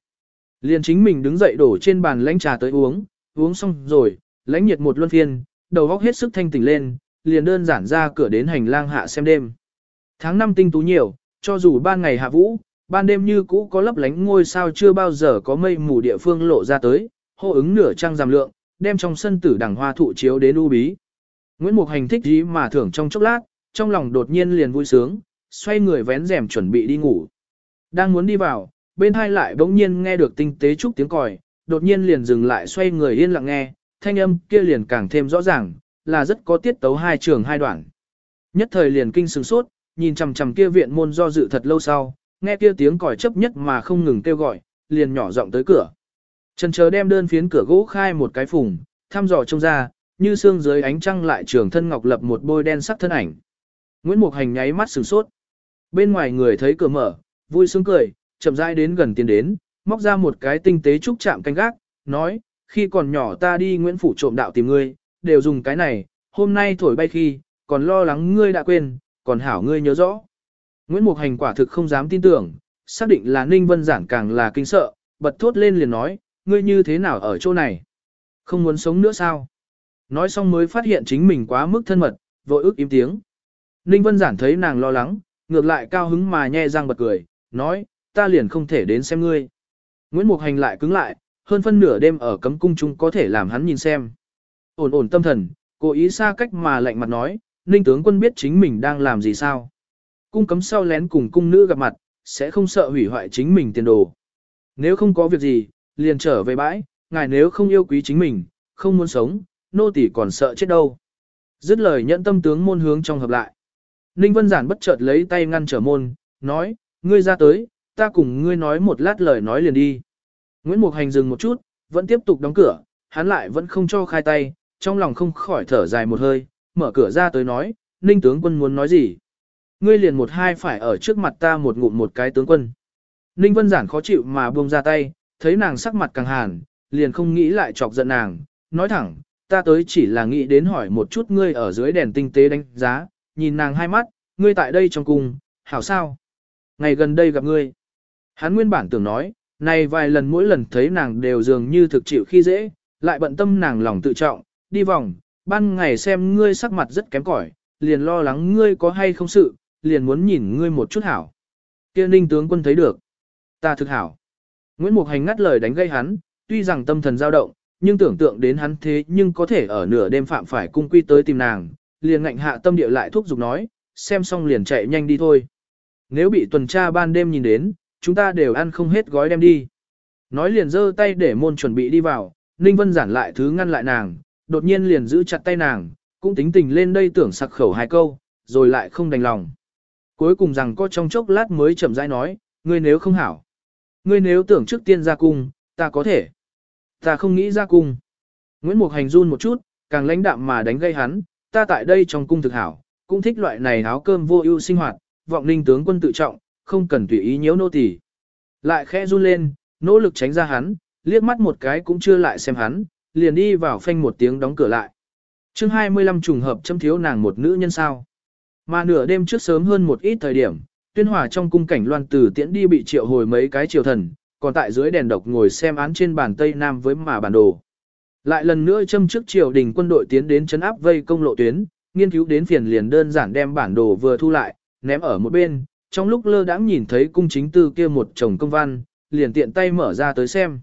Liền chính mình đứng dậy đổ trên bàn lãnh trà tới uống, uống xong rồi, lãnh nhiệt một luân phiên, đầu óc hết sức thanh tỉnh lên, liền đơn giản ra cửa đến hành lang hạ xem đêm. Tháng năm tinh tú nhiều, cho dù ban ngày hạ vũ, ban đêm như cũ có lấp lánh ngôi sao chưa bao giờ có mây mù địa phương lộ ra tới, hô ứng nửa trăng giảm lượng, đem trong sân tử đằng hoa thụ chiếu đến u bí. Nguyễn Mục Hành thích gì mà thưởng trong chốc lát, trong lòng đột nhiên liền vui sướng, xoay người vén rèm chuẩn bị đi ngủ. Đang muốn đi vào, bên hai lại bỗng nhiên nghe được tinh tế trúc tiếng còi, đột nhiên liền dừng lại xoay người yên lặng nghe, thanh âm kia liền càng thêm rõ ràng, là rất có tiết tấu hai trường hai đoạn. Nhất thời liền kinh sừng sốt, nhìn chằm chằm kia viện môn do dự thật lâu sau, nghe kia tiếng còi chấp nhất mà không ngừng kêu gọi, liền nhỏ giọng tới cửa. Trần chờ đem đơn phiến cửa gỗ khai một cái phùng, thăm dò trông ra, như xương dưới ánh trăng lại trường thân ngọc lập một bôi đen sắc thân ảnh. Nguyễn Mục Hành nháy mắt sửng sốt. Bên ngoài người thấy cửa mở, vui sướng cười, chậm rãi đến gần tiến đến, móc ra một cái tinh tế trúc chạm canh gác, nói, khi còn nhỏ ta đi Nguyễn Phủ trộm đạo tìm ngươi, đều dùng cái này, hôm nay thổi bay khi, còn lo lắng ngươi đã quên, còn hảo ngươi nhớ rõ. Nguyễn Mục Hành quả thực không dám tin tưởng, xác định là Ninh Vân Giản càng là kinh sợ, bật thốt lên liền nói, ngươi như thế nào ở chỗ này? Không muốn sống nữa sao? Nói xong mới phát hiện chính mình quá mức thân mật, vội ức im tiếng. Ninh Vân Giản thấy nàng lo lắng, ngược lại cao hứng mà nhe răng bật cười, nói, ta liền không thể đến xem ngươi. Nguyễn Mục Hành lại cứng lại, hơn phân nửa đêm ở cấm cung chúng có thể làm hắn nhìn xem. Ổn ổn tâm thần, cố ý xa cách mà lạnh mặt nói, Ninh tướng quân biết chính mình đang làm gì sao. Cung cấm sau lén cùng cung nữ gặp mặt, sẽ không sợ hủy hoại chính mình tiền đồ. Nếu không có việc gì, liền trở về bãi, ngài nếu không yêu quý chính mình, không muốn sống, nô tỳ còn sợ chết đâu. Dứt lời nhận tâm tướng môn hướng trong hợp lại. Ninh Vân Giản bất chợt lấy tay ngăn trở môn, nói, ngươi ra tới, ta cùng ngươi nói một lát lời nói liền đi. Nguyễn Mục Hành dừng một chút, vẫn tiếp tục đóng cửa, hắn lại vẫn không cho khai tay, trong lòng không khỏi thở dài một hơi, mở cửa ra tới nói, Ninh tướng quân muốn nói gì. Ngươi liền một hai phải ở trước mặt ta một ngụm một cái tướng quân. Ninh Vân Giản khó chịu mà buông ra tay, thấy nàng sắc mặt càng hàn, liền không nghĩ lại chọc giận nàng, nói thẳng, ta tới chỉ là nghĩ đến hỏi một chút ngươi ở dưới đèn tinh tế đánh giá, nhìn nàng hai mắt, ngươi tại đây trong cung, hảo sao? Ngày gần đây gặp ngươi. Hắn nguyên bản tưởng nói, này vài lần mỗi lần thấy nàng đều dường như thực chịu khi dễ, lại bận tâm nàng lòng tự trọng, đi vòng, ban ngày xem ngươi sắc mặt rất kém cỏi, liền lo lắng ngươi có hay không sự, liền muốn nhìn ngươi một chút hảo. Kia ninh tướng quân thấy được. Ta thực hảo. Nguyễn Mục Hành ngắt lời đánh gây hắn, tuy rằng tâm thần dao động, nhưng tưởng tượng đến hắn thế nhưng có thể ở nửa đêm phạm phải cung quy tới tìm nàng, liền ngạnh hạ tâm địa lại thúc giục nói, xem xong liền chạy nhanh đi thôi. Nếu bị tuần tra ban đêm nhìn đến, chúng ta đều ăn không hết gói đem đi. Nói liền giơ tay để môn chuẩn bị đi vào, Ninh Vân giản lại thứ ngăn lại nàng, đột nhiên liền giữ chặt tay nàng, cũng tính tình lên đây tưởng sặc khẩu hai câu, rồi lại không đành lòng. Cuối cùng rằng có trong chốc lát mới chậm rãi nói, ngươi nếu không hảo. Ngươi nếu tưởng trước tiên ra cung, ta có thể. Ta không nghĩ ra cung. Nguyễn Mục Hành run một chút, càng lãnh đạm mà đánh gây hắn, ta tại đây trong cung thực hảo, cũng thích loại này áo cơm vô ưu sinh hoạt, vọng ninh tướng quân tự trọng, không cần tùy ý nhiễu nô tỳ. Lại khẽ run lên, nỗ lực tránh ra hắn, liếc mắt một cái cũng chưa lại xem hắn, liền đi vào phanh một tiếng đóng cửa lại. chương 25 trùng hợp châm thiếu nàng một nữ nhân sao. Mà nửa đêm trước sớm hơn một ít thời điểm, tuyên hòa trong cung cảnh loan tử tiễn đi bị triệu hồi mấy cái triều thần, còn tại dưới đèn độc ngồi xem án trên bàn Tây Nam với mà bản đồ. Lại lần nữa châm trước triều đình quân đội tiến đến chấn áp vây công lộ tuyến, nghiên cứu đến phiền liền đơn giản đem bản đồ vừa thu lại, ném ở một bên, trong lúc lơ đãng nhìn thấy cung chính tư kia một chồng công văn, liền tiện tay mở ra tới xem.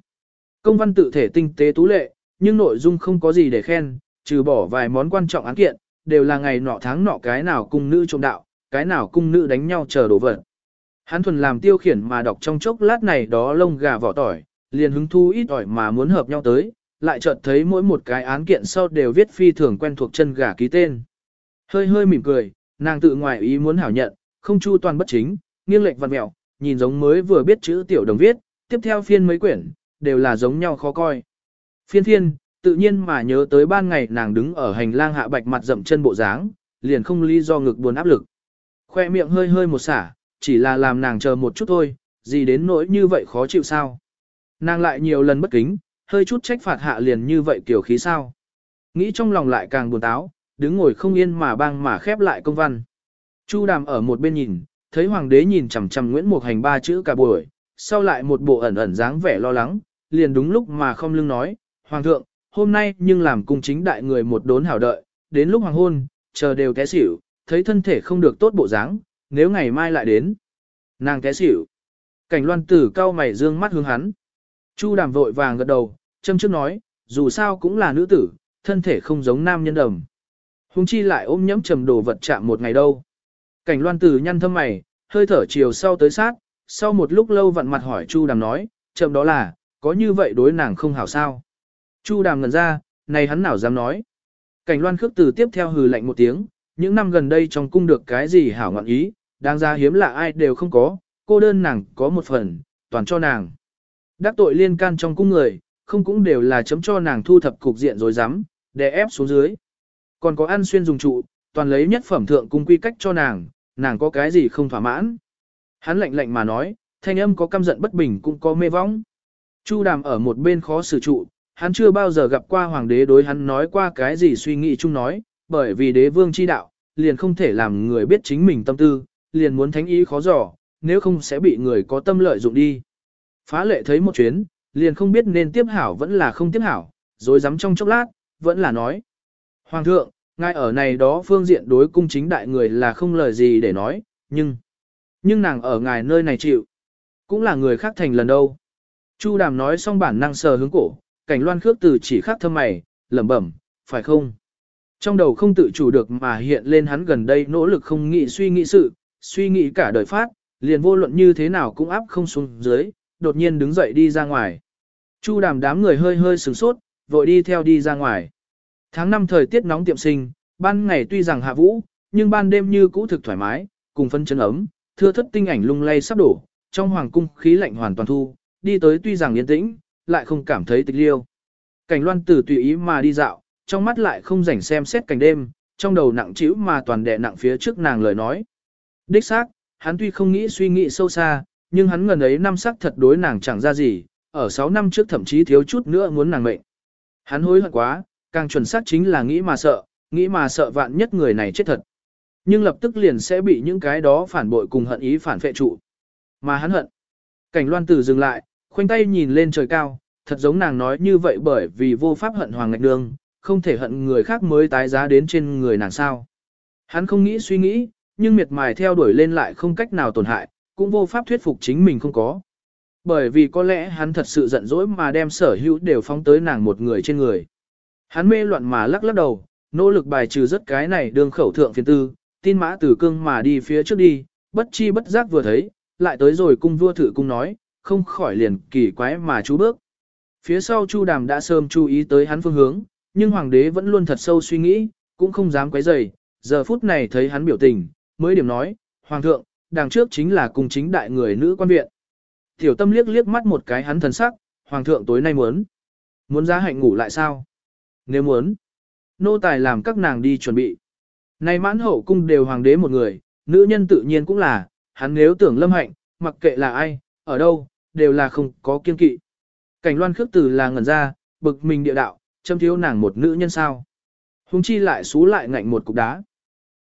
Công văn tự thể tinh tế tú lệ, nhưng nội dung không có gì để khen, trừ bỏ vài món quan trọng án kiện, đều là ngày nọ tháng nọ cái nào cung nữ trộm đạo, cái nào cung nữ đánh nhau chờ đổ vật. Hắn thuần làm tiêu khiển mà đọc trong chốc lát này đó lông gà vỏ tỏi, liền hứng thu ít ỏi mà muốn hợp nhau tới, lại chợt thấy mỗi một cái án kiện sau đều viết phi thường quen thuộc chân gà ký tên. Hơi hơi mỉm cười, nàng tự ngoài ý muốn hảo nhận, không chu toàn bất chính, nghiêng lệch văn mẹo, nhìn giống mới vừa biết chữ tiểu đồng viết, tiếp theo phiên mấy quyển, đều là giống nhau khó coi. Phiên thiên tự nhiên mà nhớ tới ban ngày nàng đứng ở hành lang hạ bạch mặt rậm chân bộ dáng, liền không lý do ngực buồn áp lực. Khoe miệng hơi hơi một xả, chỉ là làm nàng chờ một chút thôi, gì đến nỗi như vậy khó chịu sao. Nàng lại nhiều lần bất kính, hơi chút trách phạt hạ liền như vậy kiểu khí sao. Nghĩ trong lòng lại càng buồn táo, đứng ngồi không yên mà bang mà khép lại công văn. Chu đàm ở một bên nhìn, thấy hoàng đế nhìn chằm chằm Nguyễn Mục Hành ba chữ cả buổi, sau lại một bộ ẩn ẩn dáng vẻ lo lắng, liền đúng lúc mà không lưng nói, Hoàng thượng, hôm nay nhưng làm cung chính đại người một đốn hảo đợi, đến lúc hoàng hôn, chờ đều té xỉu, thấy thân thể không được tốt bộ dáng, nếu ngày mai lại đến. Nàng té xỉu. Cảnh loan tử cao mày dương mắt hướng hắn. Chu đàm vội vàng gật đầu, châm trước nói, dù sao cũng là nữ tử, thân thể không giống nam nhân đầm. Hùng chi lại ôm nhẫm trầm đồ vật chạm một ngày đâu. Cảnh loan tử nhăn thâm mày, hơi thở chiều sau tới sát, sau một lúc lâu vặn mặt hỏi Chu đàm nói, chậm đó là, có như vậy đối nàng không hảo sao. Chu đàm ngần ra, này hắn nào dám nói. Cảnh loan khước từ tiếp theo hừ lạnh một tiếng, những năm gần đây trong cung được cái gì hảo ngọn ý, đáng ra hiếm lạ ai đều không có, cô đơn nàng có một phần, toàn cho nàng. Đắc tội liên can trong cung người, không cũng đều là chấm cho nàng thu thập cục diện rồi dám, để ép xuống dưới. Còn có ăn xuyên dùng trụ, toàn lấy nhất phẩm thượng cung quy cách cho nàng, nàng có cái gì không thỏa mãn. Hắn lạnh lạnh mà nói, thanh âm có căm giận bất bình cũng có mê vong. Chu đàm ở một bên khó xử trụ, hắn chưa bao giờ gặp qua hoàng đế đối hắn nói qua cái gì suy nghĩ chung nói, bởi vì đế vương chi đạo, liền không thể làm người biết chính mình tâm tư, liền muốn thánh ý khó dò, nếu không sẽ bị người có tâm lợi dụng đi. Phá lệ thấy một chuyến, liền không biết nên tiếp hảo vẫn là không tiếp hảo, rồi dám trong chốc lát, vẫn là nói. Hoàng thượng, ngài ở này đó phương diện đối cung chính đại người là không lời gì để nói, nhưng, nhưng nàng ở ngài nơi này chịu, cũng là người khác thành lần đâu. Chu đàm nói xong bản năng sờ hướng cổ, cảnh loan khước từ chỉ khác thâm mày, lẩm bẩm, phải không? Trong đầu không tự chủ được mà hiện lên hắn gần đây nỗ lực không nghĩ suy nghĩ sự, suy nghĩ cả đời phát, liền vô luận như thế nào cũng áp không xuống dưới, đột nhiên đứng dậy đi ra ngoài. Chu đàm đám người hơi hơi sửng sốt, vội đi theo đi ra ngoài. Tháng năm thời tiết nóng tiệm sinh, ban ngày tuy rằng hạ vũ, nhưng ban đêm như cũ thực thoải mái, cùng phân chân ấm, thưa thất tinh ảnh lung lay sắp đổ, trong hoàng cung khí lạnh hoàn toàn thu, đi tới tuy rằng yên tĩnh, lại không cảm thấy tịch liêu. Cảnh loan tử tùy ý mà đi dạo, trong mắt lại không rảnh xem xét cảnh đêm, trong đầu nặng trĩu mà toàn đè nặng phía trước nàng lời nói. Đích xác, hắn tuy không nghĩ suy nghĩ sâu xa, nhưng hắn ngần ấy năm sắc thật đối nàng chẳng ra gì, ở 6 năm trước thậm chí thiếu chút nữa muốn nàng mệnh. Hắn hối hận quá, càng chuẩn xác chính là nghĩ mà sợ, nghĩ mà sợ vạn nhất người này chết thật. Nhưng lập tức liền sẽ bị những cái đó phản bội cùng hận ý phản phệ trụ. Mà hắn hận. Cảnh loan tử dừng lại, khoanh tay nhìn lên trời cao, thật giống nàng nói như vậy bởi vì vô pháp hận hoàng ngạch đường, không thể hận người khác mới tái giá đến trên người nàng sao. Hắn không nghĩ suy nghĩ, nhưng miệt mài theo đuổi lên lại không cách nào tổn hại, cũng vô pháp thuyết phục chính mình không có. Bởi vì có lẽ hắn thật sự giận dỗi mà đem sở hữu đều phóng tới nàng một người trên người. Hắn mê loạn mà lắc lắc đầu, nỗ lực bài trừ rất cái này đương khẩu thượng phiền tư, tin mã tử cương mà đi phía trước đi, bất chi bất giác vừa thấy, lại tới rồi cung vua thử cung nói, không khỏi liền kỳ quái mà chú bước. Phía sau Chu Đàm đã sớm chú ý tới hắn phương hướng, nhưng hoàng đế vẫn luôn thật sâu suy nghĩ, cũng không dám quấy rầy, giờ phút này thấy hắn biểu tình, mới điểm nói, Hoàng thượng, đằng trước chính là cùng chính đại người nữ quan viện. Tiểu tâm liếc liếc mắt một cái hắn thần sắc, Hoàng thượng tối nay muốn. Muốn giá hạnh ngủ lại sao? Nếu muốn, nô tài làm các nàng đi chuẩn bị. nay mãn hậu cung đều hoàng đế một người, nữ nhân tự nhiên cũng là, hắn nếu tưởng lâm hạnh, mặc kệ là ai, ở đâu, đều là không có kiên kỵ. Cảnh loan khước từ là ngẩn ra, bực mình địa đạo, châm thiếu nàng một nữ nhân sao. Hùng chi lại xú lại ngạnh một cục đá.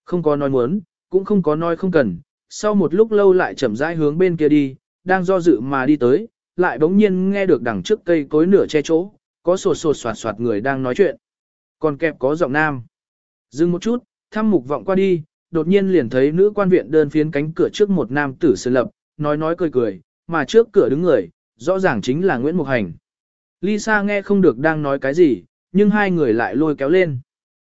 Không có nói muốn, cũng không có nói không cần, sau một lúc lâu lại chậm rãi hướng bên kia đi, đang do dự mà đi tới, lại bỗng nhiên nghe được đằng trước cây cối nửa che chỗ, có sột sột soạt soạt người đang nói chuyện. Còn kẹp có giọng nam. Dừng một chút, thăm mục vọng qua đi, đột nhiên liền thấy nữ quan viện đơn phiến cánh cửa trước một nam tử sơn lập, nói nói cười cười, mà trước cửa đứng người, rõ ràng chính là Nguyễn Mục Hành. Lisa nghe không được đang nói cái gì, nhưng hai người lại lôi kéo lên.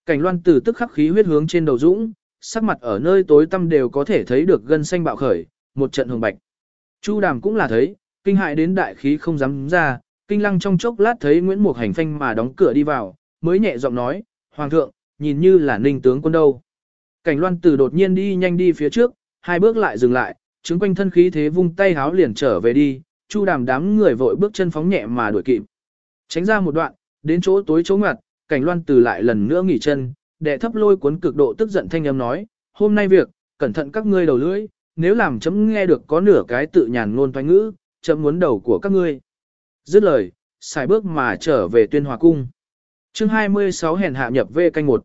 Cảnh loan tử tức khắc khí huyết hướng trên đầu dũng, sắc mặt ở nơi tối tăm đều có thể thấy được gân xanh bạo khởi, một trận hồng bạch. Chu đàm cũng là thấy, kinh hại đến đại khí không dám ra, kinh lăng trong chốc lát thấy Nguyễn Mục Hành phanh mà đóng cửa đi vào, mới nhẹ giọng nói, Hoàng thượng, nhìn như là ninh tướng quân đâu. Cảnh loan tử đột nhiên đi nhanh đi phía trước, hai bước lại dừng lại, chứng quanh thân khí thế vung tay háo liền trở về đi, chu đàm đám người vội bước chân phóng nhẹ mà đuổi kịp. Tránh ra một đoạn, đến chỗ tối chỗ ngặt, cảnh loan từ lại lần nữa nghỉ chân, đệ thấp lôi cuốn cực độ tức giận thanh âm nói, hôm nay việc, cẩn thận các ngươi đầu lưỡi, nếu làm chấm nghe được có nửa cái tự nhàn ngôn thoái ngữ, chấm muốn đầu của các ngươi. Dứt lời, xài bước mà trở về tuyên hòa cung. chương 26 hèn hạ nhập về canh một.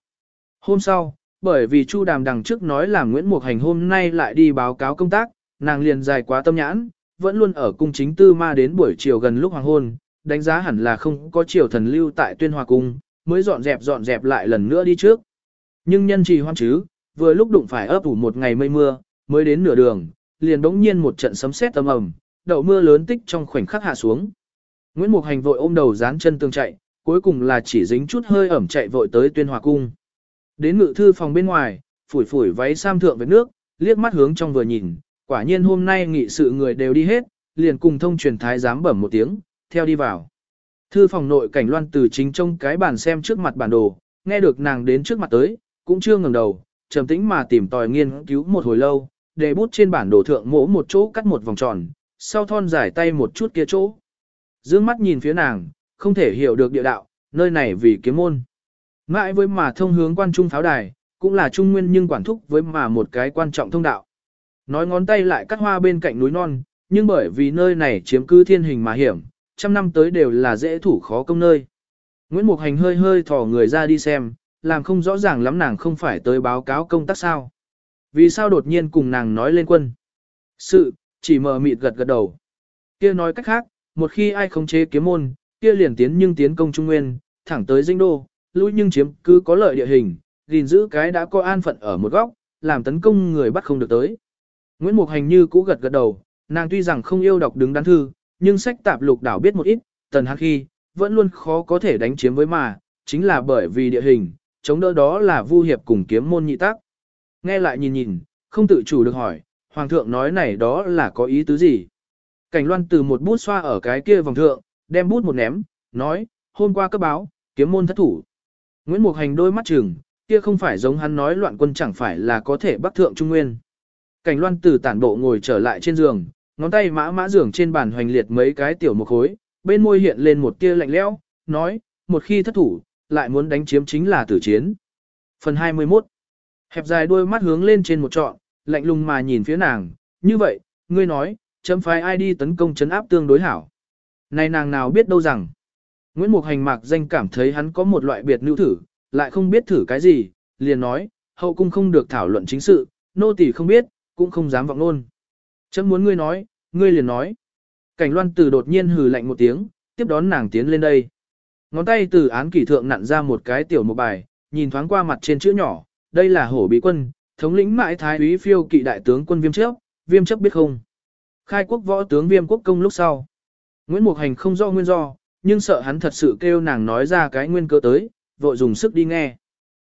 Hôm sau, bởi vì Chu Đàm đằng trước nói là Nguyễn Mục Hành hôm nay lại đi báo cáo công tác, nàng liền dài quá tâm nhãn, vẫn luôn ở cung chính tư ma đến buổi chiều gần lúc hoàng hôn, đánh giá hẳn là không có triều thần lưu tại tuyên hòa cung, mới dọn dẹp dọn dẹp lại lần nữa đi trước. Nhưng nhân trì hoan chứ, vừa lúc đụng phải ấp ủ một ngày mây mưa, mới đến nửa đường, liền đống nhiên một trận sấm sét âm ầm, đậu mưa lớn tích trong khoảnh khắc hạ xuống. Nguyễn Mục Hành vội ôm đầu dán chân tương chạy, cuối cùng là chỉ dính chút hơi ẩm chạy vội tới tuyên hòa cung. Đến ngự thư phòng bên ngoài, phủi phủi váy sam thượng với nước, liếc mắt hướng trong vừa nhìn, quả nhiên hôm nay nghị sự người đều đi hết, liền cùng thông truyền thái giám bẩm một tiếng, theo đi vào. Thư phòng nội cảnh loan từ chính trong cái bàn xem trước mặt bản đồ, nghe được nàng đến trước mặt tới, cũng chưa ngừng đầu, trầm tĩnh mà tìm tòi nghiên cứu một hồi lâu, để bút trên bản đồ thượng mỗ một chỗ cắt một vòng tròn, sau thon giải tay một chút kia chỗ. Dương mắt nhìn phía nàng, không thể hiểu được địa đạo, nơi này vì kiếm môn. Mãi với mà thông hướng quan trung pháo đài, cũng là trung nguyên nhưng quản thúc với mà một cái quan trọng thông đạo. Nói ngón tay lại cắt hoa bên cạnh núi non, nhưng bởi vì nơi này chiếm cư thiên hình mà hiểm, trăm năm tới đều là dễ thủ khó công nơi. Nguyễn Mục Hành hơi hơi thò người ra đi xem, làm không rõ ràng lắm nàng không phải tới báo cáo công tác sao. Vì sao đột nhiên cùng nàng nói lên quân? Sự, chỉ mờ mịt gật gật đầu. Kia nói cách khác, một khi ai khống chế kiếm môn, kia liền tiến nhưng tiến công trung nguyên, thẳng tới dinh đô, lũi nhưng chiếm cứ có lợi địa hình, gìn giữ cái đã có an phận ở một góc, làm tấn công người bắt không được tới. Nguyễn Mục Hành như cũ gật gật đầu, nàng tuy rằng không yêu đọc đứng đắn thư, nhưng sách tạp lục đảo biết một ít, tần hắc khi, vẫn luôn khó có thể đánh chiếm với mà, chính là bởi vì địa hình, chống đỡ đó là vu hiệp cùng kiếm môn nhị tác. Nghe lại nhìn nhìn, không tự chủ được hỏi, hoàng thượng nói này đó là có ý tứ gì? Cảnh loan từ một bút xoa ở cái kia vòng thượng, đem bút một ném, nói, hôm qua cấp báo, kiếm môn thất thủ. Nguyễn Mục Hành đôi mắt chừng, kia không phải giống hắn nói loạn quân chẳng phải là có thể bắt thượng trung nguyên. Cảnh loan từ tản bộ ngồi trở lại trên giường, ngón tay mã mã giường trên bàn hoành liệt mấy cái tiểu một khối, bên môi hiện lên một tia lạnh lẽo, nói, một khi thất thủ, lại muốn đánh chiếm chính là tử chiến. Phần 21 Hẹp dài đôi mắt hướng lên trên một trọn, lạnh lùng mà nhìn phía nàng, như vậy, ngươi nói, chấm phái ai đi tấn công chấn áp tương đối hảo. Này nàng nào biết đâu rằng, Nguyễn Mục Hành mạc danh cảm thấy hắn có một loại biệt nữ thử, lại không biết thử cái gì, liền nói, hậu cung không được thảo luận chính sự, nô tỳ không biết, cũng không dám vọng luôn. Chấm muốn ngươi nói, ngươi liền nói. Cảnh loan tử đột nhiên hừ lạnh một tiếng, tiếp đón nàng tiến lên đây. Ngón tay từ án kỷ thượng nặn ra một cái tiểu một bài, nhìn thoáng qua mặt trên chữ nhỏ, đây là hổ bí quân, thống lĩnh mãi thái úy phiêu kỵ đại tướng quân viêm chấp, viêm chấp biết không. Khai quốc võ tướng viêm quốc công lúc sau. Nguyễn Mục Hành không do nguyên do, nhưng sợ hắn thật sự kêu nàng nói ra cái nguyên cơ tới, vội dùng sức đi nghe.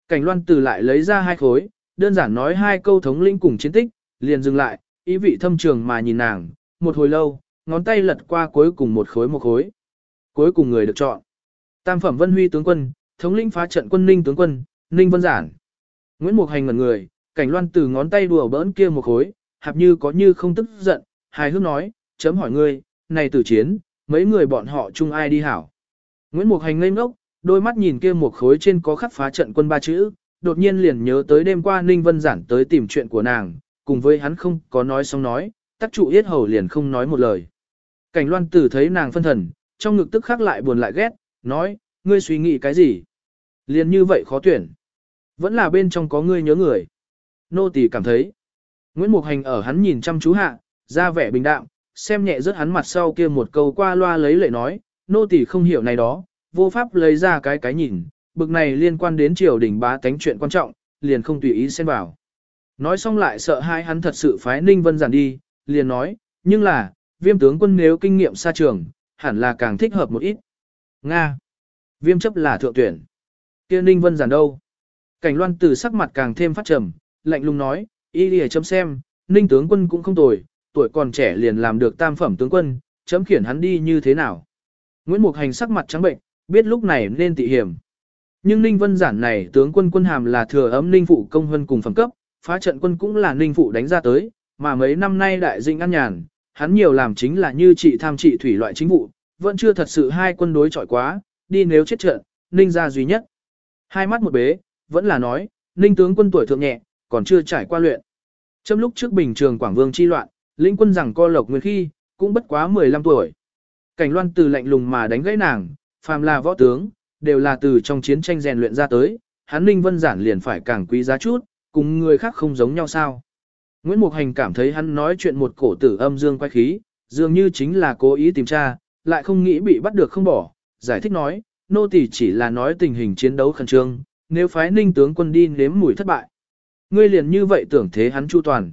Cảnh loan từ lại lấy ra hai khối, đơn giản nói hai câu thống lĩnh cùng chiến tích, liền dừng lại, ý vị thâm trường mà nhìn nàng, một hồi lâu, ngón tay lật qua cuối cùng một khối một khối. Cuối cùng người được chọn. Tam phẩm Vân Huy tướng quân, thống lĩnh phá trận quân Ninh tướng quân, Ninh Vân Giản. Nguyễn Mục Hành ngẩn người, cảnh loan từ ngón tay đùa bỡn kia một khối, hạp như có như không tức giận, hài hước nói, chấm hỏi ngươi, này tử chiến, mấy người bọn họ chung ai đi hảo. Nguyễn Mục Hành ngây ngốc, đôi mắt nhìn kia một khối trên có khắc phá trận quân ba chữ, đột nhiên liền nhớ tới đêm qua Ninh Vân Giản tới tìm chuyện của nàng, cùng với hắn không có nói xong nói, tắc trụ yết hầu liền không nói một lời. Cảnh loan tử thấy nàng phân thần, trong ngực tức khắc lại buồn lại ghét, nói, ngươi suy nghĩ cái gì? Liền như vậy khó tuyển. Vẫn là bên trong có ngươi nhớ người. Nô tỳ cảm thấy. Nguyễn Mục Hành ở hắn nhìn chăm chú hạ, ra vẻ bình đạm, xem nhẹ rất hắn mặt sau kia một câu qua loa lấy lệ nói, nô tỳ không hiểu này đó, vô pháp lấy ra cái cái nhìn, bực này liên quan đến triều đình bá tánh chuyện quan trọng, liền không tùy ý xen vào. Nói xong lại sợ hai hắn thật sự phái Ninh Vân giản đi, liền nói, nhưng là, viêm tướng quân nếu kinh nghiệm xa trường, hẳn là càng thích hợp một ít. Nga. Viêm chấp là thượng tuyển. kia Ninh Vân giản đâu? Cảnh loan từ sắc mặt càng thêm phát trầm, lạnh lùng nói, y lìa chấm xem, Ninh tướng quân cũng không tồi, tuổi còn trẻ liền làm được tam phẩm tướng quân, chấm khiển hắn đi như thế nào. Nguyễn Mục Hành sắc mặt trắng bệnh, biết lúc này nên tị hiểm. Nhưng Ninh Vân Giản này tướng quân quân hàm là thừa ấm Ninh Phụ công hơn cùng phẩm cấp, phá trận quân cũng là Ninh Phụ đánh ra tới, mà mấy năm nay đại dinh ăn nhàn, hắn nhiều làm chính là như trị tham trị thủy loại chính vụ, vẫn chưa thật sự hai quân đối chọi quá, đi nếu chết trận, Ninh ra duy nhất. Hai mắt một bế, vẫn là nói, Ninh tướng quân tuổi thượng nhẹ, còn chưa trải qua luyện. Trong lúc trước bình trường Quảng Vương chi loạn, lĩnh quân rằng co lộc nguyên khi, cũng bất quá 15 tuổi. Cảnh loan từ lạnh lùng mà đánh gãy nàng, phàm là võ tướng, đều là từ trong chiến tranh rèn luyện ra tới, hắn Ninh Vân Giản liền phải càng quý giá chút, cùng người khác không giống nhau sao. Nguyễn Mục Hành cảm thấy hắn nói chuyện một cổ tử âm dương quay khí, dường như chính là cố ý tìm tra, lại không nghĩ bị bắt được không bỏ, giải thích nói, nô tỳ chỉ là nói tình hình chiến đấu khẩn trương, nếu phái ninh tướng quân đi nếm mùi thất bại. Ngươi liền như vậy tưởng thế hắn chu toàn.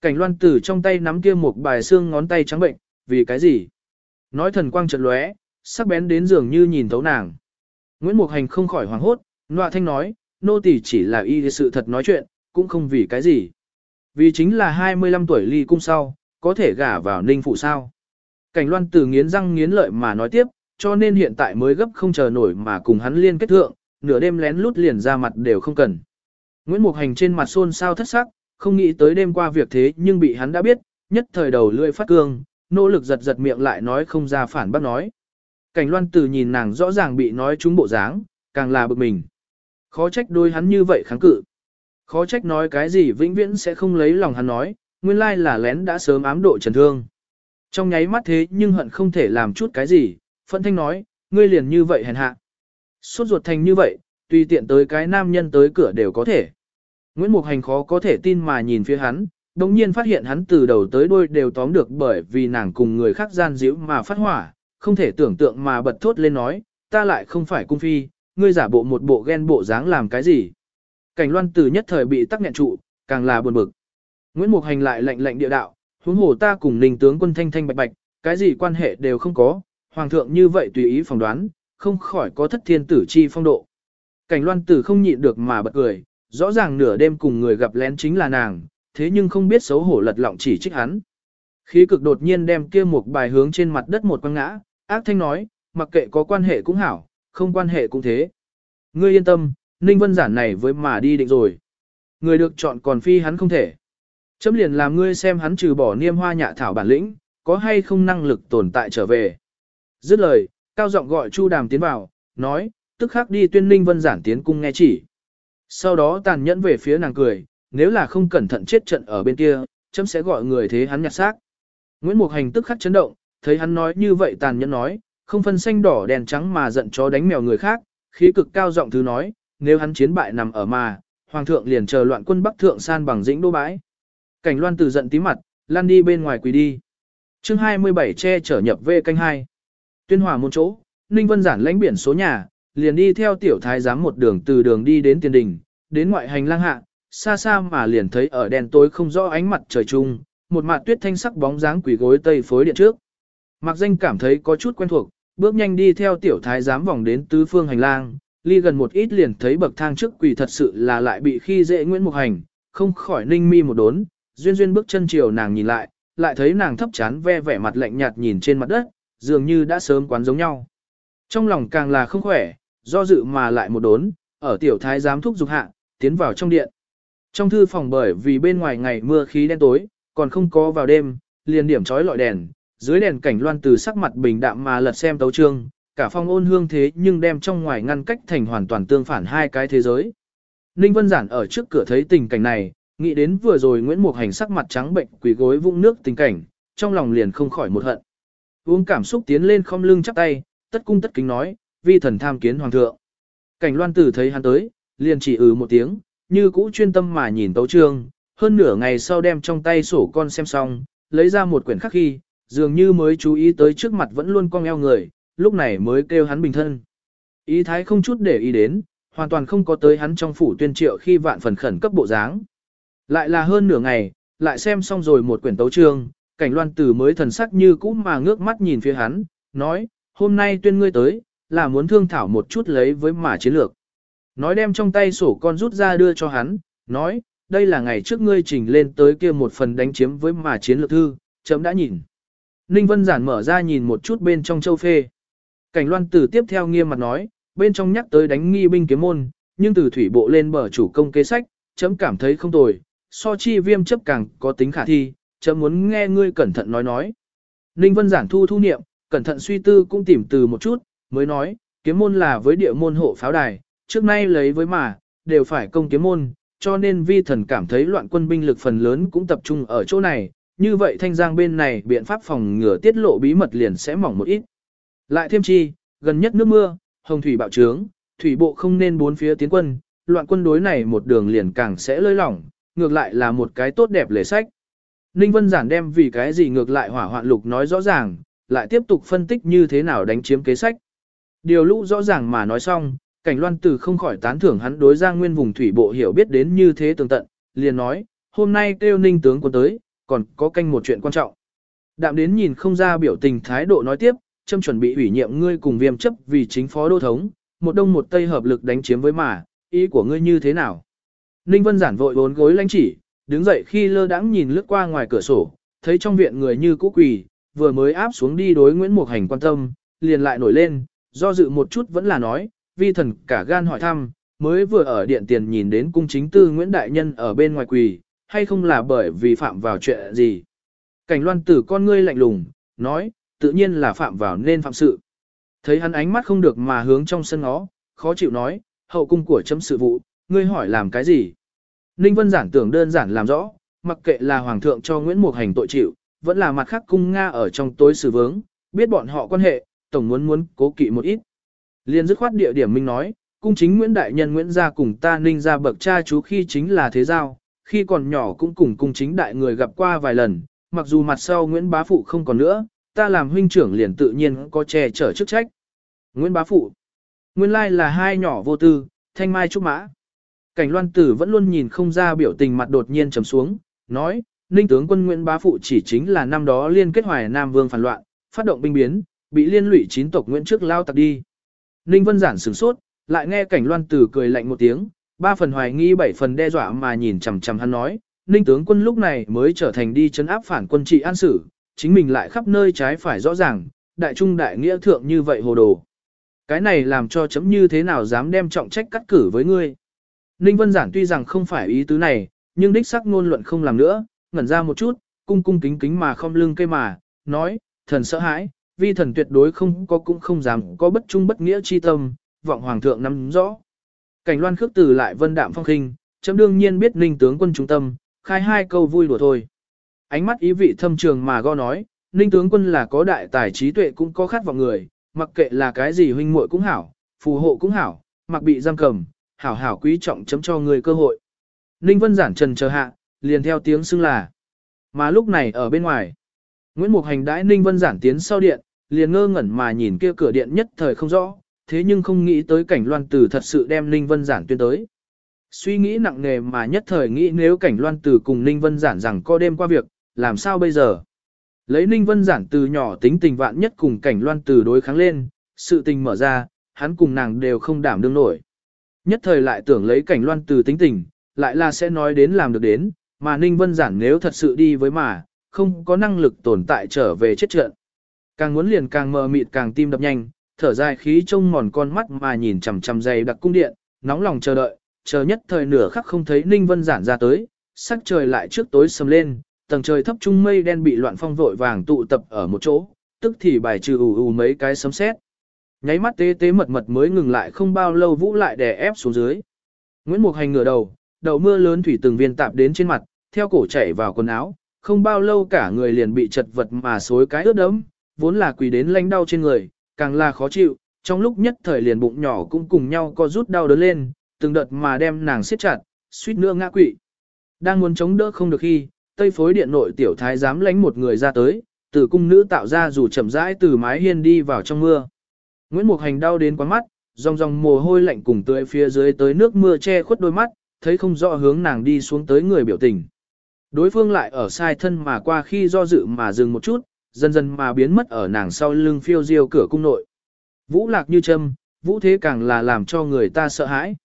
Cảnh loan tử trong tay nắm kia một bài xương ngón tay trắng bệnh, vì cái gì? Nói thần quang chợt lóe, sắc bén đến dường như nhìn thấu nàng. Nguyễn Mục Hành không khỏi hoảng hốt, nọa thanh nói, nô tỳ chỉ là y sự thật nói chuyện, cũng không vì cái gì. Vì chính là 25 tuổi ly cung sau, có thể gả vào ninh phụ sao. Cảnh loan từ nghiến răng nghiến lợi mà nói tiếp, cho nên hiện tại mới gấp không chờ nổi mà cùng hắn liên kết thượng, nửa đêm lén lút liền ra mặt đều không cần. Nguyễn Mục Hành trên mặt xôn xao thất sắc, không nghĩ tới đêm qua việc thế nhưng bị hắn đã biết, nhất thời đầu lưỡi phát cương, nỗ lực giật giật miệng lại nói không ra phản bác nói. Cảnh loan từ nhìn nàng rõ ràng bị nói trúng bộ dáng, càng là bực mình. Khó trách đôi hắn như vậy kháng cự. Khó trách nói cái gì vĩnh viễn sẽ không lấy lòng hắn nói, nguyên lai là lén đã sớm ám độ trần thương. Trong nháy mắt thế nhưng hận không thể làm chút cái gì, phẫn thanh nói, ngươi liền như vậy hèn hạ. Suốt ruột thành như vậy, tùy tiện tới cái nam nhân tới cửa đều có thể. Nguyễn Mục Hành khó có thể tin mà nhìn phía hắn, đồng nhiên phát hiện hắn từ đầu tới đuôi đều tóm được bởi vì nàng cùng người khác gian díu mà phát hỏa, không thể tưởng tượng mà bật thốt lên nói, ta lại không phải cung phi, ngươi giả bộ một bộ ghen bộ dáng làm cái gì. Cảnh loan từ nhất thời bị tắc nghẹn trụ, càng là buồn bực. Nguyễn Mục Hành lại lệnh lệnh địa đạo, huống hồ ta cùng ninh tướng quân thanh thanh bạch bạch, cái gì quan hệ đều không có, hoàng thượng như vậy tùy ý phỏng đoán, không khỏi có thất thiên tử chi phong độ. Cảnh loan tử không nhịn được mà bật cười, rõ ràng nửa đêm cùng người gặp lén chính là nàng, thế nhưng không biết xấu hổ lật lọng chỉ trích hắn. Khí cực đột nhiên đem kia một bài hướng trên mặt đất một quăng ngã, ác thanh nói, mặc kệ có quan hệ cũng hảo, không quan hệ cũng thế. Ngươi yên tâm, Ninh Vân giản này với mà đi định rồi. Người được chọn còn phi hắn không thể. Chấm liền làm ngươi xem hắn trừ bỏ niêm hoa nhạ thảo bản lĩnh, có hay không năng lực tồn tại trở về. Dứt lời, cao giọng gọi Chu Đàm tiến vào, nói, tức khắc đi tuyên Ninh Vân giản tiến cung nghe chỉ. Sau đó tàn nhẫn về phía nàng cười, nếu là không cẩn thận chết trận ở bên kia, chấm sẽ gọi người thế hắn nhặt xác. Nguyễn Mục Hành tức khắc chấn động, thấy hắn nói như vậy tàn nhẫn nói, không phân xanh đỏ đèn trắng mà giận chó đánh mèo người khác, khí cực cao giọng thứ nói, nếu hắn chiến bại nằm ở mà, hoàng thượng liền chờ loạn quân bắc thượng san bằng dĩnh đô bãi. Cảnh loan từ giận tí mặt, lan đi bên ngoài quỳ đi. chương 27 che trở nhập về canh hai. Tuyên hòa một chỗ, Ninh Vân giản lãnh biển số nhà, liền đi theo tiểu thái giám một đường từ đường đi đến tiền đình, đến ngoại hành lang hạ, xa xa mà liền thấy ở đèn tối không rõ ánh mặt trời chung, một mặt tuyết thanh sắc bóng dáng quỷ gối tây phối điện trước. Mạc danh cảm thấy có chút quen thuộc, bước nhanh đi theo tiểu thái giám vòng đến tứ phương hành lang, ly gần một ít liền thấy bậc thang trước quỷ thật sự là lại bị khi dễ Nguyễn Mục Hành, không khỏi ninh mi một đốn, duyên duyên bước chân chiều nàng nhìn lại, lại thấy nàng thấp chán ve vẻ mặt lạnh nhạt nhìn trên mặt đất, dường như đã sớm quán giống nhau. Trong lòng càng là không khỏe, do dự mà lại một đốn, ở tiểu thái giám thúc dục hạ, tiến vào trong điện. Trong thư phòng bởi vì bên ngoài ngày mưa khí đen tối, còn không có vào đêm, liền điểm chói lọi đèn, dưới đèn cảnh loan từ sắc mặt bình đạm mà lật xem tấu trương, cả phong ôn hương thế nhưng đem trong ngoài ngăn cách thành hoàn toàn tương phản hai cái thế giới. Ninh Vân Giản ở trước cửa thấy tình cảnh này, nghĩ đến vừa rồi Nguyễn Mục Hành sắc mặt trắng bệnh quỳ gối vũng nước tình cảnh, trong lòng liền không khỏi một hận. Uống cảm xúc tiến lên không lưng chắp tay, tất cung tất kính nói, vi thần tham kiến hoàng thượng. Cảnh loan tử thấy hắn tới, liền chỉ ừ một tiếng, như cũ chuyên tâm mà nhìn tấu trương, hơn nửa ngày sau đem trong tay sổ con xem xong, lấy ra một quyển khắc ghi dường như mới chú ý tới trước mặt vẫn luôn cong eo người, lúc này mới kêu hắn bình thân. Ý thái không chút để ý đến, hoàn toàn không có tới hắn trong phủ tuyên triệu khi vạn phần khẩn cấp bộ dáng. Lại là hơn nửa ngày, lại xem xong rồi một quyển tấu trương, cảnh loan tử mới thần sắc như cũ mà ngước mắt nhìn phía hắn, nói, hôm nay tuyên ngươi tới, là muốn thương thảo một chút lấy với mà chiến lược. Nói đem trong tay sổ con rút ra đưa cho hắn, nói, đây là ngày trước ngươi trình lên tới kia một phần đánh chiếm với mà chiến lược thư, chấm đã nhìn. Ninh Vân Giản mở ra nhìn một chút bên trong châu phê. Cảnh loan tử tiếp theo nghiêm mặt nói, bên trong nhắc tới đánh nghi binh kiếm môn, nhưng từ thủy bộ lên bờ chủ công kế sách, chấm cảm thấy không tồi, so chi viêm chấp càng có tính khả thi, chấm muốn nghe ngươi cẩn thận nói nói. Ninh Vân Giản thu thu niệm, cẩn thận suy tư cũng tìm từ một chút, mới nói, kiếm môn là với địa môn hộ pháo đài, trước nay lấy với mà, đều phải công kiếm môn, cho nên vi thần cảm thấy loạn quân binh lực phần lớn cũng tập trung ở chỗ này, như vậy thanh giang bên này biện pháp phòng ngừa tiết lộ bí mật liền sẽ mỏng một ít. Lại thêm chi, gần nhất nước mưa, hồng thủy bạo trướng, thủy bộ không nên bốn phía tiến quân, loạn quân đối này một đường liền càng sẽ lơi lỏng, ngược lại là một cái tốt đẹp lề sách. Ninh Vân Giản đem vì cái gì ngược lại hỏa hoạn lục nói rõ ràng, lại tiếp tục phân tích như thế nào đánh chiếm kế sách. Điều lũ rõ ràng mà nói xong, cảnh loan tử không khỏi tán thưởng hắn đối ra nguyên vùng thủy bộ hiểu biết đến như thế tường tận, liền nói, hôm nay kêu ninh tướng quân tới, còn có canh một chuyện quan trọng. Đạm đến nhìn không ra biểu tình thái độ nói tiếp, châm chuẩn bị ủy nhiệm ngươi cùng viêm chấp vì chính phó đô thống, một đông một tây hợp lực đánh chiếm với mà, ý của ngươi như thế nào? Ninh Vân giản vội bốn gối lãnh chỉ, đứng dậy khi lơ đãng nhìn lướt qua ngoài cửa sổ, thấy trong viện người như cũ quỳ, vừa mới áp xuống đi đối Nguyễn Mục Hành quan tâm, liền lại nổi lên, do dự một chút vẫn là nói, vi thần cả gan hỏi thăm, mới vừa ở điện tiền nhìn đến cung chính tư Nguyễn Đại Nhân ở bên ngoài quỳ, hay không là bởi vì phạm vào chuyện gì. Cảnh loan tử con ngươi lạnh lùng, nói, tự nhiên là phạm vào nên phạm sự. Thấy hắn ánh mắt không được mà hướng trong sân ngó, khó chịu nói, hậu cung của chấm sự vụ, ngươi hỏi làm cái gì? Ninh Vân giản tưởng đơn giản làm rõ, mặc kệ là hoàng thượng cho Nguyễn Mục Hành tội chịu, vẫn là mặt khác cung Nga ở trong tối xử vướng, biết bọn họ quan hệ, tổng muốn muốn cố kỵ một ít. Liên dứt khoát địa điểm minh nói, cung chính Nguyễn Đại Nhân Nguyễn gia cùng ta ninh gia bậc cha chú khi chính là thế giao, khi còn nhỏ cũng cùng cung chính đại người gặp qua vài lần, mặc dù mặt sau Nguyễn Bá Phụ không còn nữa, ta làm huynh trưởng liền tự nhiên có che chở chức trách. Nguyễn Bá Phụ, nguyên lai là hai nhỏ vô tư, thanh mai trúc mã. Cảnh loan tử vẫn luôn nhìn không ra biểu tình mặt đột nhiên trầm xuống, nói, ninh tướng quân Nguyễn Bá Phụ chỉ chính là năm đó liên kết hoài Nam Vương phản loạn, phát động binh biến, bị liên lụy chín tộc Nguyễn trước lao tặc đi. Ninh Vân Giản sửng sốt, lại nghe cảnh loan tử cười lạnh một tiếng, ba phần hoài nghi bảy phần đe dọa mà nhìn chằm chằm hắn nói, Ninh tướng quân lúc này mới trở thành đi chấn áp phản quân trị an sử, chính mình lại khắp nơi trái phải rõ ràng, đại trung đại nghĩa thượng như vậy hồ đồ. Cái này làm cho chấm như thế nào dám đem trọng trách cắt cử với ngươi. Ninh Vân Giản tuy rằng không phải ý tứ này, nhưng đích sắc ngôn luận không làm nữa, ngẩn ra một chút, cung cung kính kính mà không lưng cây mà, nói, thần sợ hãi, vi thần tuyệt đối không có cũng không dám có bất trung bất nghĩa chi tâm, vọng hoàng thượng nắm rõ. Cảnh loan khước từ lại vân đạm phong khinh, chấm đương nhiên biết ninh tướng quân trung tâm, khai hai câu vui đùa thôi. Ánh mắt ý vị thâm trường mà go nói, ninh tướng quân là có đại tài trí tuệ cũng có khát vọng người, mặc kệ là cái gì huynh muội cũng hảo, phù hộ cũng hảo, mặc bị giam cầm, hảo hảo quý trọng chấm cho người cơ hội. Ninh Vân giản trần chờ hạ, liền theo tiếng xưng là. Mà lúc này ở bên ngoài, Nguyễn Mục Hành đãi Ninh Vân giản tiến sau điện, liền ngơ ngẩn mà nhìn kia cửa điện nhất thời không rõ, thế nhưng không nghĩ tới cảnh loan tử thật sự đem Ninh Vân giản tuyên tới. Suy nghĩ nặng nề mà nhất thời nghĩ nếu cảnh loan tử cùng Ninh Vân giản rằng có đêm qua việc, làm sao bây giờ? Lấy Ninh Vân giản từ nhỏ tính tình vạn nhất cùng cảnh loan tử đối kháng lên, sự tình mở ra, hắn cùng nàng đều không đảm đương nổi. Nhất thời lại tưởng lấy cảnh loan từ tính tình, lại là sẽ nói đến làm được đến, mà Ninh Vân giản nếu thật sự đi với mà, không có năng lực tồn tại trở về chết trận. Càng muốn liền càng mờ mịt càng tim đập nhanh, thở dài khí trông mòn con mắt mà nhìn chằm chằm dày đặc cung điện, nóng lòng chờ đợi, chờ nhất thời nửa khắc không thấy Ninh Vân giản ra tới, sắc trời lại trước tối sầm lên, tầng trời thấp trung mây đen bị loạn phong vội vàng tụ tập ở một chỗ, tức thì bài trừ ù ù mấy cái sấm sét. Nháy mắt tế tế mật mật mới ngừng lại không bao lâu vũ lại đè ép xuống dưới. Nguyễn Mục Hành ngửa đầu, đầu mưa lớn thủy từng viên tạp đến trên mặt, theo cổ chảy vào quần áo, không bao lâu cả người liền bị chật vật mà xối cái ướt đẫm, vốn là quỳ đến lanh đau trên người, càng là khó chịu, trong lúc nhất thời liền bụng nhỏ cũng cùng nhau co rút đau đớn lên, từng đợt mà đem nàng siết chặt, suýt nữa ngã quỵ. Đang muốn chống đỡ không được khi, tây phối điện nội tiểu thái dám lánh một người ra tới, từ cung nữ tạo ra dù chậm rãi từ mái hiên đi vào trong mưa. Nguyễn Mục Hành đau đến quá mắt, dòng dòng mồ hôi lạnh cùng tươi phía dưới tới nước mưa che khuất đôi mắt, thấy không rõ hướng nàng đi xuống tới người biểu tình. Đối phương lại ở sai thân mà qua khi do dự mà dừng một chút, dần dần mà biến mất ở nàng sau lưng phiêu diêu cửa cung nội. Vũ lạc như châm, vũ thế càng là làm cho người ta sợ hãi.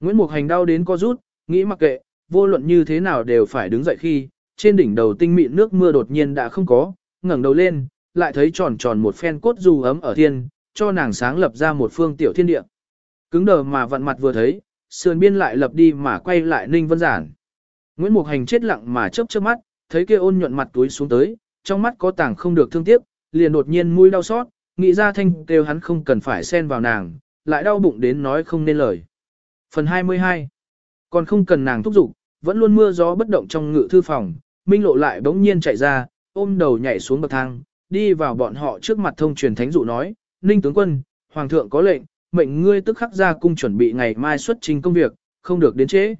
Nguyễn Mục Hành đau đến co rút, nghĩ mặc kệ, vô luận như thế nào đều phải đứng dậy khi, trên đỉnh đầu tinh mịn nước mưa đột nhiên đã không có, ngẩng đầu lên, lại thấy tròn tròn một phen cốt dù ấm ở thiên, cho nàng sáng lập ra một phương tiểu thiên địa. Cứng đờ mà vặn mặt vừa thấy, sườn biên lại lập đi mà quay lại Ninh Vân Giản. Nguyễn Mục Hành chết lặng mà chớp chớp mắt, thấy kia ôn nhuận mặt túi xuống tới, trong mắt có tảng không được thương tiếc, liền đột nhiên mũi đau xót, nghĩ ra thanh kêu hắn không cần phải xen vào nàng, lại đau bụng đến nói không nên lời. Phần 22 Còn không cần nàng thúc giục, vẫn luôn mưa gió bất động trong ngự thư phòng, Minh Lộ lại bỗng nhiên chạy ra, ôm đầu nhảy xuống bậc thang, đi vào bọn họ trước mặt thông truyền thánh dụ nói, Ninh tướng quân, Hoàng thượng có lệnh, mệnh ngươi tức khắc ra cung chuẩn bị ngày mai xuất trình công việc, không được đến trễ.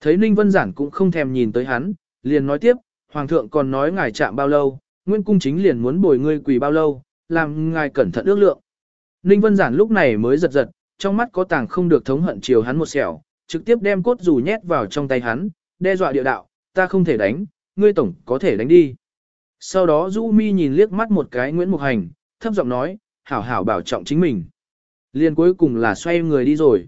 Thấy Ninh Vân Giản cũng không thèm nhìn tới hắn, liền nói tiếp, Hoàng thượng còn nói ngài chạm bao lâu, Nguyên cung chính liền muốn bồi ngươi quỳ bao lâu, làm ngài cẩn thận ước lượng. Ninh Vân Giản lúc này mới giật giật, trong mắt có tàng không được thống hận chiều hắn một xẻo, trực tiếp đem cốt dù nhét vào trong tay hắn, đe dọa địa đạo, ta không thể đánh, ngươi tổng có thể đánh đi. Sau đó Du Mi nhìn liếc mắt một cái Nguyễn Mục Hành, thấp giọng nói, hảo hảo bảo trọng chính mình. Liên cuối cùng là xoay người đi rồi.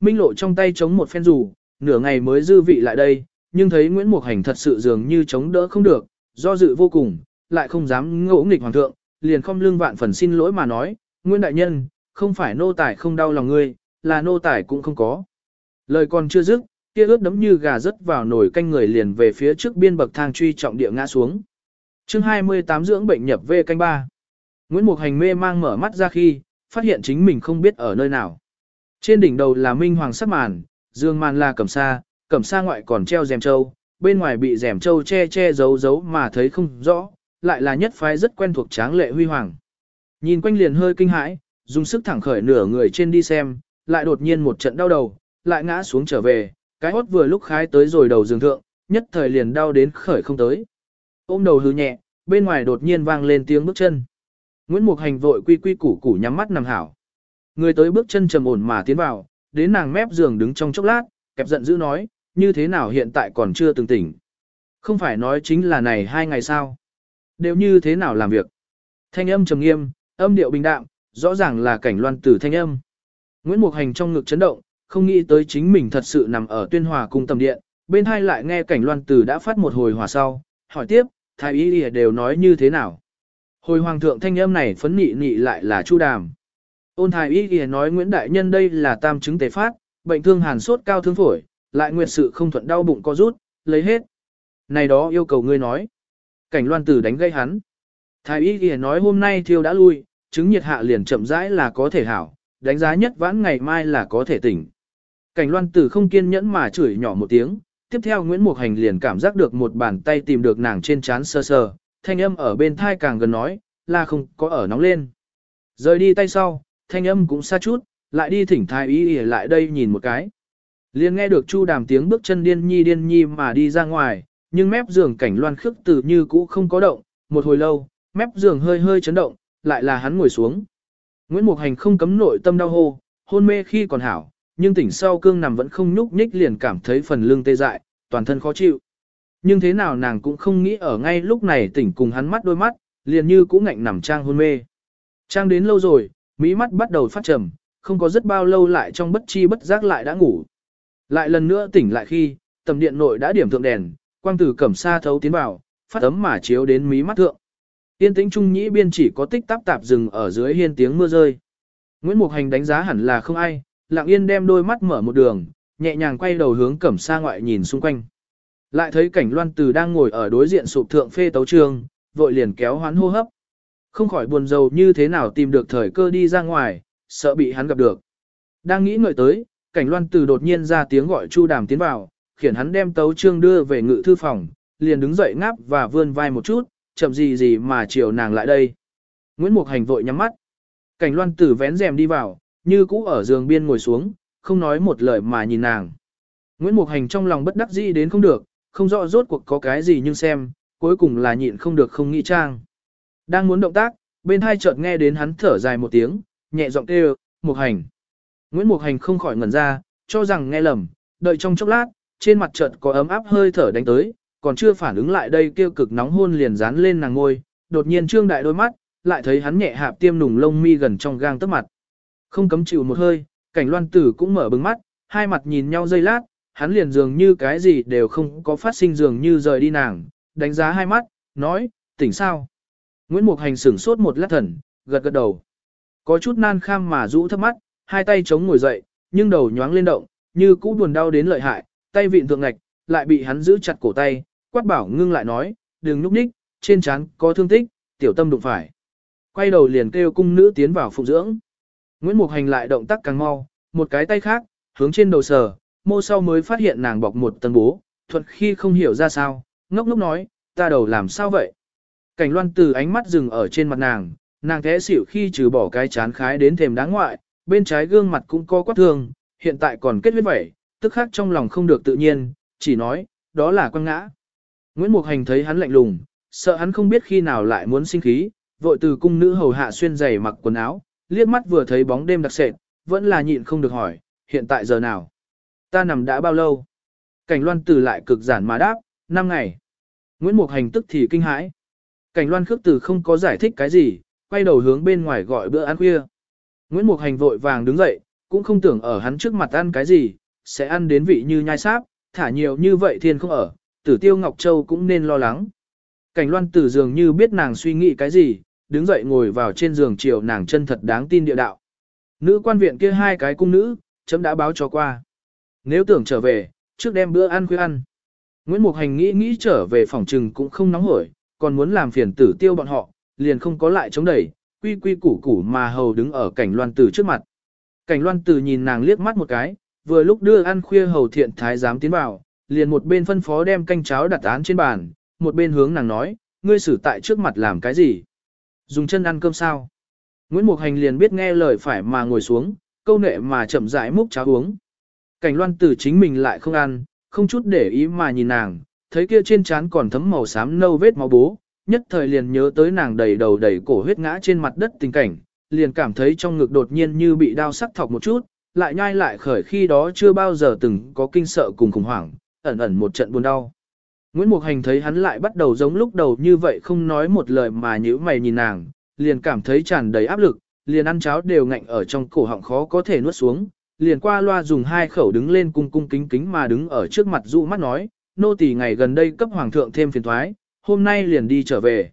Minh lộ trong tay chống một phen dù, nửa ngày mới dư vị lại đây, nhưng thấy Nguyễn Mục Hành thật sự dường như chống đỡ không được, do dự vô cùng, lại không dám ngỗ nghịch hoàng thượng, liền không lương vạn phần xin lỗi mà nói, Nguyễn Đại Nhân, không phải nô tài không đau lòng ngươi, là nô tài cũng không có. Lời còn chưa dứt, kia ướt đấm như gà rớt vào nồi canh người liền về phía trước biên bậc thang truy trọng địa ngã xuống. chương 28 dưỡng bệnh nhập về canh ba. Nguyễn Mục Hành mê mang mở mắt ra khi, phát hiện chính mình không biết ở nơi nào. Trên đỉnh đầu là minh hoàng sắc màn, dương màn là cẩm sa, cẩm sa ngoại còn treo rèm châu, bên ngoài bị rèm châu che che giấu giấu mà thấy không rõ, lại là nhất phái rất quen thuộc tráng lệ huy hoàng. Nhìn quanh liền hơi kinh hãi, dùng sức thẳng khởi nửa người trên đi xem, lại đột nhiên một trận đau đầu, lại ngã xuống trở về, cái hốt vừa lúc khái tới rồi đầu giường thượng, nhất thời liền đau đến khởi không tới. Ôm đầu hư nhẹ, bên ngoài đột nhiên vang lên tiếng bước chân. Nguyễn Mục Hành vội quy quy củ củ nhắm mắt nằm hảo. Người tới bước chân trầm ổn mà tiến vào, đến nàng mép giường đứng trong chốc lát, kẹp giận dữ nói, như thế nào hiện tại còn chưa từng tỉnh. Không phải nói chính là này hai ngày sao. Đều như thế nào làm việc. Thanh âm trầm nghiêm, âm điệu bình đạm, rõ ràng là cảnh loan tử thanh âm. Nguyễn Mục Hành trong ngực chấn động, không nghĩ tới chính mình thật sự nằm ở tuyên hòa cung tầm điện, bên hai lại nghe cảnh loan tử đã phát một hồi hòa sau, hỏi tiếp, thái y đều nói như thế nào. Hồi hoàng thượng thanh âm này phấn nị nị lại là chu đàm. Ôn thái y kìa nói Nguyễn Đại Nhân đây là tam chứng tế phát, bệnh thương hàn sốt cao thương phổi, lại nguyệt sự không thuận đau bụng co rút, lấy hết. Này đó yêu cầu ngươi nói. Cảnh loan tử đánh gây hắn. Thái y kìa nói hôm nay thiêu đã lui, chứng nhiệt hạ liền chậm rãi là có thể hảo, đánh giá nhất vãn ngày mai là có thể tỉnh. Cảnh loan tử không kiên nhẫn mà chửi nhỏ một tiếng, tiếp theo Nguyễn Mục Hành liền cảm giác được một bàn tay tìm được nàng trên trán sơ sơ, thanh âm ở bên thai càng gần nói, là không có ở nóng lên. Rời đi tay sau, thanh âm cũng xa chút, lại đi thỉnh thái y y lại đây nhìn một cái. Liền nghe được Chu Đàm tiếng bước chân điên nhi điên nhi mà đi ra ngoài, nhưng mép giường cảnh loan khước từ như cũ không có động, một hồi lâu, mép giường hơi hơi chấn động, lại là hắn ngồi xuống. Nguyễn Mục Hành không cấm nội tâm đau hô, hôn mê khi còn hảo, nhưng tỉnh sau cương nằm vẫn không nhúc nhích liền cảm thấy phần lưng tê dại, toàn thân khó chịu. Nhưng thế nào nàng cũng không nghĩ ở ngay lúc này tỉnh cùng hắn mắt đôi mắt, liền như cũ ngạnh nằm trang hôn mê. Trang đến lâu rồi, mỹ mắt bắt đầu phát trầm, không có rất bao lâu lại trong bất chi bất giác lại đã ngủ. Lại lần nữa tỉnh lại khi, tầm điện nội đã điểm thượng đèn, quang tử cẩm sa thấu tiến vào, phát ấm mà chiếu đến mí mắt thượng. Tiên tĩnh trung nhĩ biên chỉ có tích tắp tạp rừng ở dưới hiên tiếng mưa rơi. Nguyễn Mục Hành đánh giá hẳn là không ai, lặng yên đem đôi mắt mở một đường, nhẹ nhàng quay đầu hướng cẩm sa ngoại nhìn xung quanh. Lại thấy cảnh loan từ đang ngồi ở đối diện sụp thượng phê tấu trường, vội liền kéo hoán hô hấp. Không khỏi buồn rầu như thế nào tìm được thời cơ đi ra ngoài, sợ bị hắn gặp được. Đang nghĩ ngợi tới, cảnh loan từ đột nhiên ra tiếng gọi Chu Đàm tiến vào, khiển hắn đem tấu trương đưa về ngự thư phòng, liền đứng dậy ngáp và vươn vai một chút, chậm gì gì mà chiều nàng lại đây. Nguyễn Mục Hành vội nhắm mắt. Cảnh loan tử vén rèm đi vào, như cũ ở giường biên ngồi xuống, không nói một lời mà nhìn nàng. Nguyễn Mục Hành trong lòng bất đắc dĩ đến không được, không rõ rốt cuộc có cái gì nhưng xem, cuối cùng là nhịn không được không nghĩ trang. Đang muốn động tác, bên hai chợt nghe đến hắn thở dài một tiếng, nhẹ giọng kêu, Mục Hành. Nguyễn Mục Hành không khỏi ngẩn ra, cho rằng nghe lầm, đợi trong chốc lát, trên mặt chợt có ấm áp hơi thở đánh tới, còn chưa phản ứng lại đây kêu cực nóng hôn liền dán lên nàng ngôi, đột nhiên trương đại đôi mắt, lại thấy hắn nhẹ hạp tiêm nùng lông mi gần trong gang tấc mặt. Không cấm chịu một hơi, cảnh loan tử cũng mở bừng mắt, hai mặt nhìn nhau giây lát, hắn liền dường như cái gì đều không có phát sinh dường như rời đi nàng, đánh giá hai mắt, nói, tỉnh sao. Nguyễn Mục Hành sửng sốt một lát thần, gật gật đầu. Có chút nan kham mà rũ thấp mắt, hai tay chống ngồi dậy, nhưng đầu nhoáng lên động, như cũ buồn đau đến lợi hại, tay vịn thượng ngạch, lại bị hắn giữ chặt cổ tay, quát bảo ngưng lại nói, đừng núp ních, trên trán có thương tích, tiểu tâm đụng phải. Quay đầu liền kêu cung nữ tiến vào phụ dưỡng. Nguyễn Mục Hành lại động tác càng mau, một cái tay khác, hướng trên đầu sờ, mô sau mới phát hiện nàng bọc một tầng bố, thuật khi không hiểu ra sao, ngốc ngốc nói, ta đầu làm sao vậy? Cảnh loan từ ánh mắt dừng ở trên mặt nàng, nàng thế xỉu khi trừ bỏ cái chán khái đến thềm đáng ngoại, bên trái gương mặt cũng có quát thương, hiện tại còn kết huyết vẩy, tức khác trong lòng không được tự nhiên, chỉ nói, đó là quăng ngã. Nguyễn Mục Hành thấy hắn lạnh lùng, sợ hắn không biết khi nào lại muốn sinh khí, vội từ cung nữ hầu hạ xuyên giày mặc quần áo, liếc mắt vừa thấy bóng đêm đặc sệt, vẫn là nhịn không được hỏi, hiện tại giờ nào? Ta nằm đã bao lâu? Cảnh loan từ lại cực giản mà đáp, 5 ngày. Nguyễn Mục Hành tức thì kinh hãi. Cảnh loan khước từ không có giải thích cái gì, quay đầu hướng bên ngoài gọi bữa ăn khuya. Nguyễn Mục Hành vội vàng đứng dậy, cũng không tưởng ở hắn trước mặt ăn cái gì, sẽ ăn đến vị như nhai sáp, thả nhiều như vậy thiên không ở, tử tiêu Ngọc Châu cũng nên lo lắng. Cảnh loan tử dường như biết nàng suy nghĩ cái gì, đứng dậy ngồi vào trên giường chiều nàng chân thật đáng tin địa đạo. Nữ quan viện kia hai cái cung nữ, chấm đã báo cho qua. Nếu tưởng trở về, trước đem bữa ăn khuya ăn. Nguyễn Mục Hành nghĩ nghĩ trở về phòng trừng cũng không nóng hổi, còn muốn làm phiền tử tiêu bọn họ, liền không có lại chống đẩy, quy quy củ củ mà hầu đứng ở cảnh loan tử trước mặt. Cảnh loan tử nhìn nàng liếc mắt một cái, vừa lúc đưa ăn khuya hầu thiện thái giám tiến vào, liền một bên phân phó đem canh cháo đặt án trên bàn, một bên hướng nàng nói, ngươi xử tại trước mặt làm cái gì? Dùng chân ăn cơm sao? Nguyễn Mục Hành liền biết nghe lời phải mà ngồi xuống, câu nệ mà chậm rãi múc cháo uống. Cảnh loan tử chính mình lại không ăn, không chút để ý mà nhìn nàng, thấy kia trên trán còn thấm màu xám nâu vết máu bố, nhất thời liền nhớ tới nàng đầy đầu đầy cổ huyết ngã trên mặt đất tình cảnh, liền cảm thấy trong ngực đột nhiên như bị đau sắc thọc một chút, lại nhai lại khởi khi đó chưa bao giờ từng có kinh sợ cùng khủng hoảng, ẩn ẩn một trận buồn đau. Nguyễn Mục Hành thấy hắn lại bắt đầu giống lúc đầu như vậy không nói một lời mà nhíu mày nhìn nàng, liền cảm thấy tràn đầy áp lực, liền ăn cháo đều ngạnh ở trong cổ họng khó có thể nuốt xuống, liền qua loa dùng hai khẩu đứng lên cung cung kính kính mà đứng ở trước mặt dụ mắt nói, nô tỳ ngày gần đây cấp hoàng thượng thêm phiền thoái, hôm nay liền đi trở về.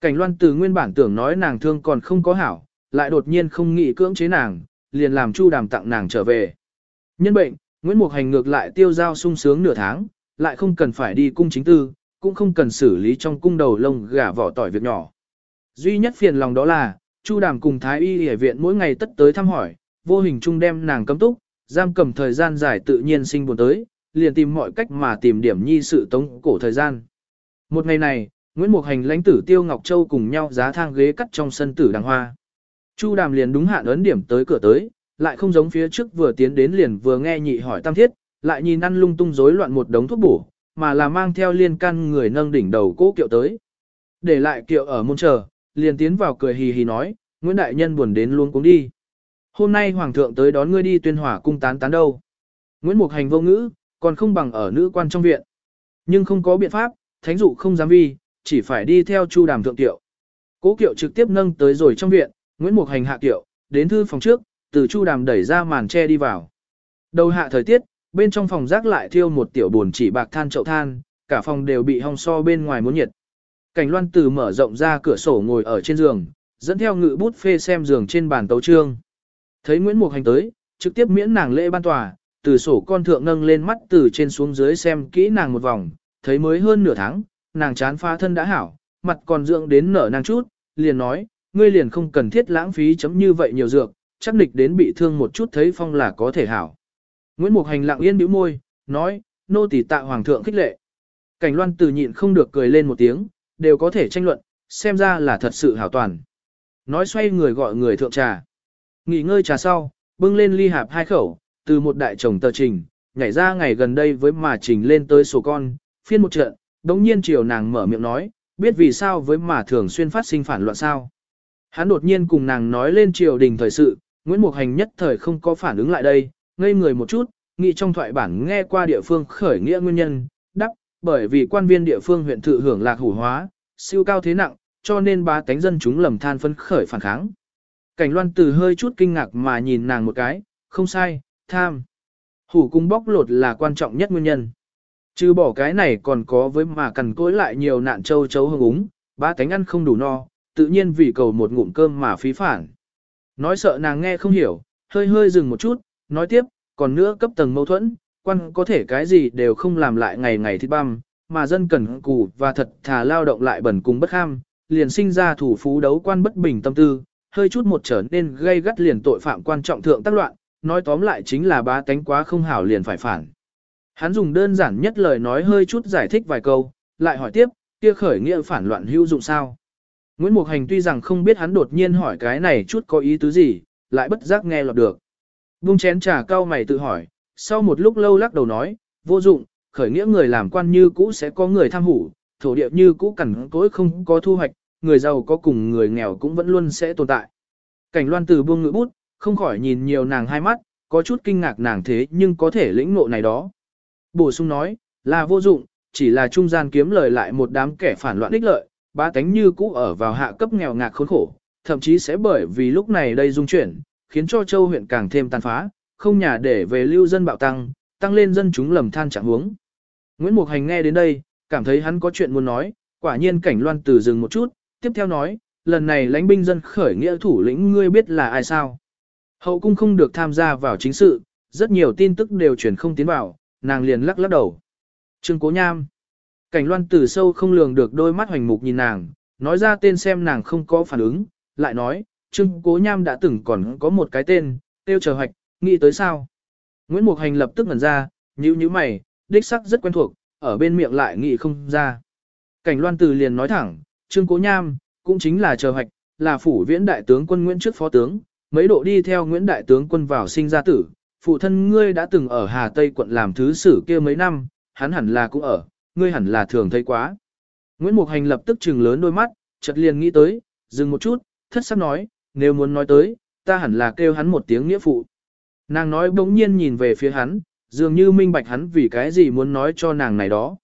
Cảnh loan từ nguyên bản tưởng nói nàng thương còn không có hảo, lại đột nhiên không nghĩ cưỡng chế nàng, liền làm chu đàm tặng nàng trở về. Nhân bệnh, Nguyễn Mục Hành ngược lại tiêu giao sung sướng nửa tháng, lại không cần phải đi cung chính tư, cũng không cần xử lý trong cung đầu lông gà vỏ tỏi việc nhỏ. Duy nhất phiền lòng đó là, Chu Đàm cùng Thái Y Y viện mỗi ngày tất tới thăm hỏi, vô hình chung đem nàng cấm túc, giam cầm thời gian dài tự nhiên sinh buồn tới, liền tìm mọi cách mà tìm điểm nhi sự tống cổ thời gian. Một ngày này, Nguyễn Mục Hành lãnh tử Tiêu Ngọc Châu cùng nhau giá thang ghế cắt trong sân tử đàng hoa. Chu Đàm liền đúng hạn ấn điểm tới cửa tới, lại không giống phía trước vừa tiến đến liền vừa nghe nhị hỏi tam thiết, lại nhìn ăn lung tung rối loạn một đống thuốc bổ, mà là mang theo liên căn người nâng đỉnh đầu cố kiệu tới. Để lại kiệu ở môn chờ, liền tiến vào cười hì hì nói, Nguyễn Đại Nhân buồn đến luôn cũng đi. Hôm nay Hoàng thượng tới đón ngươi đi tuyên hỏa cung tán tán đâu. Nguyễn Mục Hành vô ngữ, còn không bằng ở nữ quan trong viện. Nhưng không có biện pháp, thánh dụ không dám vi, chỉ phải đi theo chu đàm thượng tiệu. Cố kiệu trực tiếp nâng tới rồi trong viện, Nguyễn Mục Hành hạ kiệu, đến thư phòng trước, từ chu đàm đẩy ra màn che đi vào. Đầu hạ thời tiết, bên trong phòng rác lại thiêu một tiểu buồn chỉ bạc than chậu than, cả phòng đều bị hong so bên ngoài muốn nhiệt. Cảnh loan từ mở rộng ra cửa sổ ngồi ở trên giường, dẫn theo ngự bút phê xem giường trên bàn tấu trương. Thấy Nguyễn Mục Hành tới, trực tiếp miễn nàng lễ ban tòa, từ sổ con thượng nâng lên mắt từ trên xuống dưới xem kỹ nàng một vòng, thấy mới hơn nửa tháng, nàng chán phá thân đã hảo, mặt còn dưỡng đến nở nàng chút, liền nói, ngươi liền không cần thiết lãng phí chấm như vậy nhiều dược, chắc nịch đến bị thương một chút thấy phong là có thể hảo. Nguyễn Mục Hành lặng yên bĩu môi, nói, nô tỳ tạ hoàng thượng khích lệ. Cảnh loan từ nhịn không được cười lên một tiếng, đều có thể tranh luận, xem ra là thật sự hảo toàn. Nói xoay người gọi người thượng trà. Nghỉ ngơi trà sau, bưng lên ly hạp hai khẩu, từ một đại chồng tờ trình, nhảy ra ngày gần đây với mà trình lên tới sổ con, phiên một trận, đống nhiên chiều nàng mở miệng nói, biết vì sao với mà thường xuyên phát sinh phản loạn sao. Hắn đột nhiên cùng nàng nói lên triều đình thời sự, Nguyễn Mục Hành nhất thời không có phản ứng lại đây, ngây người một chút, nghĩ trong thoại bản nghe qua địa phương khởi nghĩa nguyên nhân, đắp, bởi vì quan viên địa phương huyện thự hưởng lạc hủ hóa, siêu cao thế nặng, cho nên ba tánh dân chúng lầm than phân khởi phản kháng. Cảnh loan từ hơi chút kinh ngạc mà nhìn nàng một cái, không sai, tham. Hủ cung bóc lột là quan trọng nhất nguyên nhân. Chứ bỏ cái này còn có với mà cần cối lại nhiều nạn châu chấu hương úng, ba tánh ăn không đủ no, tự nhiên vì cầu một ngụm cơm mà phí phản. Nói sợ nàng nghe không hiểu, hơi hơi dừng một chút, nói tiếp, còn nữa cấp tầng mâu thuẫn, quan có thể cái gì đều không làm lại ngày ngày thịt băm, mà dân cần cù và thật thà lao động lại bẩn cùng bất ham, liền sinh ra thủ phú đấu quan bất bình tâm tư, hơi chút một trở nên gây gắt liền tội phạm quan trọng thượng tác loạn, nói tóm lại chính là bá tánh quá không hảo liền phải phản. Hắn dùng đơn giản nhất lời nói hơi chút giải thích vài câu, lại hỏi tiếp, kia khởi nghĩa phản loạn hữu dụng sao? Nguyễn Mục Hành tuy rằng không biết hắn đột nhiên hỏi cái này chút có ý tứ gì, lại bất giác nghe lọt được. Vung chén trà cao mày tự hỏi, sau một lúc lâu lắc đầu nói, vô dụng, khởi nghĩa người làm quan như cũ sẽ có người tham hủ, thổ địa như cũ cẩn cỗi không có thu hoạch, người giàu có cùng người nghèo cũng vẫn luôn sẽ tồn tại. Cảnh loan từ buông ngữ bút, không khỏi nhìn nhiều nàng hai mắt, có chút kinh ngạc nàng thế nhưng có thể lĩnh ngộ này đó. Bổ sung nói, là vô dụng, chỉ là trung gian kiếm lời lại một đám kẻ phản loạn ích lợi, ba tánh như cũ ở vào hạ cấp nghèo ngạc khốn khổ, thậm chí sẽ bởi vì lúc này đây dung chuyển, khiến cho châu huyện càng thêm tàn phá, không nhà để về lưu dân bạo tăng, tăng lên dân chúng lầm than trạng huống. Nguyễn Mục Hành nghe đến đây, cảm thấy hắn có chuyện muốn nói, quả nhiên cảnh loan từ dừng một chút, tiếp theo nói, lần này lãnh binh dân khởi nghĩa thủ lĩnh ngươi biết là ai sao. Hậu cung không được tham gia vào chính sự, rất nhiều tin tức đều truyền không tiến vào, nàng liền lắc lắc đầu. Trương Cố Nham. Cảnh loan từ sâu không lường được đôi mắt hoành mục nhìn nàng, nói ra tên xem nàng không có phản ứng, lại nói, Trương Cố Nham đã từng còn có một cái tên, tiêu chờ hoạch, nghĩ tới sao. Nguyễn Mục Hành lập tức ngẩn ra, nhíu nhíu mày, đích sắc rất quen thuộc, ở bên miệng lại nghĩ không ra. Cảnh loan từ liền nói thẳng, Trương Cố Nham, cũng chính là chờ hoạch, là phủ viễn đại tướng quân Nguyễn trước phó tướng, mấy độ đi theo Nguyễn đại tướng quân vào sinh ra tử, phụ thân ngươi đã từng ở Hà Tây quận làm thứ sử kia mấy năm, hắn hẳn là cũng ở, ngươi hẳn là thường thấy quá. Nguyễn Mục Hành lập tức trừng lớn đôi mắt, chợt liền nghĩ tới, dừng một chút, thất sắc nói, nếu muốn nói tới, ta hẳn là kêu hắn một tiếng nghĩa phụ. Nàng nói bỗng nhiên nhìn về phía hắn, dường như minh bạch hắn vì cái gì muốn nói cho nàng này đó.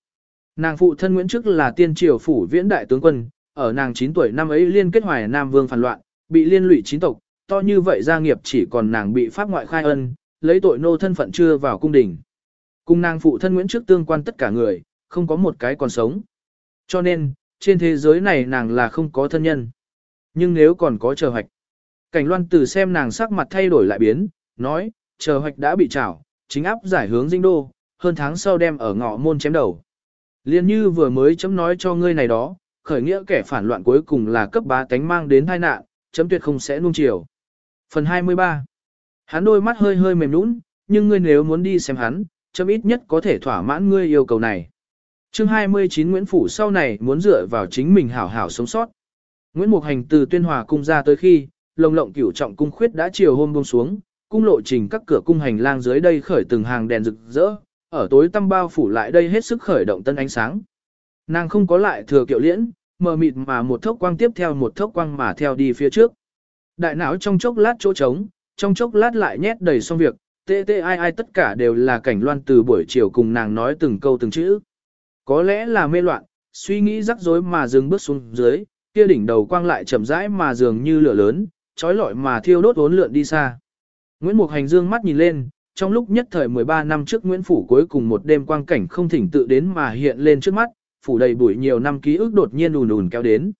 Nàng phụ thân Nguyễn Trức là tiên triều phủ viễn đại tướng quân, ở nàng 9 tuổi năm ấy liên kết hoài Nam Vương phản loạn, bị liên lụy chín tộc, to như vậy gia nghiệp chỉ còn nàng bị pháp ngoại khai ân, lấy tội nô thân phận chưa vào cung đình. cung nàng phụ thân Nguyễn trước tương quan tất cả người, không có một cái còn sống. Cho nên, trên thế giới này nàng là không có thân nhân. Nhưng nếu còn có chờ hoạch. Cảnh loan Tử xem nàng sắc mặt thay đổi lại biến, nói, chờ hoạch đã bị trảo, chính áp giải hướng dinh đô, hơn tháng sau đem ở ngõ môn chém đầu. Liên như vừa mới chấm nói cho ngươi này đó, khởi nghĩa kẻ phản loạn cuối cùng là cấp bá tánh mang đến tai nạn, chấm tuyệt không sẽ nuông chiều. Phần 23 Hắn đôi mắt hơi hơi mềm nũng, nhưng ngươi nếu muốn đi xem hắn, chấm ít nhất có thể thỏa mãn ngươi yêu cầu này. chương 29 Nguyễn Phủ sau này muốn dựa vào chính mình hảo hảo sống sót. Nguyễn Mục Hành từ tuyên hòa cung ra tới khi, lồng lộng cửu trọng cung khuyết đã chiều hôm buông xuống, cung lộ trình các cửa cung hành lang dưới đây khởi từng hàng đèn rực rỡ, ở tối tăm bao phủ lại đây hết sức khởi động tân ánh sáng. Nàng không có lại thừa kiệu liễn, mờ mịt mà một thốc quang tiếp theo một thốc quang mà theo đi phía trước. Đại não trong chốc lát chỗ trống, trong chốc lát lại nhét đầy xong việc, tê tê ai ai tất cả đều là cảnh loan từ buổi chiều cùng nàng nói từng câu từng chữ. Có lẽ là mê loạn, suy nghĩ rắc rối mà dừng bước xuống dưới, kia đỉnh đầu quang lại chậm rãi mà dường như lửa lớn, trói lọi mà thiêu đốt vốn lượn đi xa. Nguyễn Mục Hành dương mắt nhìn lên, trong lúc nhất thời 13 năm trước Nguyễn Phủ cuối cùng một đêm quang cảnh không thỉnh tự đến mà hiện lên trước mắt, phủ đầy bụi nhiều năm ký ức đột nhiên ùn ùn kéo đến.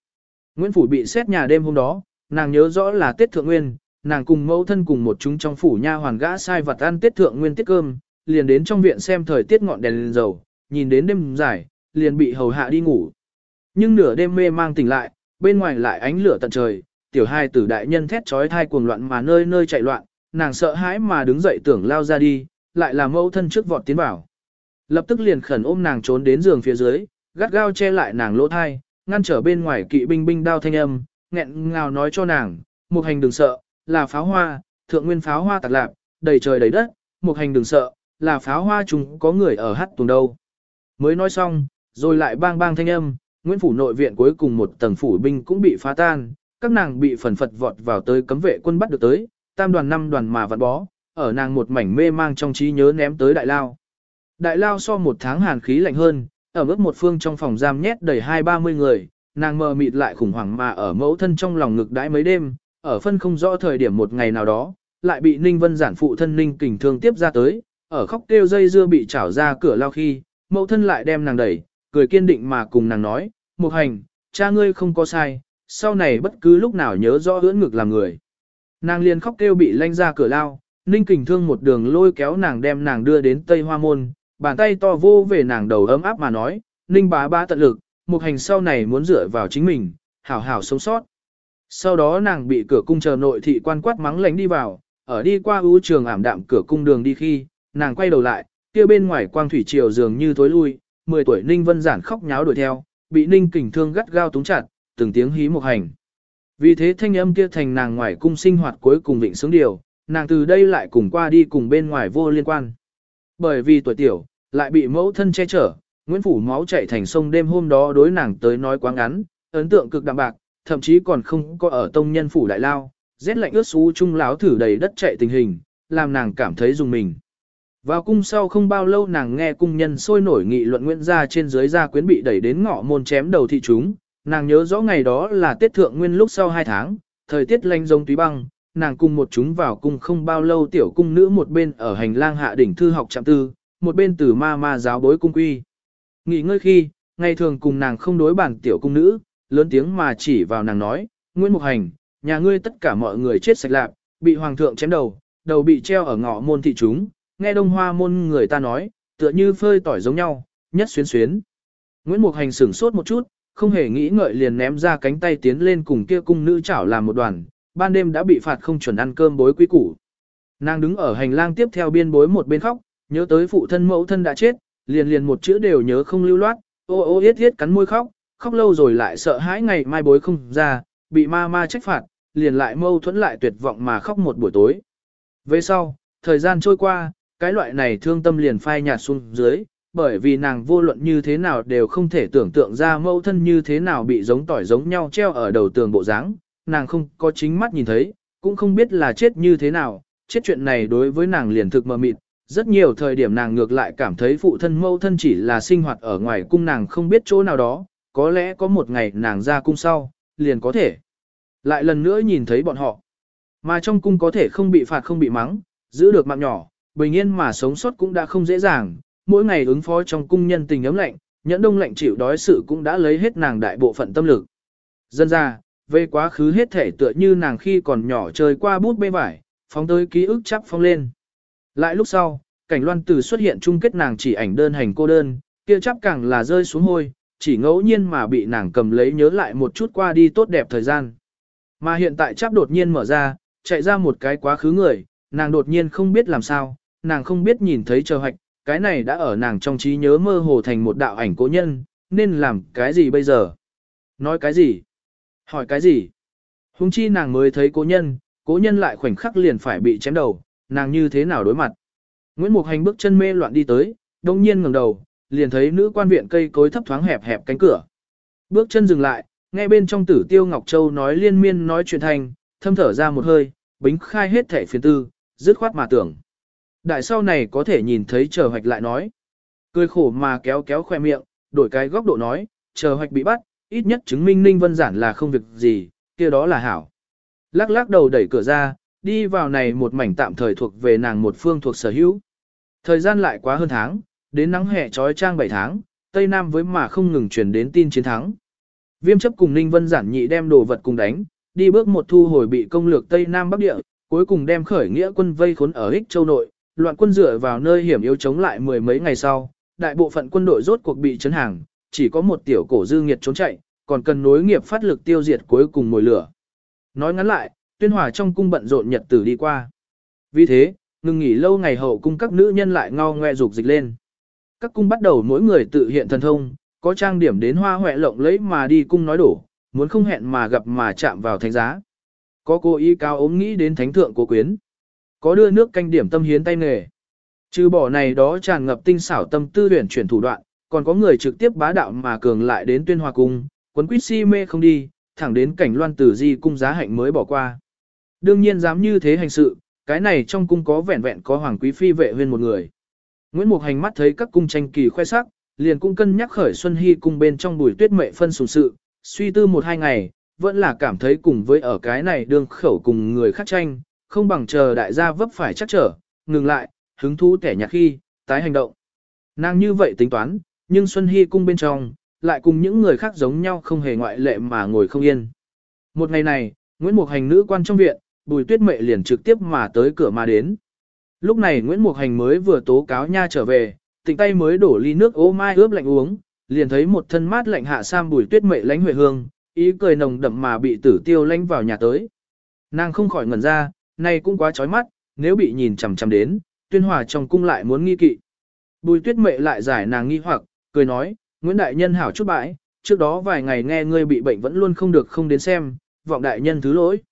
Nguyễn Phủ bị xét nhà đêm hôm đó, nàng nhớ rõ là Tết Thượng Nguyên, nàng cùng mẫu thân cùng một chúng trong phủ nha hoàn gã sai vật ăn tiết Thượng Nguyên tiết cơm, liền đến trong viện xem thời tiết ngọn đèn lên dầu, nhìn đến đêm dài, liền bị hầu hạ đi ngủ. Nhưng nửa đêm mê mang tỉnh lại, bên ngoài lại ánh lửa tận trời, tiểu hai tử đại nhân thét trói thai cuồng loạn mà nơi nơi chạy loạn, nàng sợ hãi mà đứng dậy tưởng lao ra đi, lại là mẫu thân trước vọt tiến vào. Lập tức liền khẩn ôm nàng trốn đến giường phía dưới, gắt gao che lại nàng lỗ thai, ngăn trở bên ngoài kỵ binh binh đao thanh âm, nghẹn ngào nói cho nàng, một hành đừng sợ, là pháo hoa, thượng nguyên pháo hoa tạc lạc, đầy trời đầy đất, một hành đừng sợ, là pháo hoa chúng có người ở hát tuồng đâu. Mới nói xong, rồi lại bang bang thanh âm, Nguyễn Phủ nội viện cuối cùng một tầng phủ binh cũng bị phá tan, các nàng bị phần phật vọt vào tới cấm vệ quân bắt được tới, tam đoàn năm đoàn mà vặn bó, ở nàng một mảnh mê mang trong trí nhớ ném tới đại lao. Đại lao so một tháng hàn khí lạnh hơn, ở mức một phương trong phòng giam nhét đầy hai ba mươi người, nàng mờ mịt lại khủng hoảng mà ở mẫu thân trong lòng ngực đãi mấy đêm, ở phân không rõ thời điểm một ngày nào đó, lại bị Ninh Vân giản phụ thân Ninh kình thương tiếp ra tới, ở khóc kêu dây dưa bị trảo ra cửa lao khi, mẫu thân lại đem nàng đẩy, cười kiên định mà cùng nàng nói, một hành, cha ngươi không có sai, sau này bất cứ lúc nào nhớ rõ ưỡn ngực làm người. Nàng liền khóc kêu bị lanh ra cửa lao, Ninh kình thương một đường lôi kéo nàng đem nàng đưa đến Tây Hoa Môn, bàn tay to vô về nàng đầu ấm áp mà nói, Ninh bá bá tận lực, một hành sau này muốn dựa vào chính mình, hảo hảo sống sót. Sau đó nàng bị cửa cung chờ nội thị quan quát mắng lánh đi vào, ở đi qua ưu trường ảm đạm cửa cung đường đi khi, nàng quay đầu lại, kia bên ngoài quang thủy triều dường như tối lui, 10 tuổi Ninh Vân Giản khóc nháo đuổi theo, bị Ninh Kình Thương gắt gao túng chặt, từng tiếng hí một hành. Vì thế thanh âm kia thành nàng ngoài cung sinh hoạt cuối cùng vịnh sướng điều, nàng từ đây lại cùng qua đi cùng bên ngoài vô liên quan. Bởi vì tuổi tiểu, lại bị mẫu thân che chở, Nguyễn Phủ máu chảy thành sông đêm hôm đó đối nàng tới nói quá ngắn, ấn tượng cực đạm bạc, thậm chí còn không có ở tông nhân phủ đại lao, rét lạnh ướt xú chung láo thử đầy đất chạy tình hình, làm nàng cảm thấy dùng mình. Vào cung sau không bao lâu nàng nghe cung nhân sôi nổi nghị luận Nguyễn gia trên dưới gia quyến bị đẩy đến ngõ môn chém đầu thị chúng, nàng nhớ rõ ngày đó là Tết Thượng Nguyên lúc sau 2 tháng, thời tiết lạnh giống túy băng, nàng cùng một chúng vào cung không bao lâu tiểu cung nữ một bên ở hành lang hạ đỉnh thư học trạm tư, một bên từ ma ma giáo bối cung quy. Nghỉ ngơi khi, ngày thường cùng nàng không đối bản tiểu cung nữ, lớn tiếng mà chỉ vào nàng nói, Nguyễn Mục Hành, nhà ngươi tất cả mọi người chết sạch lạc, bị hoàng thượng chém đầu, đầu bị treo ở ngõ môn thị chúng, nghe đông hoa môn người ta nói, tựa như phơi tỏi giống nhau, nhất xuyến xuyến. Nguyễn Mục Hành sửng sốt một chút, không hề nghĩ ngợi liền ném ra cánh tay tiến lên cùng kia cung nữ chảo làm một đoàn, ban đêm đã bị phạt không chuẩn ăn cơm bối quý củ. Nàng đứng ở hành lang tiếp theo biên bối một bên khóc, nhớ tới phụ thân mẫu thân đã chết, liền liền một chữ đều nhớ không lưu loát, ô ô yết yết cắn môi khóc, khóc lâu rồi lại sợ hãi ngày mai bối không ra, bị ma ma trách phạt, liền lại mâu thuẫn lại tuyệt vọng mà khóc một buổi tối. Về sau, thời gian trôi qua, cái loại này thương tâm liền phai nhạt xuống dưới, bởi vì nàng vô luận như thế nào đều không thể tưởng tượng ra mâu thân như thế nào bị giống tỏi giống nhau treo ở đầu tường bộ dáng, nàng không có chính mắt nhìn thấy, cũng không biết là chết như thế nào, chết chuyện này đối với nàng liền thực mờ mịt, rất nhiều thời điểm nàng ngược lại cảm thấy phụ thân mâu thân chỉ là sinh hoạt ở ngoài cung nàng không biết chỗ nào đó, có lẽ có một ngày nàng ra cung sau, liền có thể lại lần nữa nhìn thấy bọn họ. Mà trong cung có thể không bị phạt không bị mắng, giữ được mạng nhỏ, bình yên mà sống sót cũng đã không dễ dàng, mỗi ngày ứng phó trong cung nhân tình ấm lạnh, nhẫn đông lạnh chịu đói sự cũng đã lấy hết nàng đại bộ phận tâm lực. Dân ra, về quá khứ hết thể tựa như nàng khi còn nhỏ chơi qua bút bê vải, phóng tới ký ức chắp phong lên. Lại lúc sau, cảnh loan tử xuất hiện chung kết nàng chỉ ảnh đơn hành cô đơn, kia chắp càng là rơi xuống hôi, chỉ ngẫu nhiên mà bị nàng cầm lấy nhớ lại một chút qua đi tốt đẹp thời gian. Mà hiện tại chắp đột nhiên mở ra, chạy ra một cái quá khứ người, nàng đột nhiên không biết làm sao, nàng không biết nhìn thấy chờ hoạch, cái này đã ở nàng trong trí nhớ mơ hồ thành một đạo ảnh cố nhân, nên làm cái gì bây giờ? Nói cái gì? Hỏi cái gì? Hùng chi nàng mới thấy cố nhân, cố nhân lại khoảnh khắc liền phải bị chém đầu, nàng như thế nào đối mặt. Nguyễn Mục Hành bước chân mê loạn đi tới, đông nhiên ngẩng đầu, liền thấy nữ quan viện cây cối thấp thoáng hẹp hẹp cánh cửa. Bước chân dừng lại, nghe bên trong tử tiêu Ngọc Châu nói liên miên nói chuyện thành, thâm thở ra một hơi, bính khai hết thể phiền tư, dứt khoát mà tưởng. Đại sau này có thể nhìn thấy chờ hoạch lại nói. Cười khổ mà kéo kéo khoe miệng, đổi cái góc độ nói, chờ hoạch bị bắt, ít nhất chứng minh Ninh Vân Giản là không việc gì, kia đó là hảo. Lắc lắc đầu đẩy cửa ra, đi vào này một mảnh tạm thời thuộc về nàng một phương thuộc sở hữu. Thời gian lại quá hơn tháng, đến nắng hè trói trang 7 tháng, Tây Nam với mà không ngừng truyền đến tin chiến thắng. Viêm chấp cùng Ninh Vân giản nhị đem đồ vật cùng đánh, đi bước một thu hồi bị công lược Tây Nam Bắc địa, cuối cùng đem khởi nghĩa quân vây khốn ở Ích Châu nội, loạn quân dựa vào nơi hiểm yếu chống lại mười mấy ngày sau, đại bộ phận quân đội rốt cuộc bị chấn hàng, chỉ có một tiểu cổ dư nghiệt trốn chạy, còn cần nối nghiệp phát lực tiêu diệt cuối cùng mồi lửa. Nói ngắn lại, tuyên hòa trong cung bận rộn nhật tử đi qua. Vì thế, ngừng nghỉ lâu ngày hậu cung các nữ nhân lại ngao ngoe dục dịch lên. Các cung bắt đầu mỗi người tự hiện thần thông, có trang điểm đến hoa hoẹ lộng lẫy mà đi cung nói đổ, muốn không hẹn mà gặp mà chạm vào thánh giá. Có cô ý cao ốm nghĩ đến thánh thượng cố quyến. Có đưa nước canh điểm tâm hiến tay nghề. Trừ bỏ này đó tràn ngập tinh xảo tâm tư huyền chuyển thủ đoạn, còn có người trực tiếp bá đạo mà cường lại đến tuyên hòa cung, quấn quýt si mê không đi, thẳng đến cảnh loan tử di cung giá hạnh mới bỏ qua. Đương nhiên dám như thế hành sự, cái này trong cung có vẹn vẹn có hoàng quý phi vệ huyên một người. Nguyễn Mục Hành mắt thấy các cung tranh kỳ khoe sắc, liền cũng cân nhắc khởi Xuân Hy cung bên trong bùi tuyết mệ phân sùng sự, suy tư một hai ngày, vẫn là cảm thấy cùng với ở cái này đương khẩu cùng người khác tranh, không bằng chờ đại gia vấp phải chắc trở, ngừng lại, hứng thú kẻ nhạc khi, tái hành động. Nàng như vậy tính toán, nhưng Xuân Hy cung bên trong, lại cùng những người khác giống nhau không hề ngoại lệ mà ngồi không yên. Một ngày này, Nguyễn Mục Hành nữ quan trong viện, Bùi Tuyết Mệ liền trực tiếp mà tới cửa mà đến. Lúc này Nguyễn Mục Hành mới vừa tố cáo nha trở về, tỉnh tay mới đổ ly nước ô mai ướp lạnh uống, liền thấy một thân mát lạnh hạ sam Bùi Tuyết Mệ lánh huệ hương, ý cười nồng đậm mà bị tử tiêu lánh vào nhà tới. Nàng không khỏi ngẩn ra, này cũng quá chói mắt, nếu bị nhìn chằm chằm đến, tuyên hòa trong cung lại muốn nghi kỵ. Bùi Tuyết Mệ lại giải nàng nghi hoặc, cười nói, Nguyễn Đại Nhân hảo chút bãi, trước đó vài ngày nghe ngươi bị bệnh vẫn luôn không được không đến xem, vọng Đại Nhân thứ lỗi.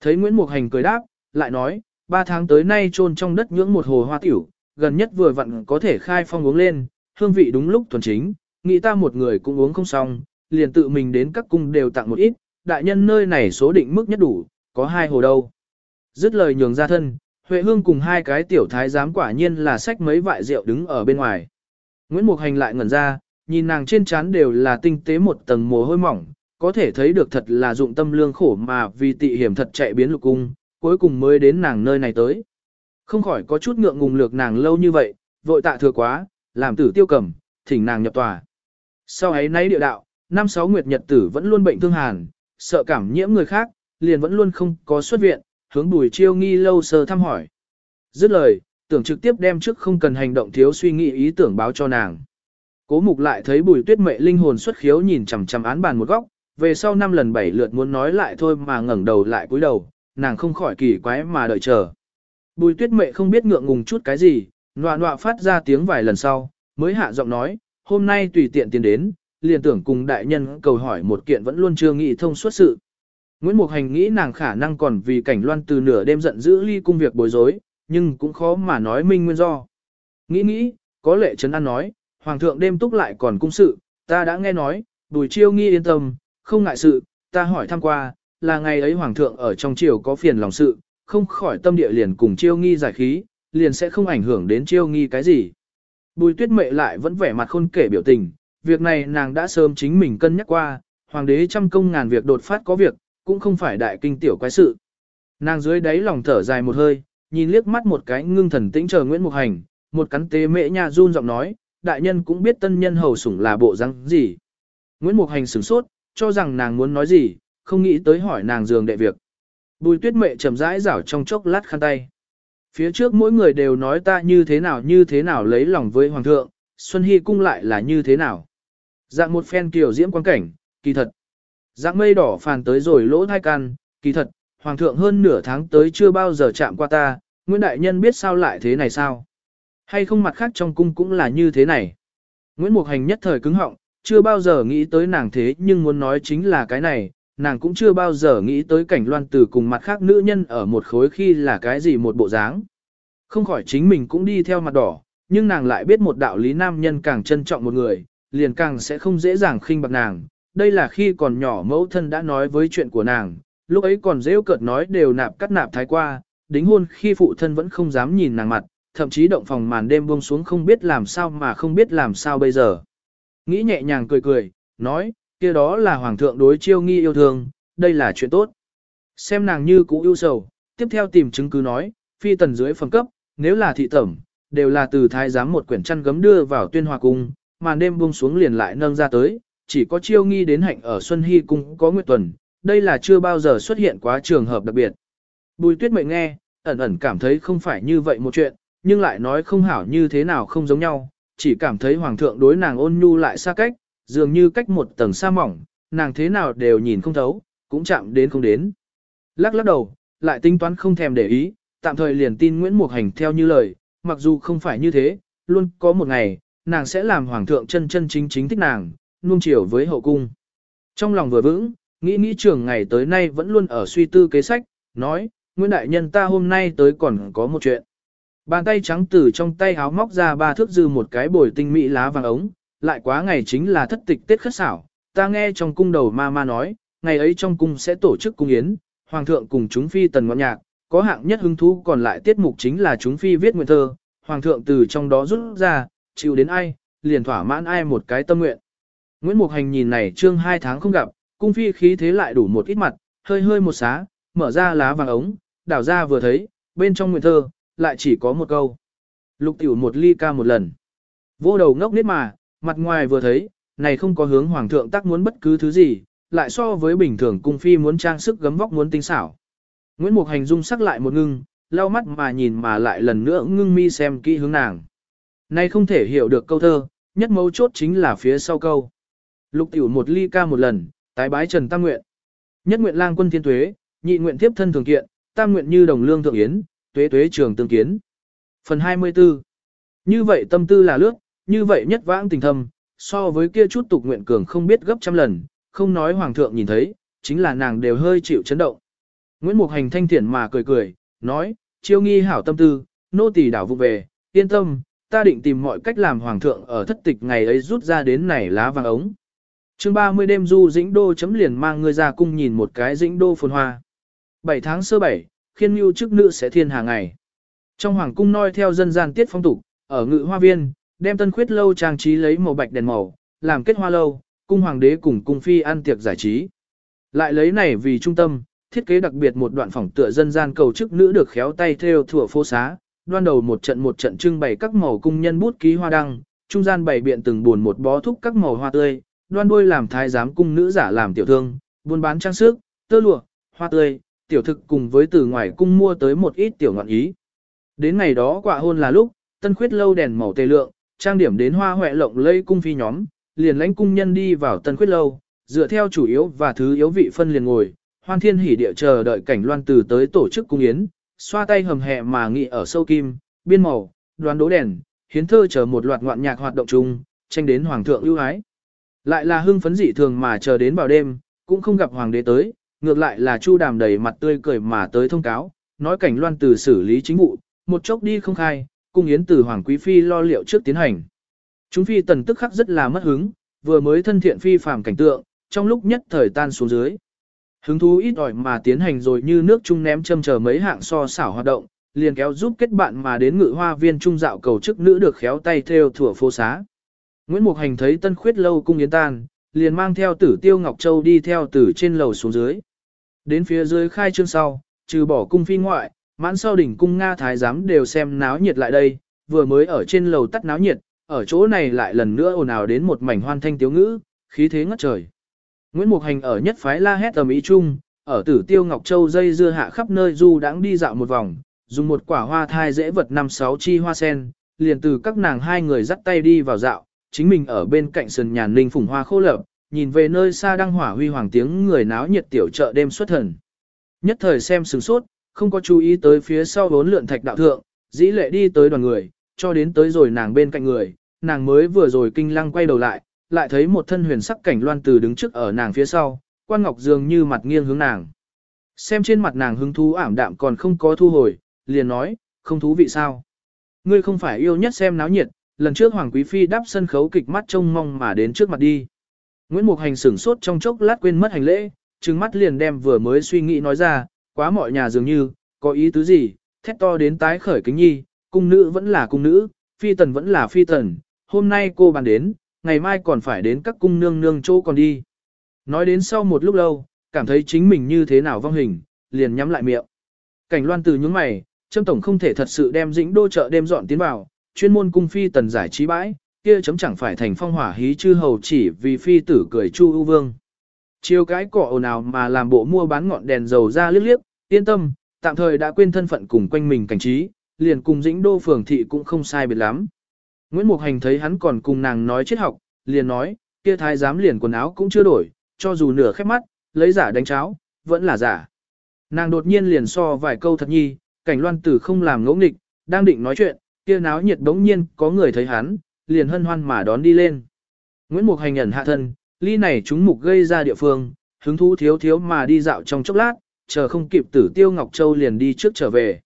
Thấy Nguyễn Mục Hành cười đáp, lại nói, ba tháng tới nay trôn trong đất nhưỡng một hồ hoa tiểu, gần nhất vừa vặn có thể khai phong uống lên, hương vị đúng lúc thuần chính, nghĩ ta một người cũng uống không xong, liền tự mình đến các cung đều tặng một ít, đại nhân nơi này số định mức nhất đủ, có hai hồ đâu. Dứt lời nhường ra thân, Huệ Hương cùng hai cái tiểu thái giám quả nhiên là sách mấy vại rượu đứng ở bên ngoài. Nguyễn Mục Hành lại ngẩn ra, nhìn nàng trên trán đều là tinh tế một tầng mồ hôi mỏng, có thể thấy được thật là dụng tâm lương khổ mà vì tị hiểm thật chạy biến lục cung, cuối cùng mới đến nàng nơi này tới. Không khỏi có chút ngượng ngùng lược nàng lâu như vậy, vội tạ thừa quá, làm tử tiêu cầm, thỉnh nàng nhập tòa. Sau ấy nấy địa đạo, năm sáu nguyệt nhật tử vẫn luôn bệnh thương hàn, sợ cảm nhiễm người khác, liền vẫn luôn không có xuất viện, hướng bùi chiêu nghi lâu sơ thăm hỏi. Dứt lời, tưởng trực tiếp đem trước không cần hành động thiếu suy nghĩ ý tưởng báo cho nàng. Cố mục lại thấy bùi tuyết mệ linh hồn xuất khiếu nhìn chằm chằm án bàn một góc, về sau năm lần bảy lượt muốn nói lại thôi mà ngẩng đầu lại cúi đầu, nàng không khỏi kỳ quái mà đợi chờ. Bùi tuyết mệ không biết ngượng ngùng chút cái gì, nọa nọa phát ra tiếng vài lần sau, mới hạ giọng nói, hôm nay tùy tiện tiền đến, liền tưởng cùng đại nhân cầu hỏi một kiện vẫn luôn chưa nghĩ thông suốt sự. Nguyễn Mục Hành nghĩ nàng khả năng còn vì cảnh loan từ nửa đêm giận dữ ly cung việc bối rối, nhưng cũng khó mà nói minh nguyên do. Nghĩ nghĩ, có lệ trấn an nói, Hoàng thượng đêm túc lại còn cung sự, ta đã nghe nói, bùi chiêu nghi yên tâm, không ngại sự, ta hỏi thăm qua, là ngày ấy Hoàng thượng ở trong triều có phiền lòng sự, không khỏi tâm địa liền cùng chiêu nghi giải khí, liền sẽ không ảnh hưởng đến chiêu nghi cái gì. Bùi tuyết mệ lại vẫn vẻ mặt khôn kể biểu tình, việc này nàng đã sớm chính mình cân nhắc qua, hoàng đế trăm công ngàn việc đột phát có việc, cũng không phải đại kinh tiểu quái sự. Nàng dưới đáy lòng thở dài một hơi, nhìn liếc mắt một cái ngưng thần tĩnh chờ Nguyễn Mục Hành, một cắn tế mễ nha run giọng nói, đại nhân cũng biết tân nhân hầu sủng là bộ răng gì. Nguyễn Mục Hành sửng sốt, cho rằng nàng muốn nói gì, không nghĩ tới hỏi nàng giường đệ việc. Bùi tuyết mệ chậm rãi rảo trong chốc lát khăn tay. Phía trước mỗi người đều nói ta như thế nào như thế nào lấy lòng với hoàng thượng, Xuân Hy cung lại là như thế nào. Dạng một phen kiều diễm quan cảnh, kỳ thật. Dạng mây đỏ phàn tới rồi lỗ thai can, kỳ thật, hoàng thượng hơn nửa tháng tới chưa bao giờ chạm qua ta, Nguyễn Đại Nhân biết sao lại thế này sao? Hay không mặt khác trong cung cũng là như thế này? Nguyễn Mục Hành nhất thời cứng họng, chưa bao giờ nghĩ tới nàng thế nhưng muốn nói chính là cái này, nàng cũng chưa bao giờ nghĩ tới cảnh loan tử cùng mặt khác nữ nhân ở một khối khi là cái gì một bộ dáng. Không khỏi chính mình cũng đi theo mặt đỏ, nhưng nàng lại biết một đạo lý nam nhân càng trân trọng một người, liền càng sẽ không dễ dàng khinh bạc nàng. Đây là khi còn nhỏ mẫu thân đã nói với chuyện của nàng, lúc ấy còn dễ cợt nói đều nạp cắt nạp thái qua, đính hôn khi phụ thân vẫn không dám nhìn nàng mặt, thậm chí động phòng màn đêm buông xuống không biết làm sao mà không biết làm sao bây giờ. Nghĩ nhẹ nhàng cười cười, nói, kia đó là hoàng thượng đối chiêu nghi yêu thương, đây là chuyện tốt. Xem nàng như cũ yêu sầu, tiếp theo tìm chứng cứ nói, phi tần dưới phẩm cấp, nếu là thị tẩm, đều là từ thái giám một quyển chăn gấm đưa vào tuyên hòa cung, màn đêm buông xuống liền lại nâng ra tới, chỉ có chiêu nghi đến hạnh ở Xuân Hy cung có nguyệt tuần, đây là chưa bao giờ xuất hiện quá trường hợp đặc biệt. Bùi tuyết mệnh nghe, ẩn ẩn cảm thấy không phải như vậy một chuyện, nhưng lại nói không hảo như thế nào không giống nhau, chỉ cảm thấy hoàng thượng đối nàng ôn nhu lại xa cách, dường như cách một tầng sa mỏng, nàng thế nào đều nhìn không thấu, cũng chạm đến không đến. Lắc lắc đầu, lại tính toán không thèm để ý, tạm thời liền tin Nguyễn Mục Hành theo như lời, mặc dù không phải như thế, luôn có một ngày, nàng sẽ làm hoàng thượng chân chân chính chính thích nàng, nuông chiều với hậu cung. Trong lòng vừa vững, nghĩ nghĩ trường ngày tới nay vẫn luôn ở suy tư kế sách, nói, Nguyễn Đại Nhân ta hôm nay tới còn có một chuyện. Bàn tay trắng từ trong tay háo móc ra ba thước dư một cái bồi tinh mỹ lá vàng ống, lại quá ngày chính là thất tịch Tết khất xảo, ta nghe trong cung đầu ma ma nói, ngày ấy trong cung sẽ tổ chức cung yến, hoàng thượng cùng chúng phi tần ngọn nhạc, có hạng nhất hứng thú còn lại tiết mục chính là chúng phi viết nguyện thơ, hoàng thượng từ trong đó rút ra, chịu đến ai, liền thỏa mãn ai một cái tâm nguyện. Nguyễn Mục Hành nhìn này trương hai tháng không gặp, cung phi khí thế lại đủ một ít mặt, hơi hơi một xá, mở ra lá vàng ống, đảo ra vừa thấy, bên trong nguyện thơ, lại chỉ có một câu. Lục tiểu một ly ca một lần. Vô đầu ngốc nít mà, mặt ngoài vừa thấy, này không có hướng hoàng thượng tác muốn bất cứ thứ gì, lại so với bình thường cung phi muốn trang sức gấm vóc muốn tinh xảo. Nguyễn Mục Hành dung sắc lại một ngưng, lau mắt mà nhìn mà lại lần nữa ngưng mi xem kỹ hướng nàng. Này không thể hiểu được câu thơ, nhất mấu chốt chính là phía sau câu. Lục tiểu một ly ca một lần, tái bái trần tam nguyện. Nhất nguyện lang quân thiên tuế, nhị nguyện tiếp thân thường kiện, tam nguyện như đồng lương thượng yến, tuế tuế trường tương kiến. Phần 24 Như vậy tâm tư là lướt, như vậy nhất vãng tình thâm, so với kia chút tục nguyện cường không biết gấp trăm lần, không nói hoàng thượng nhìn thấy, chính là nàng đều hơi chịu chấn động. Nguyễn Mục Hành thanh thiện mà cười cười, nói, chiêu nghi hảo tâm tư, nô tỳ đảo vụ về, yên tâm, ta định tìm mọi cách làm hoàng thượng ở thất tịch ngày ấy rút ra đến này lá vàng ống. chương 30 đêm du dĩnh đô chấm liền mang người ra cung nhìn một cái dĩnh đô phồn hoa. 7 tháng sơ 7, khiên mưu chức nữ sẽ thiên hàng ngày. Trong hoàng cung noi theo dân gian tiết phong tục, ở ngự hoa viên, đem tân khuyết lâu trang trí lấy màu bạch đèn màu, làm kết hoa lâu, cung hoàng đế cùng cung phi ăn tiệc giải trí. Lại lấy này vì trung tâm, thiết kế đặc biệt một đoạn phòng tựa dân gian cầu chức nữ được khéo tay theo thủa phố xá, đoan đầu một trận một trận trưng bày các màu cung nhân bút ký hoa đăng, trung gian bày biện từng buồn một bó thúc các màu hoa tươi, đoan đuôi làm thái giám cung nữ giả làm tiểu thương, buôn bán trang sức, tơ lụa, hoa tươi, tiểu thực cùng với từ ngoài cung mua tới một ít tiểu ngọn ý. Đến ngày đó quả hôn là lúc, tân khuyết lâu đèn màu tê lượng, trang điểm đến hoa hoẹ lộng lây cung phi nhóm, liền lãnh cung nhân đi vào tân khuyết lâu, dựa theo chủ yếu và thứ yếu vị phân liền ngồi, hoan thiên hỉ địa chờ đợi cảnh loan từ tới tổ chức cung yến, xoa tay hầm hẹ mà nghị ở sâu kim, biên màu, đoán đố đèn, hiến thơ chờ một loạt ngoạn nhạc hoạt động chung, tranh đến hoàng thượng ưu ái. Lại là hưng phấn dị thường mà chờ đến vào đêm, cũng không gặp hoàng đế tới, ngược lại là Chu Đàm đầy mặt tươi cười mà tới thông cáo, nói cảnh loan từ xử lý chính vụ, một chốc đi không khai, cung yến từ hoàng quý phi lo liệu trước tiến hành. Chúng phi tần tức khắc rất là mất hứng, vừa mới thân thiện phi phàm cảnh tượng, trong lúc nhất thời tan xuống dưới. Hứng thú ít ỏi mà tiến hành rồi như nước chung ném châm chờ mấy hạng so xảo hoạt động, liền kéo giúp kết bạn mà đến ngự hoa viên trung dạo cầu chức nữ được khéo tay theo thủa phố xá. Nguyễn Mục Hành thấy tân khuyết lâu cung yến tan, liền mang theo tử tiêu Ngọc Châu đi theo tử trên lầu xuống dưới. Đến phía dưới khai trương sau, trừ bỏ cung phi ngoại, mãn sau đỉnh cung Nga Thái giám đều xem náo nhiệt lại đây, vừa mới ở trên lầu tắt náo nhiệt, ở chỗ này lại lần nữa ồn ào đến một mảnh hoan thanh tiếu ngữ, khí thế ngất trời. Nguyễn Mục Hành ở nhất phái la hét tầm ý chung, ở tử tiêu Ngọc Châu dây dưa hạ khắp nơi du đãng đi dạo một vòng, dùng một quả hoa thai dễ vật năm sáu chi hoa sen, liền từ các nàng hai người dắt tay đi vào dạo, chính mình ở bên cạnh sườn nhàn linh phùng hoa khô lợp, nhìn về nơi xa đang hỏa huy hoàng tiếng người náo nhiệt tiểu chợ đêm xuất thần. Nhất thời xem sừng sốt, không có chú ý tới phía sau vốn lượn thạch đạo thượng, dĩ lệ đi tới đoàn người, cho đến tới rồi nàng bên cạnh người, nàng mới vừa rồi kinh lăng quay đầu lại, lại thấy một thân huyền sắc cảnh loan từ đứng trước ở nàng phía sau, quan ngọc dường như mặt nghiêng hướng nàng. Xem trên mặt nàng hứng thú ảm đạm còn không có thu hồi, liền nói, không thú vị sao? Ngươi không phải yêu nhất xem náo nhiệt, lần trước Hoàng Quý Phi đáp sân khấu kịch mắt trông mong mà đến trước mặt đi. Nguyễn Mục Hành sửng sốt trong chốc lát quên mất hành lễ, trừng mắt liền đem vừa mới suy nghĩ nói ra, quá mọi nhà dường như, có ý tứ gì, thét to đến tái khởi kính nhi, cung nữ vẫn là cung nữ, phi tần vẫn là phi tần, hôm nay cô bàn đến, ngày mai còn phải đến các cung nương nương chỗ còn đi. Nói đến sau một lúc lâu, cảm thấy chính mình như thế nào vong hình, liền nhắm lại miệng. Cảnh loan từ những mày, Trâm Tổng không thể thật sự đem dĩnh đô chợ đêm dọn tiến vào, chuyên môn cung phi tần giải trí bãi, kia chấm chẳng phải thành phong hỏa hí chư hầu chỉ vì phi tử cười chu ưu vương. Chiều cái cỏ ồn ào mà làm bộ mua bán ngọn đèn dầu ra liếc liếc, yên tâm, tạm thời đã quên thân phận cùng quanh mình cảnh trí, liền cùng dĩnh đô phường thị cũng không sai biệt lắm. Nguyễn Mục Hành thấy hắn còn cùng nàng nói triết học, liền nói, kia thái giám liền quần áo cũng chưa đổi, cho dù nửa khép mắt, lấy giả đánh cháo, vẫn là giả. Nàng đột nhiên liền so vài câu thật nhi, cảnh loan tử không làm ngỗ nghịch, đang định nói chuyện, kia náo nhiệt đống nhiên có người thấy hắn, liền hân hoan mà đón đi lên. Nguyễn Mục Hành ẩn hạ thân, ly này chúng mục gây ra địa phương, hứng thú thiếu thiếu mà đi dạo trong chốc lát, chờ không kịp tử tiêu Ngọc Châu liền đi trước trở về.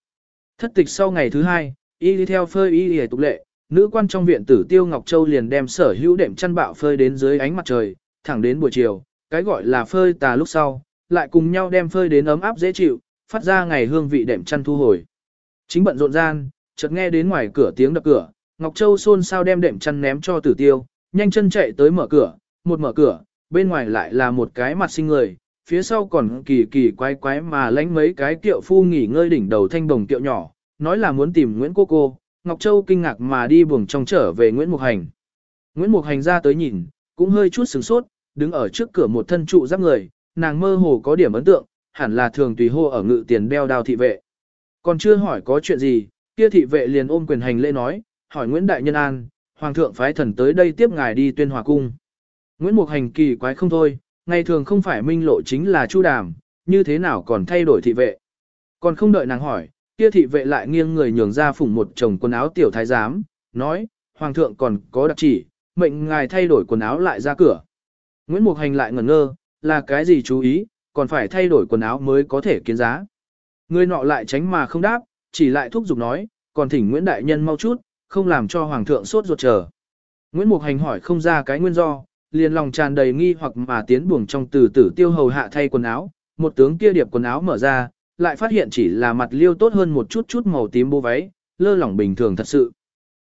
Thất tịch sau ngày thứ hai, y đi theo phơi y hề tục lệ, nữ quan trong viện tử tiêu Ngọc Châu liền đem sở hữu đệm chăn bạo phơi đến dưới ánh mặt trời, thẳng đến buổi chiều, cái gọi là phơi tà lúc sau, lại cùng nhau đem phơi đến ấm áp dễ chịu, phát ra ngày hương vị đệm chăn thu hồi. Chính bận rộn gian, chợt nghe đến ngoài cửa tiếng đập cửa, Ngọc Châu xôn xao đem đệm chăn ném cho tử tiêu, nhanh chân chạy tới mở cửa, một mở cửa, bên ngoài lại là một cái mặt sinh người, phía sau còn kỳ kỳ quái quái mà lánh mấy cái kiệu phu nghỉ ngơi đỉnh đầu thanh đồng kiệu nhỏ, nói là muốn tìm Nguyễn Cô Cô, Ngọc Châu kinh ngạc mà đi buồng trong trở về Nguyễn Mục Hành. Nguyễn Mục Hành ra tới nhìn, cũng hơi chút sửng sốt, đứng ở trước cửa một thân trụ giáp người, nàng mơ hồ có điểm ấn tượng, hẳn là thường tùy hô ở ngự tiền đeo đao thị vệ. Còn chưa hỏi có chuyện gì, kia thị vệ liền ôm quyền hành lễ nói, hỏi Nguyễn Đại Nhân An, Hoàng thượng phái thần tới đây tiếp ngài đi tuyên hòa cung. Nguyễn Mục Hành kỳ quái không thôi, ngày thường không phải minh lộ chính là chu đàm, như thế nào còn thay đổi thị vệ. Còn không đợi nàng hỏi, kia thị vệ lại nghiêng người nhường ra phủng một chồng quần áo tiểu thái giám, nói, Hoàng thượng còn có đặc chỉ, mệnh ngài thay đổi quần áo lại ra cửa. Nguyễn Mục Hành lại ngẩn ngơ, là cái gì chú ý, còn phải thay đổi quần áo mới có thể kiến giá. Người nọ lại tránh mà không đáp, chỉ lại thúc giục nói, còn thỉnh Nguyễn Đại Nhân mau chút, không làm cho Hoàng thượng sốt ruột chờ. Nguyễn Mục Hành hỏi không ra cái nguyên do, liền lòng tràn đầy nghi hoặc mà tiến buồng trong từ tử tiêu hầu hạ thay quần áo, một tướng kia điệp quần áo mở ra, lại phát hiện chỉ là mặt liêu tốt hơn một chút chút màu tím bô váy, lơ lỏng bình thường thật sự.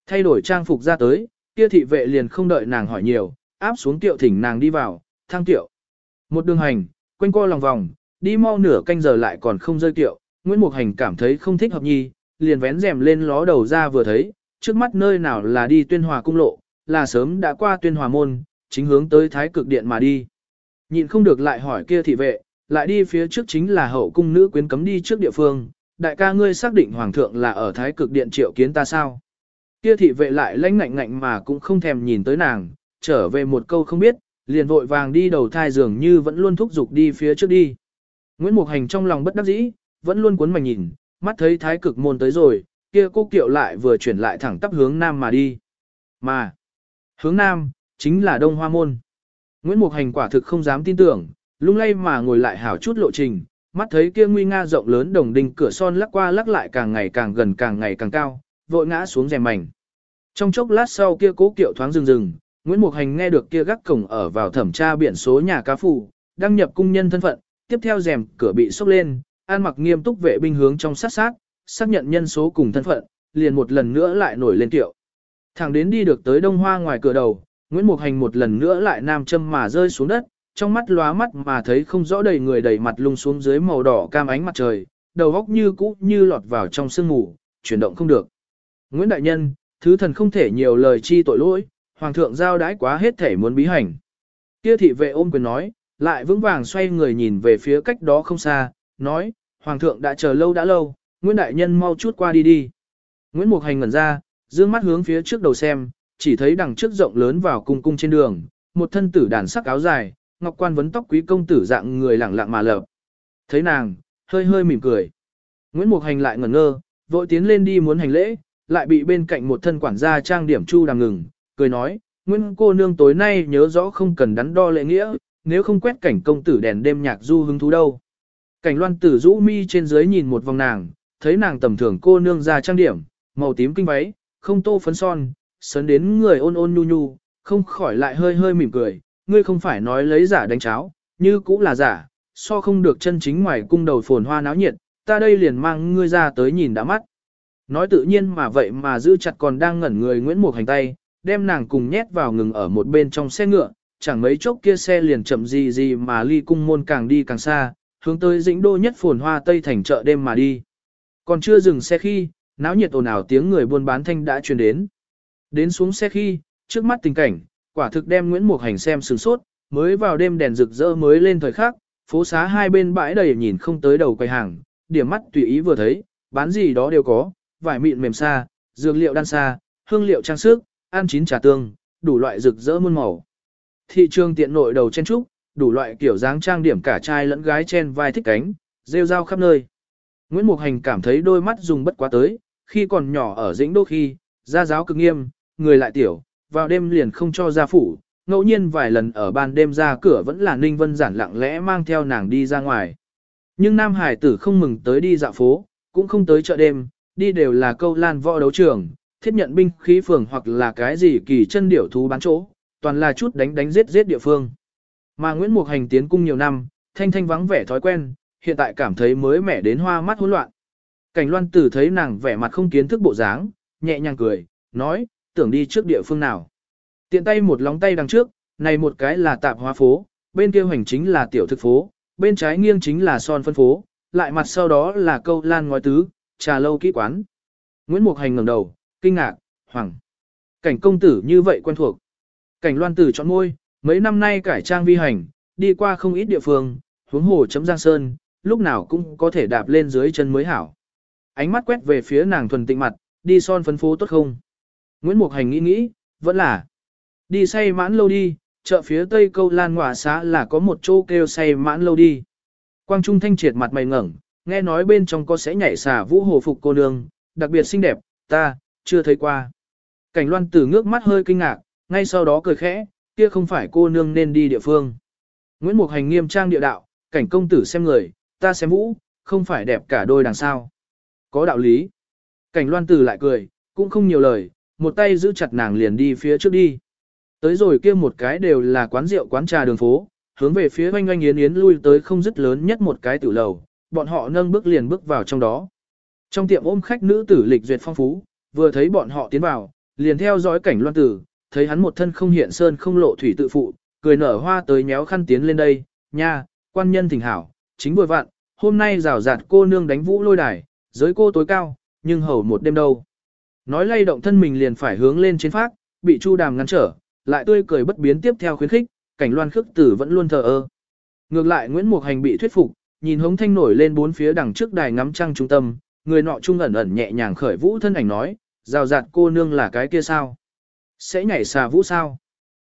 Thay đổi trang phục ra tới, kia thị vệ liền không đợi nàng hỏi nhiều, áp xuống tiệu thỉnh nàng đi vào, thang tiệu. Một đường hành, quanh co lòng vòng, đi mau nửa canh giờ lại còn không rơi tiệu, Nguyễn Mục Hành cảm thấy không thích hợp nhi, liền vén rèm lên ló đầu ra vừa thấy, trước mắt nơi nào là đi tuyên hòa cung lộ, là sớm đã qua tuyên hòa môn, chính hướng tới thái cực điện mà đi. Nhịn không được lại hỏi kia thị vệ, lại đi phía trước chính là hậu cung nữ quyến cấm đi trước địa phương, đại ca ngươi xác định hoàng thượng là ở thái cực điện triệu kiến ta sao? Kia thị vệ lại lãnh ngạnh ngạnh mà cũng không thèm nhìn tới nàng, trở về một câu không biết, liền vội vàng đi đầu thai dường như vẫn luôn thúc giục đi phía trước đi. Nguyễn Mục Hành trong lòng bất đắc dĩ, vẫn luôn cuốn mảnh nhìn, mắt thấy thái cực môn tới rồi, kia cô kiệu lại vừa chuyển lại thẳng tắp hướng nam mà đi. Mà, hướng nam, chính là Đông Hoa Môn. Nguyễn Mục Hành quả thực không dám tin tưởng, lung lay mà ngồi lại hảo chút lộ trình, mắt thấy kia nguy nga rộng lớn đồng đinh cửa son lắc qua lắc lại càng ngày càng gần càng ngày càng cao, vội ngã xuống rèm mảnh. Trong chốc lát sau kia cố kiệu thoáng rừng rừng, Nguyễn Mục Hành nghe được kia gác cổng ở vào thẩm tra biển số nhà cá phủ, đăng nhập cung nhân thân phận, tiếp theo rèm cửa bị sốc lên, an mặc nghiêm túc vệ binh hướng trong sát sát, xác nhận nhân số cùng thân phận, liền một lần nữa lại nổi lên tiệu. Thẳng đến đi được tới đông hoa ngoài cửa đầu, Nguyễn Mục Hành một lần nữa lại nam châm mà rơi xuống đất, trong mắt lóa mắt mà thấy không rõ đầy người đầy mặt lung xuống dưới màu đỏ cam ánh mặt trời, đầu góc như cũ như lọt vào trong sương ngủ, chuyển động không được. Nguyễn Đại Nhân, thứ thần không thể nhiều lời chi tội lỗi, Hoàng thượng giao đãi quá hết thể muốn bí hành. Kia thị vệ ôm quyền nói, lại vững vàng xoay người nhìn về phía cách đó không xa, nói, Hoàng thượng đã chờ lâu đã lâu, Nguyễn Đại Nhân mau chút qua đi đi. Nguyễn Mục Hành ngẩn ra, dương mắt hướng phía trước đầu xem, chỉ thấy đằng trước rộng lớn vào cung cung trên đường, một thân tử đàn sắc áo dài, ngọc quan vấn tóc quý công tử dạng người lẳng lặng mà lợp. Thấy nàng, hơi hơi mỉm cười. Nguyễn Mục Hành lại ngẩn ngơ, vội tiến lên đi muốn hành lễ, lại bị bên cạnh một thân quản gia trang điểm chu đằng ngừng, cười nói, Nguyễn cô nương tối nay nhớ rõ không cần đắn đo lễ nghĩa, nếu không quét cảnh công tử đèn đêm nhạc du hứng thú đâu. Cảnh loan tử rũ mi trên dưới nhìn một vòng nàng, thấy nàng tầm thường cô nương ra trang điểm, màu tím kinh váy, không tô phấn son, sấn đến người ôn ôn nhu nhu, không khỏi lại hơi hơi mỉm cười, ngươi không phải nói lấy giả đánh cháo, như cũng là giả, so không được chân chính ngoài cung đầu phồn hoa náo nhiệt, ta đây liền mang ngươi ra tới nhìn đã mắt. Nói tự nhiên mà vậy mà giữ chặt còn đang ngẩn người Nguyễn Mục hành tay, đem nàng cùng nhét vào ngừng ở một bên trong xe ngựa, chẳng mấy chốc kia xe liền chậm gì gì mà ly cung môn càng đi càng xa, hướng tới dĩnh đô nhất phồn hoa tây thành chợ đêm mà đi. Còn chưa dừng xe khi, náo nhiệt ồn ào tiếng người buôn bán thanh đã truyền đến. Đến xuống xe khi, trước mắt tình cảnh, quả thực đem Nguyễn Mục Hành xem sửng sốt, mới vào đêm đèn rực rỡ mới lên thời khắc, phố xá hai bên bãi đầy nhìn không tới đầu quầy hàng, điểm mắt tùy ý vừa thấy, bán gì đó đều có, vải mịn mềm xa, dược liệu đan xa, hương liệu trang sức, ăn chín trà tương, đủ loại rực rỡ muôn màu. Thị trường tiện nội đầu chen trúc, đủ loại kiểu dáng trang điểm cả trai lẫn gái chen vai thích cánh, rêu rao khắp nơi. Nguyễn Mục Hành cảm thấy đôi mắt dùng bất quá tới, khi còn nhỏ ở dĩnh đô khi, gia giáo cực nghiêm, người lại tiểu, vào đêm liền không cho ra phủ, ngẫu nhiên vài lần ở ban đêm ra cửa vẫn là Ninh Vân giản lặng lẽ mang theo nàng đi ra ngoài. Nhưng Nam Hải tử không mừng tới đi dạo phố, cũng không tới chợ đêm, đi đều là câu lan võ đấu trường, thiết nhận binh khí phường hoặc là cái gì kỳ chân điểu thú bán chỗ, toàn là chút đánh đánh giết giết địa phương. Mà Nguyễn Mục Hành tiến cung nhiều năm, thanh thanh vắng vẻ thói quen, hiện tại cảm thấy mới mẻ đến hoa mắt hỗn loạn. Cảnh loan tử thấy nàng vẻ mặt không kiến thức bộ dáng, nhẹ nhàng cười, nói, tưởng đi trước địa phương nào. Tiện tay một lóng tay đằng trước, này một cái là tạp hóa phố, bên kia hoành chính là tiểu thực phố, bên trái nghiêng chính là son phân phố, lại mặt sau đó là câu lan ngói tứ, trà lâu kỹ quán. Nguyễn Mục Hành ngẩng đầu, kinh ngạc, hoảng, Cảnh công tử như vậy quen thuộc. Cảnh loan tử chọn môi, mấy năm nay cải trang vi hành, đi qua không ít địa phương, huống hồ chấm giang sơn, lúc nào cũng có thể đạp lên dưới chân mới hảo. Ánh mắt quét về phía nàng thuần tịnh mặt, đi son phấn phố tốt không? Nguyễn Mục Hành nghĩ nghĩ, vẫn là đi say mãn lâu đi, chợ phía tây câu lan ngọa xá là có một chỗ kêu say mãn lâu đi. Quang Trung Thanh triệt mặt mày ngẩng, nghe nói bên trong có sẽ nhảy xả vũ hồ phục cô nương, đặc biệt xinh đẹp, ta, chưa thấy qua. Cảnh loan tử ngước mắt hơi kinh ngạc, ngay sau đó cười khẽ, kia không phải cô nương nên đi địa phương. Nguyễn Mục Hành nghiêm trang địa đạo, cảnh công tử xem người, ta xem vũ, không phải đẹp cả đôi đằng sao. Có đạo lý. Cảnh loan tử lại cười, cũng không nhiều lời, một tay giữ chặt nàng liền đi phía trước đi. Tới rồi kia một cái đều là quán rượu quán trà đường phố, hướng về phía oanh oanh yến yến lui tới không dứt lớn nhất một cái tử lầu, bọn họ nâng bước liền bước vào trong đó. Trong tiệm ôm khách nữ tử lịch duyệt phong phú, vừa thấy bọn họ tiến vào, liền theo dõi cảnh loan tử, thấy hắn một thân không hiện sơn không lộ thủy tự phụ, cười nở hoa tới nhéo khăn tiến lên đây, nha, quan nhân thỉnh hảo, chính vừa vặn, hôm nay rào rạt cô nương đánh vũ lôi đài, giới cô tối cao, nhưng hầu một đêm đâu. Nói lay động thân mình liền phải hướng lên trên phát, bị Chu Đàm ngăn trở, lại tươi cười bất biến tiếp theo khuyến khích, cảnh loan khước tử vẫn luôn thờ ơ. Ngược lại Nguyễn Mục Hành bị thuyết phục, nhìn hống thanh nổi lên bốn phía đằng trước đài ngắm trăng trung tâm, người nọ trung ẩn ẩn nhẹ nhàng khởi vũ thân ảnh nói, rào rạt cô nương là cái kia sao? Sẽ nhảy xà vũ sao?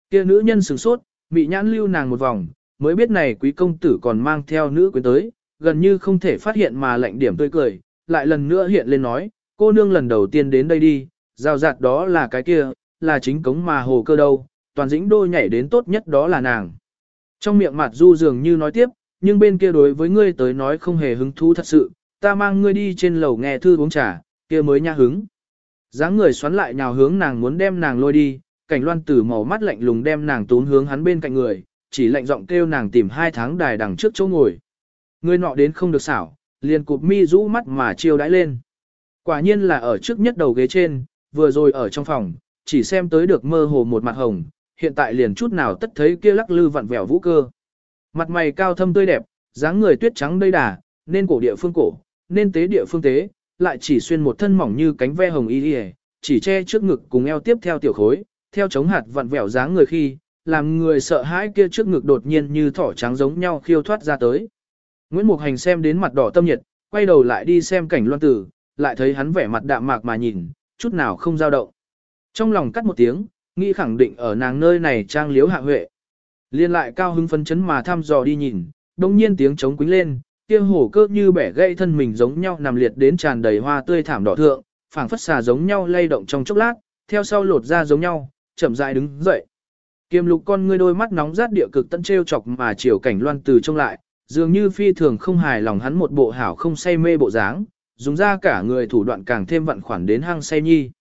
Kia nữ nhân sửng sốt, bị nhãn lưu nàng một vòng, mới biết này quý công tử còn mang theo nữ quyến tới, gần như không thể phát hiện mà lạnh điểm tươi cười, lại lần nữa hiện lên nói, cô nương lần đầu tiên đến đây đi, rào rạt đó là cái kia, là chính cống mà hồ cơ đâu, toàn dĩnh đôi nhảy đến tốt nhất đó là nàng. Trong miệng mặt du dường như nói tiếp, nhưng bên kia đối với ngươi tới nói không hề hứng thú thật sự, ta mang ngươi đi trên lầu nghe thư uống trà, kia mới nha hứng. dáng người xoắn lại nhào hướng nàng muốn đem nàng lôi đi, cảnh loan tử màu mắt lạnh lùng đem nàng tốn hướng hắn bên cạnh người, chỉ lạnh giọng kêu nàng tìm hai tháng đài đằng trước chỗ ngồi. Ngươi nọ đến không được xảo, liền cụp mi rũ mắt mà chiêu đãi lên. Quả nhiên là ở trước nhất đầu ghế trên, vừa rồi ở trong phòng, chỉ xem tới được mơ hồ một mặt hồng, hiện tại liền chút nào tất thấy kia lắc lư vặn vẹo vũ cơ. Mặt mày cao thâm tươi đẹp, dáng người tuyết trắng đầy đà, nên cổ địa phương cổ, nên tế địa phương tế, lại chỉ xuyên một thân mỏng như cánh ve hồng y y, chỉ che trước ngực cùng eo tiếp theo tiểu khối, theo chống hạt vặn vẹo dáng người khi, làm người sợ hãi kia trước ngực đột nhiên như thỏ trắng giống nhau khiêu thoát ra tới. Nguyễn Mục Hành xem đến mặt đỏ tâm nhiệt, quay đầu lại đi xem cảnh loan tử, lại thấy hắn vẻ mặt đạm mạc mà nhìn, chút nào không dao động. Trong lòng cắt một tiếng, nghĩ khẳng định ở nàng nơi này trang liếu hạ huệ. Liên lại cao hứng phấn chấn mà thăm dò đi nhìn, đồng nhiên tiếng trống quính lên, kia hổ cơ như bẻ gãy thân mình giống nhau nằm liệt đến tràn đầy hoa tươi thảm đỏ thượng, phảng phất xà giống nhau lay động trong chốc lát, theo sau lột ra giống nhau, chậm rãi đứng dậy. Kiềm lục con ngươi đôi mắt nóng rát địa cực tận treo chọc mà chiều cảnh loan từ trông lại, dường như phi thường không hài lòng hắn một bộ hảo không say mê bộ dáng, dùng ra cả người thủ đoạn càng thêm vận khoản đến hang say nhi.